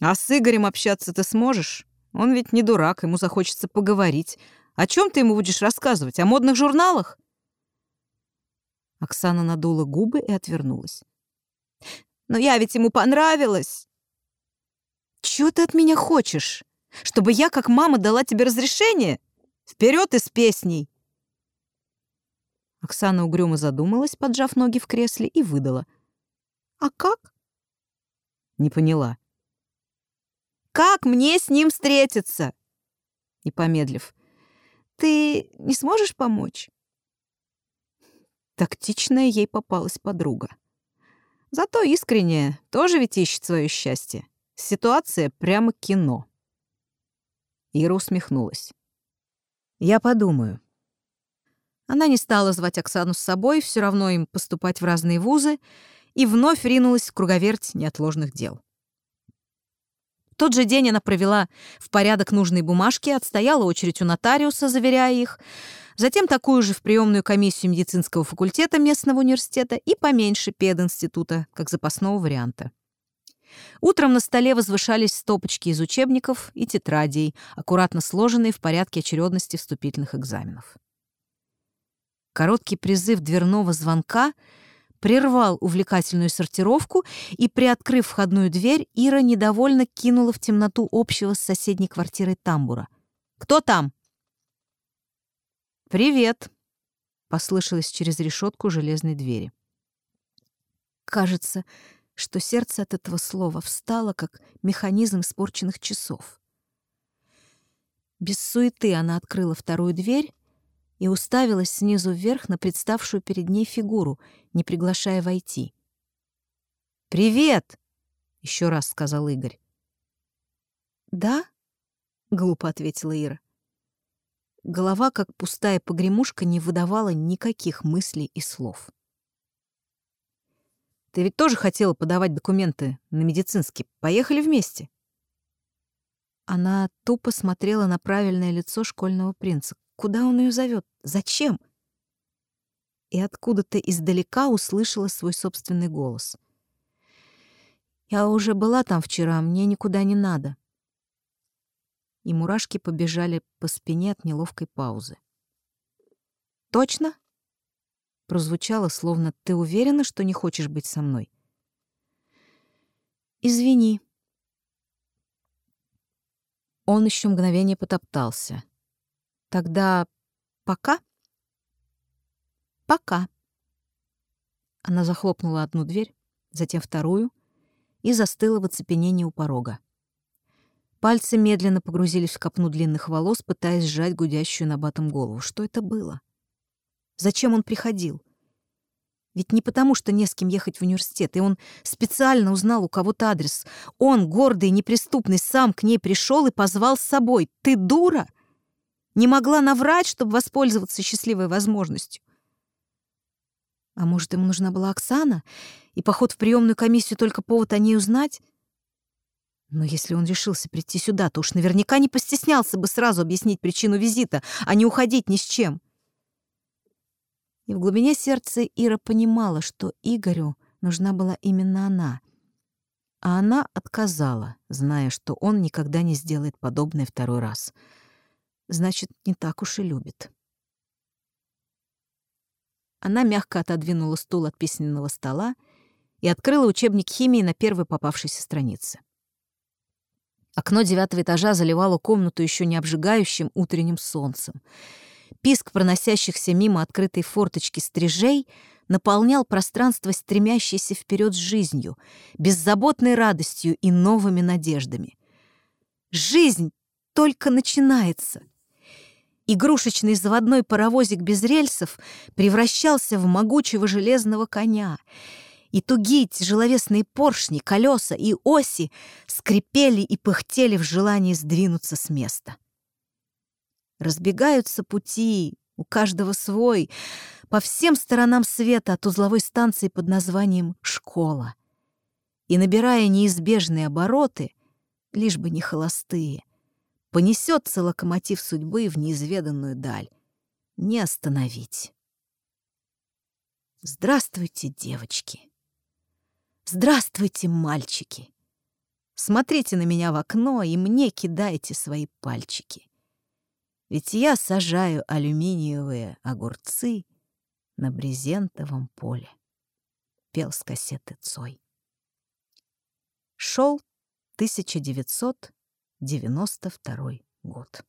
[SPEAKER 1] А с Игорем общаться ты сможешь? Он ведь не дурак, ему захочется поговорить. О чем ты ему будешь рассказывать? О модных журналах? Оксана надула губы и отвернулась.
[SPEAKER 2] Но я ведь ему понравилась.
[SPEAKER 1] Чего ты от меня хочешь? Чтобы я, как мама, дала тебе разрешение? Вперед из песней! Оксана угрюмо задумалась, поджав ноги в кресле, и выдала.
[SPEAKER 2] «А как?»
[SPEAKER 1] Не поняла.
[SPEAKER 2] «Как мне с ним встретиться?»
[SPEAKER 1] И помедлив.
[SPEAKER 2] «Ты не сможешь помочь?»
[SPEAKER 1] Тактичная ей попалась подруга. Зато искренняя, тоже ведь ищет свое счастье. Ситуация прямо кино. Ира усмехнулась. «Я подумаю», она не стала звать Оксану с собой, все равно им поступать в разные вузы, и вновь ринулась в круговерть неотложных дел. В тот же день она провела в порядок нужные бумажки, отстояла очередь у нотариуса, заверяя их, затем такую же в приемную комиссию медицинского факультета местного университета и поменьше пединститута, как запасного варианта. Утром на столе возвышались стопочки из учебников и тетрадей, аккуратно сложенные в порядке очередности вступительных экзаменов. Короткий призыв дверного звонка прервал увлекательную сортировку, и, приоткрыв входную дверь, Ира недовольно кинула в темноту общего с соседней квартирой тамбура. «Кто там?» «Привет», — послышалось через решетку железной двери. Кажется, что сердце от этого слова встало, как механизм испорченных часов. Без суеты она открыла вторую дверь и уставилась снизу вверх на представшую перед ней фигуру, не приглашая войти. «Привет!» — еще раз сказал Игорь. «Да?» — глупо ответила Ира. Голова, как пустая погремушка, не выдавала никаких мыслей и слов. «Ты ведь тоже хотела подавать документы на медицинский. Поехали вместе?»
[SPEAKER 2] Она тупо смотрела на правильное лицо школьного принца. Куда он ее зовет? Зачем? И откуда-то издалека услышала свой собственный голос. «Я уже была там вчера, мне никуда не надо». И мурашки побежали по спине от неловкой паузы. «Точно?» Прозвучало, словно «ты уверена, что не хочешь быть со мной?» «Извини». Он еще мгновение потоптался. «Тогда пока?» «Пока». Она захлопнула одну дверь, затем вторую и застыла в оцепенении у порога. Пальцы медленно погрузились в копну длинных волос, пытаясь сжать гудящую на батом голову. Что это было? Зачем он приходил? Ведь не потому, что не с кем ехать в университет, и он специально узнал у кого-то адрес. Он, гордый и неприступный, сам к ней пришел и позвал с собой. «Ты дура!» Не могла наврать, чтобы воспользоваться счастливой возможностью. А может, ему нужна была Оксана, и поход в приемную комиссию только повод о ней узнать? Но если он решился прийти сюда, то уж наверняка не постеснялся бы сразу объяснить причину визита, а не уходить ни с чем. И в глубине сердца Ира понимала, что Игорю нужна была именно она. А она отказала, зная, что он никогда не сделает подобное второй раз. Значит, не так уж и любит. Она мягко отодвинула стул от письменного стола и открыла учебник химии на первой попавшейся странице. Окно девятого этажа заливало комнату еще не обжигающим утренним солнцем. Писк проносящихся мимо открытой форточки стрижей наполнял пространство стремящейся вперед жизнью, беззаботной радостью и новыми надеждами. Жизнь только начинается — Игрушечный заводной паровозик без рельсов превращался в могучего железного коня, и тугие тяжеловесные поршни, колеса и оси скрипели и пыхтели в желании сдвинуться с места. Разбегаются пути, у каждого свой, по всем сторонам света от узловой станции под названием «Школа». И, набирая неизбежные обороты, лишь бы не холостые, Понесется локомотив судьбы в неизведанную даль. Не остановить. Здравствуйте, девочки. Здравствуйте, мальчики. Смотрите на меня в окно и мне кидайте свои пальчики. Ведь я сажаю алюминиевые огурцы на брезентовом поле. Пел с кассеты Цой. Шел 1900 92 год.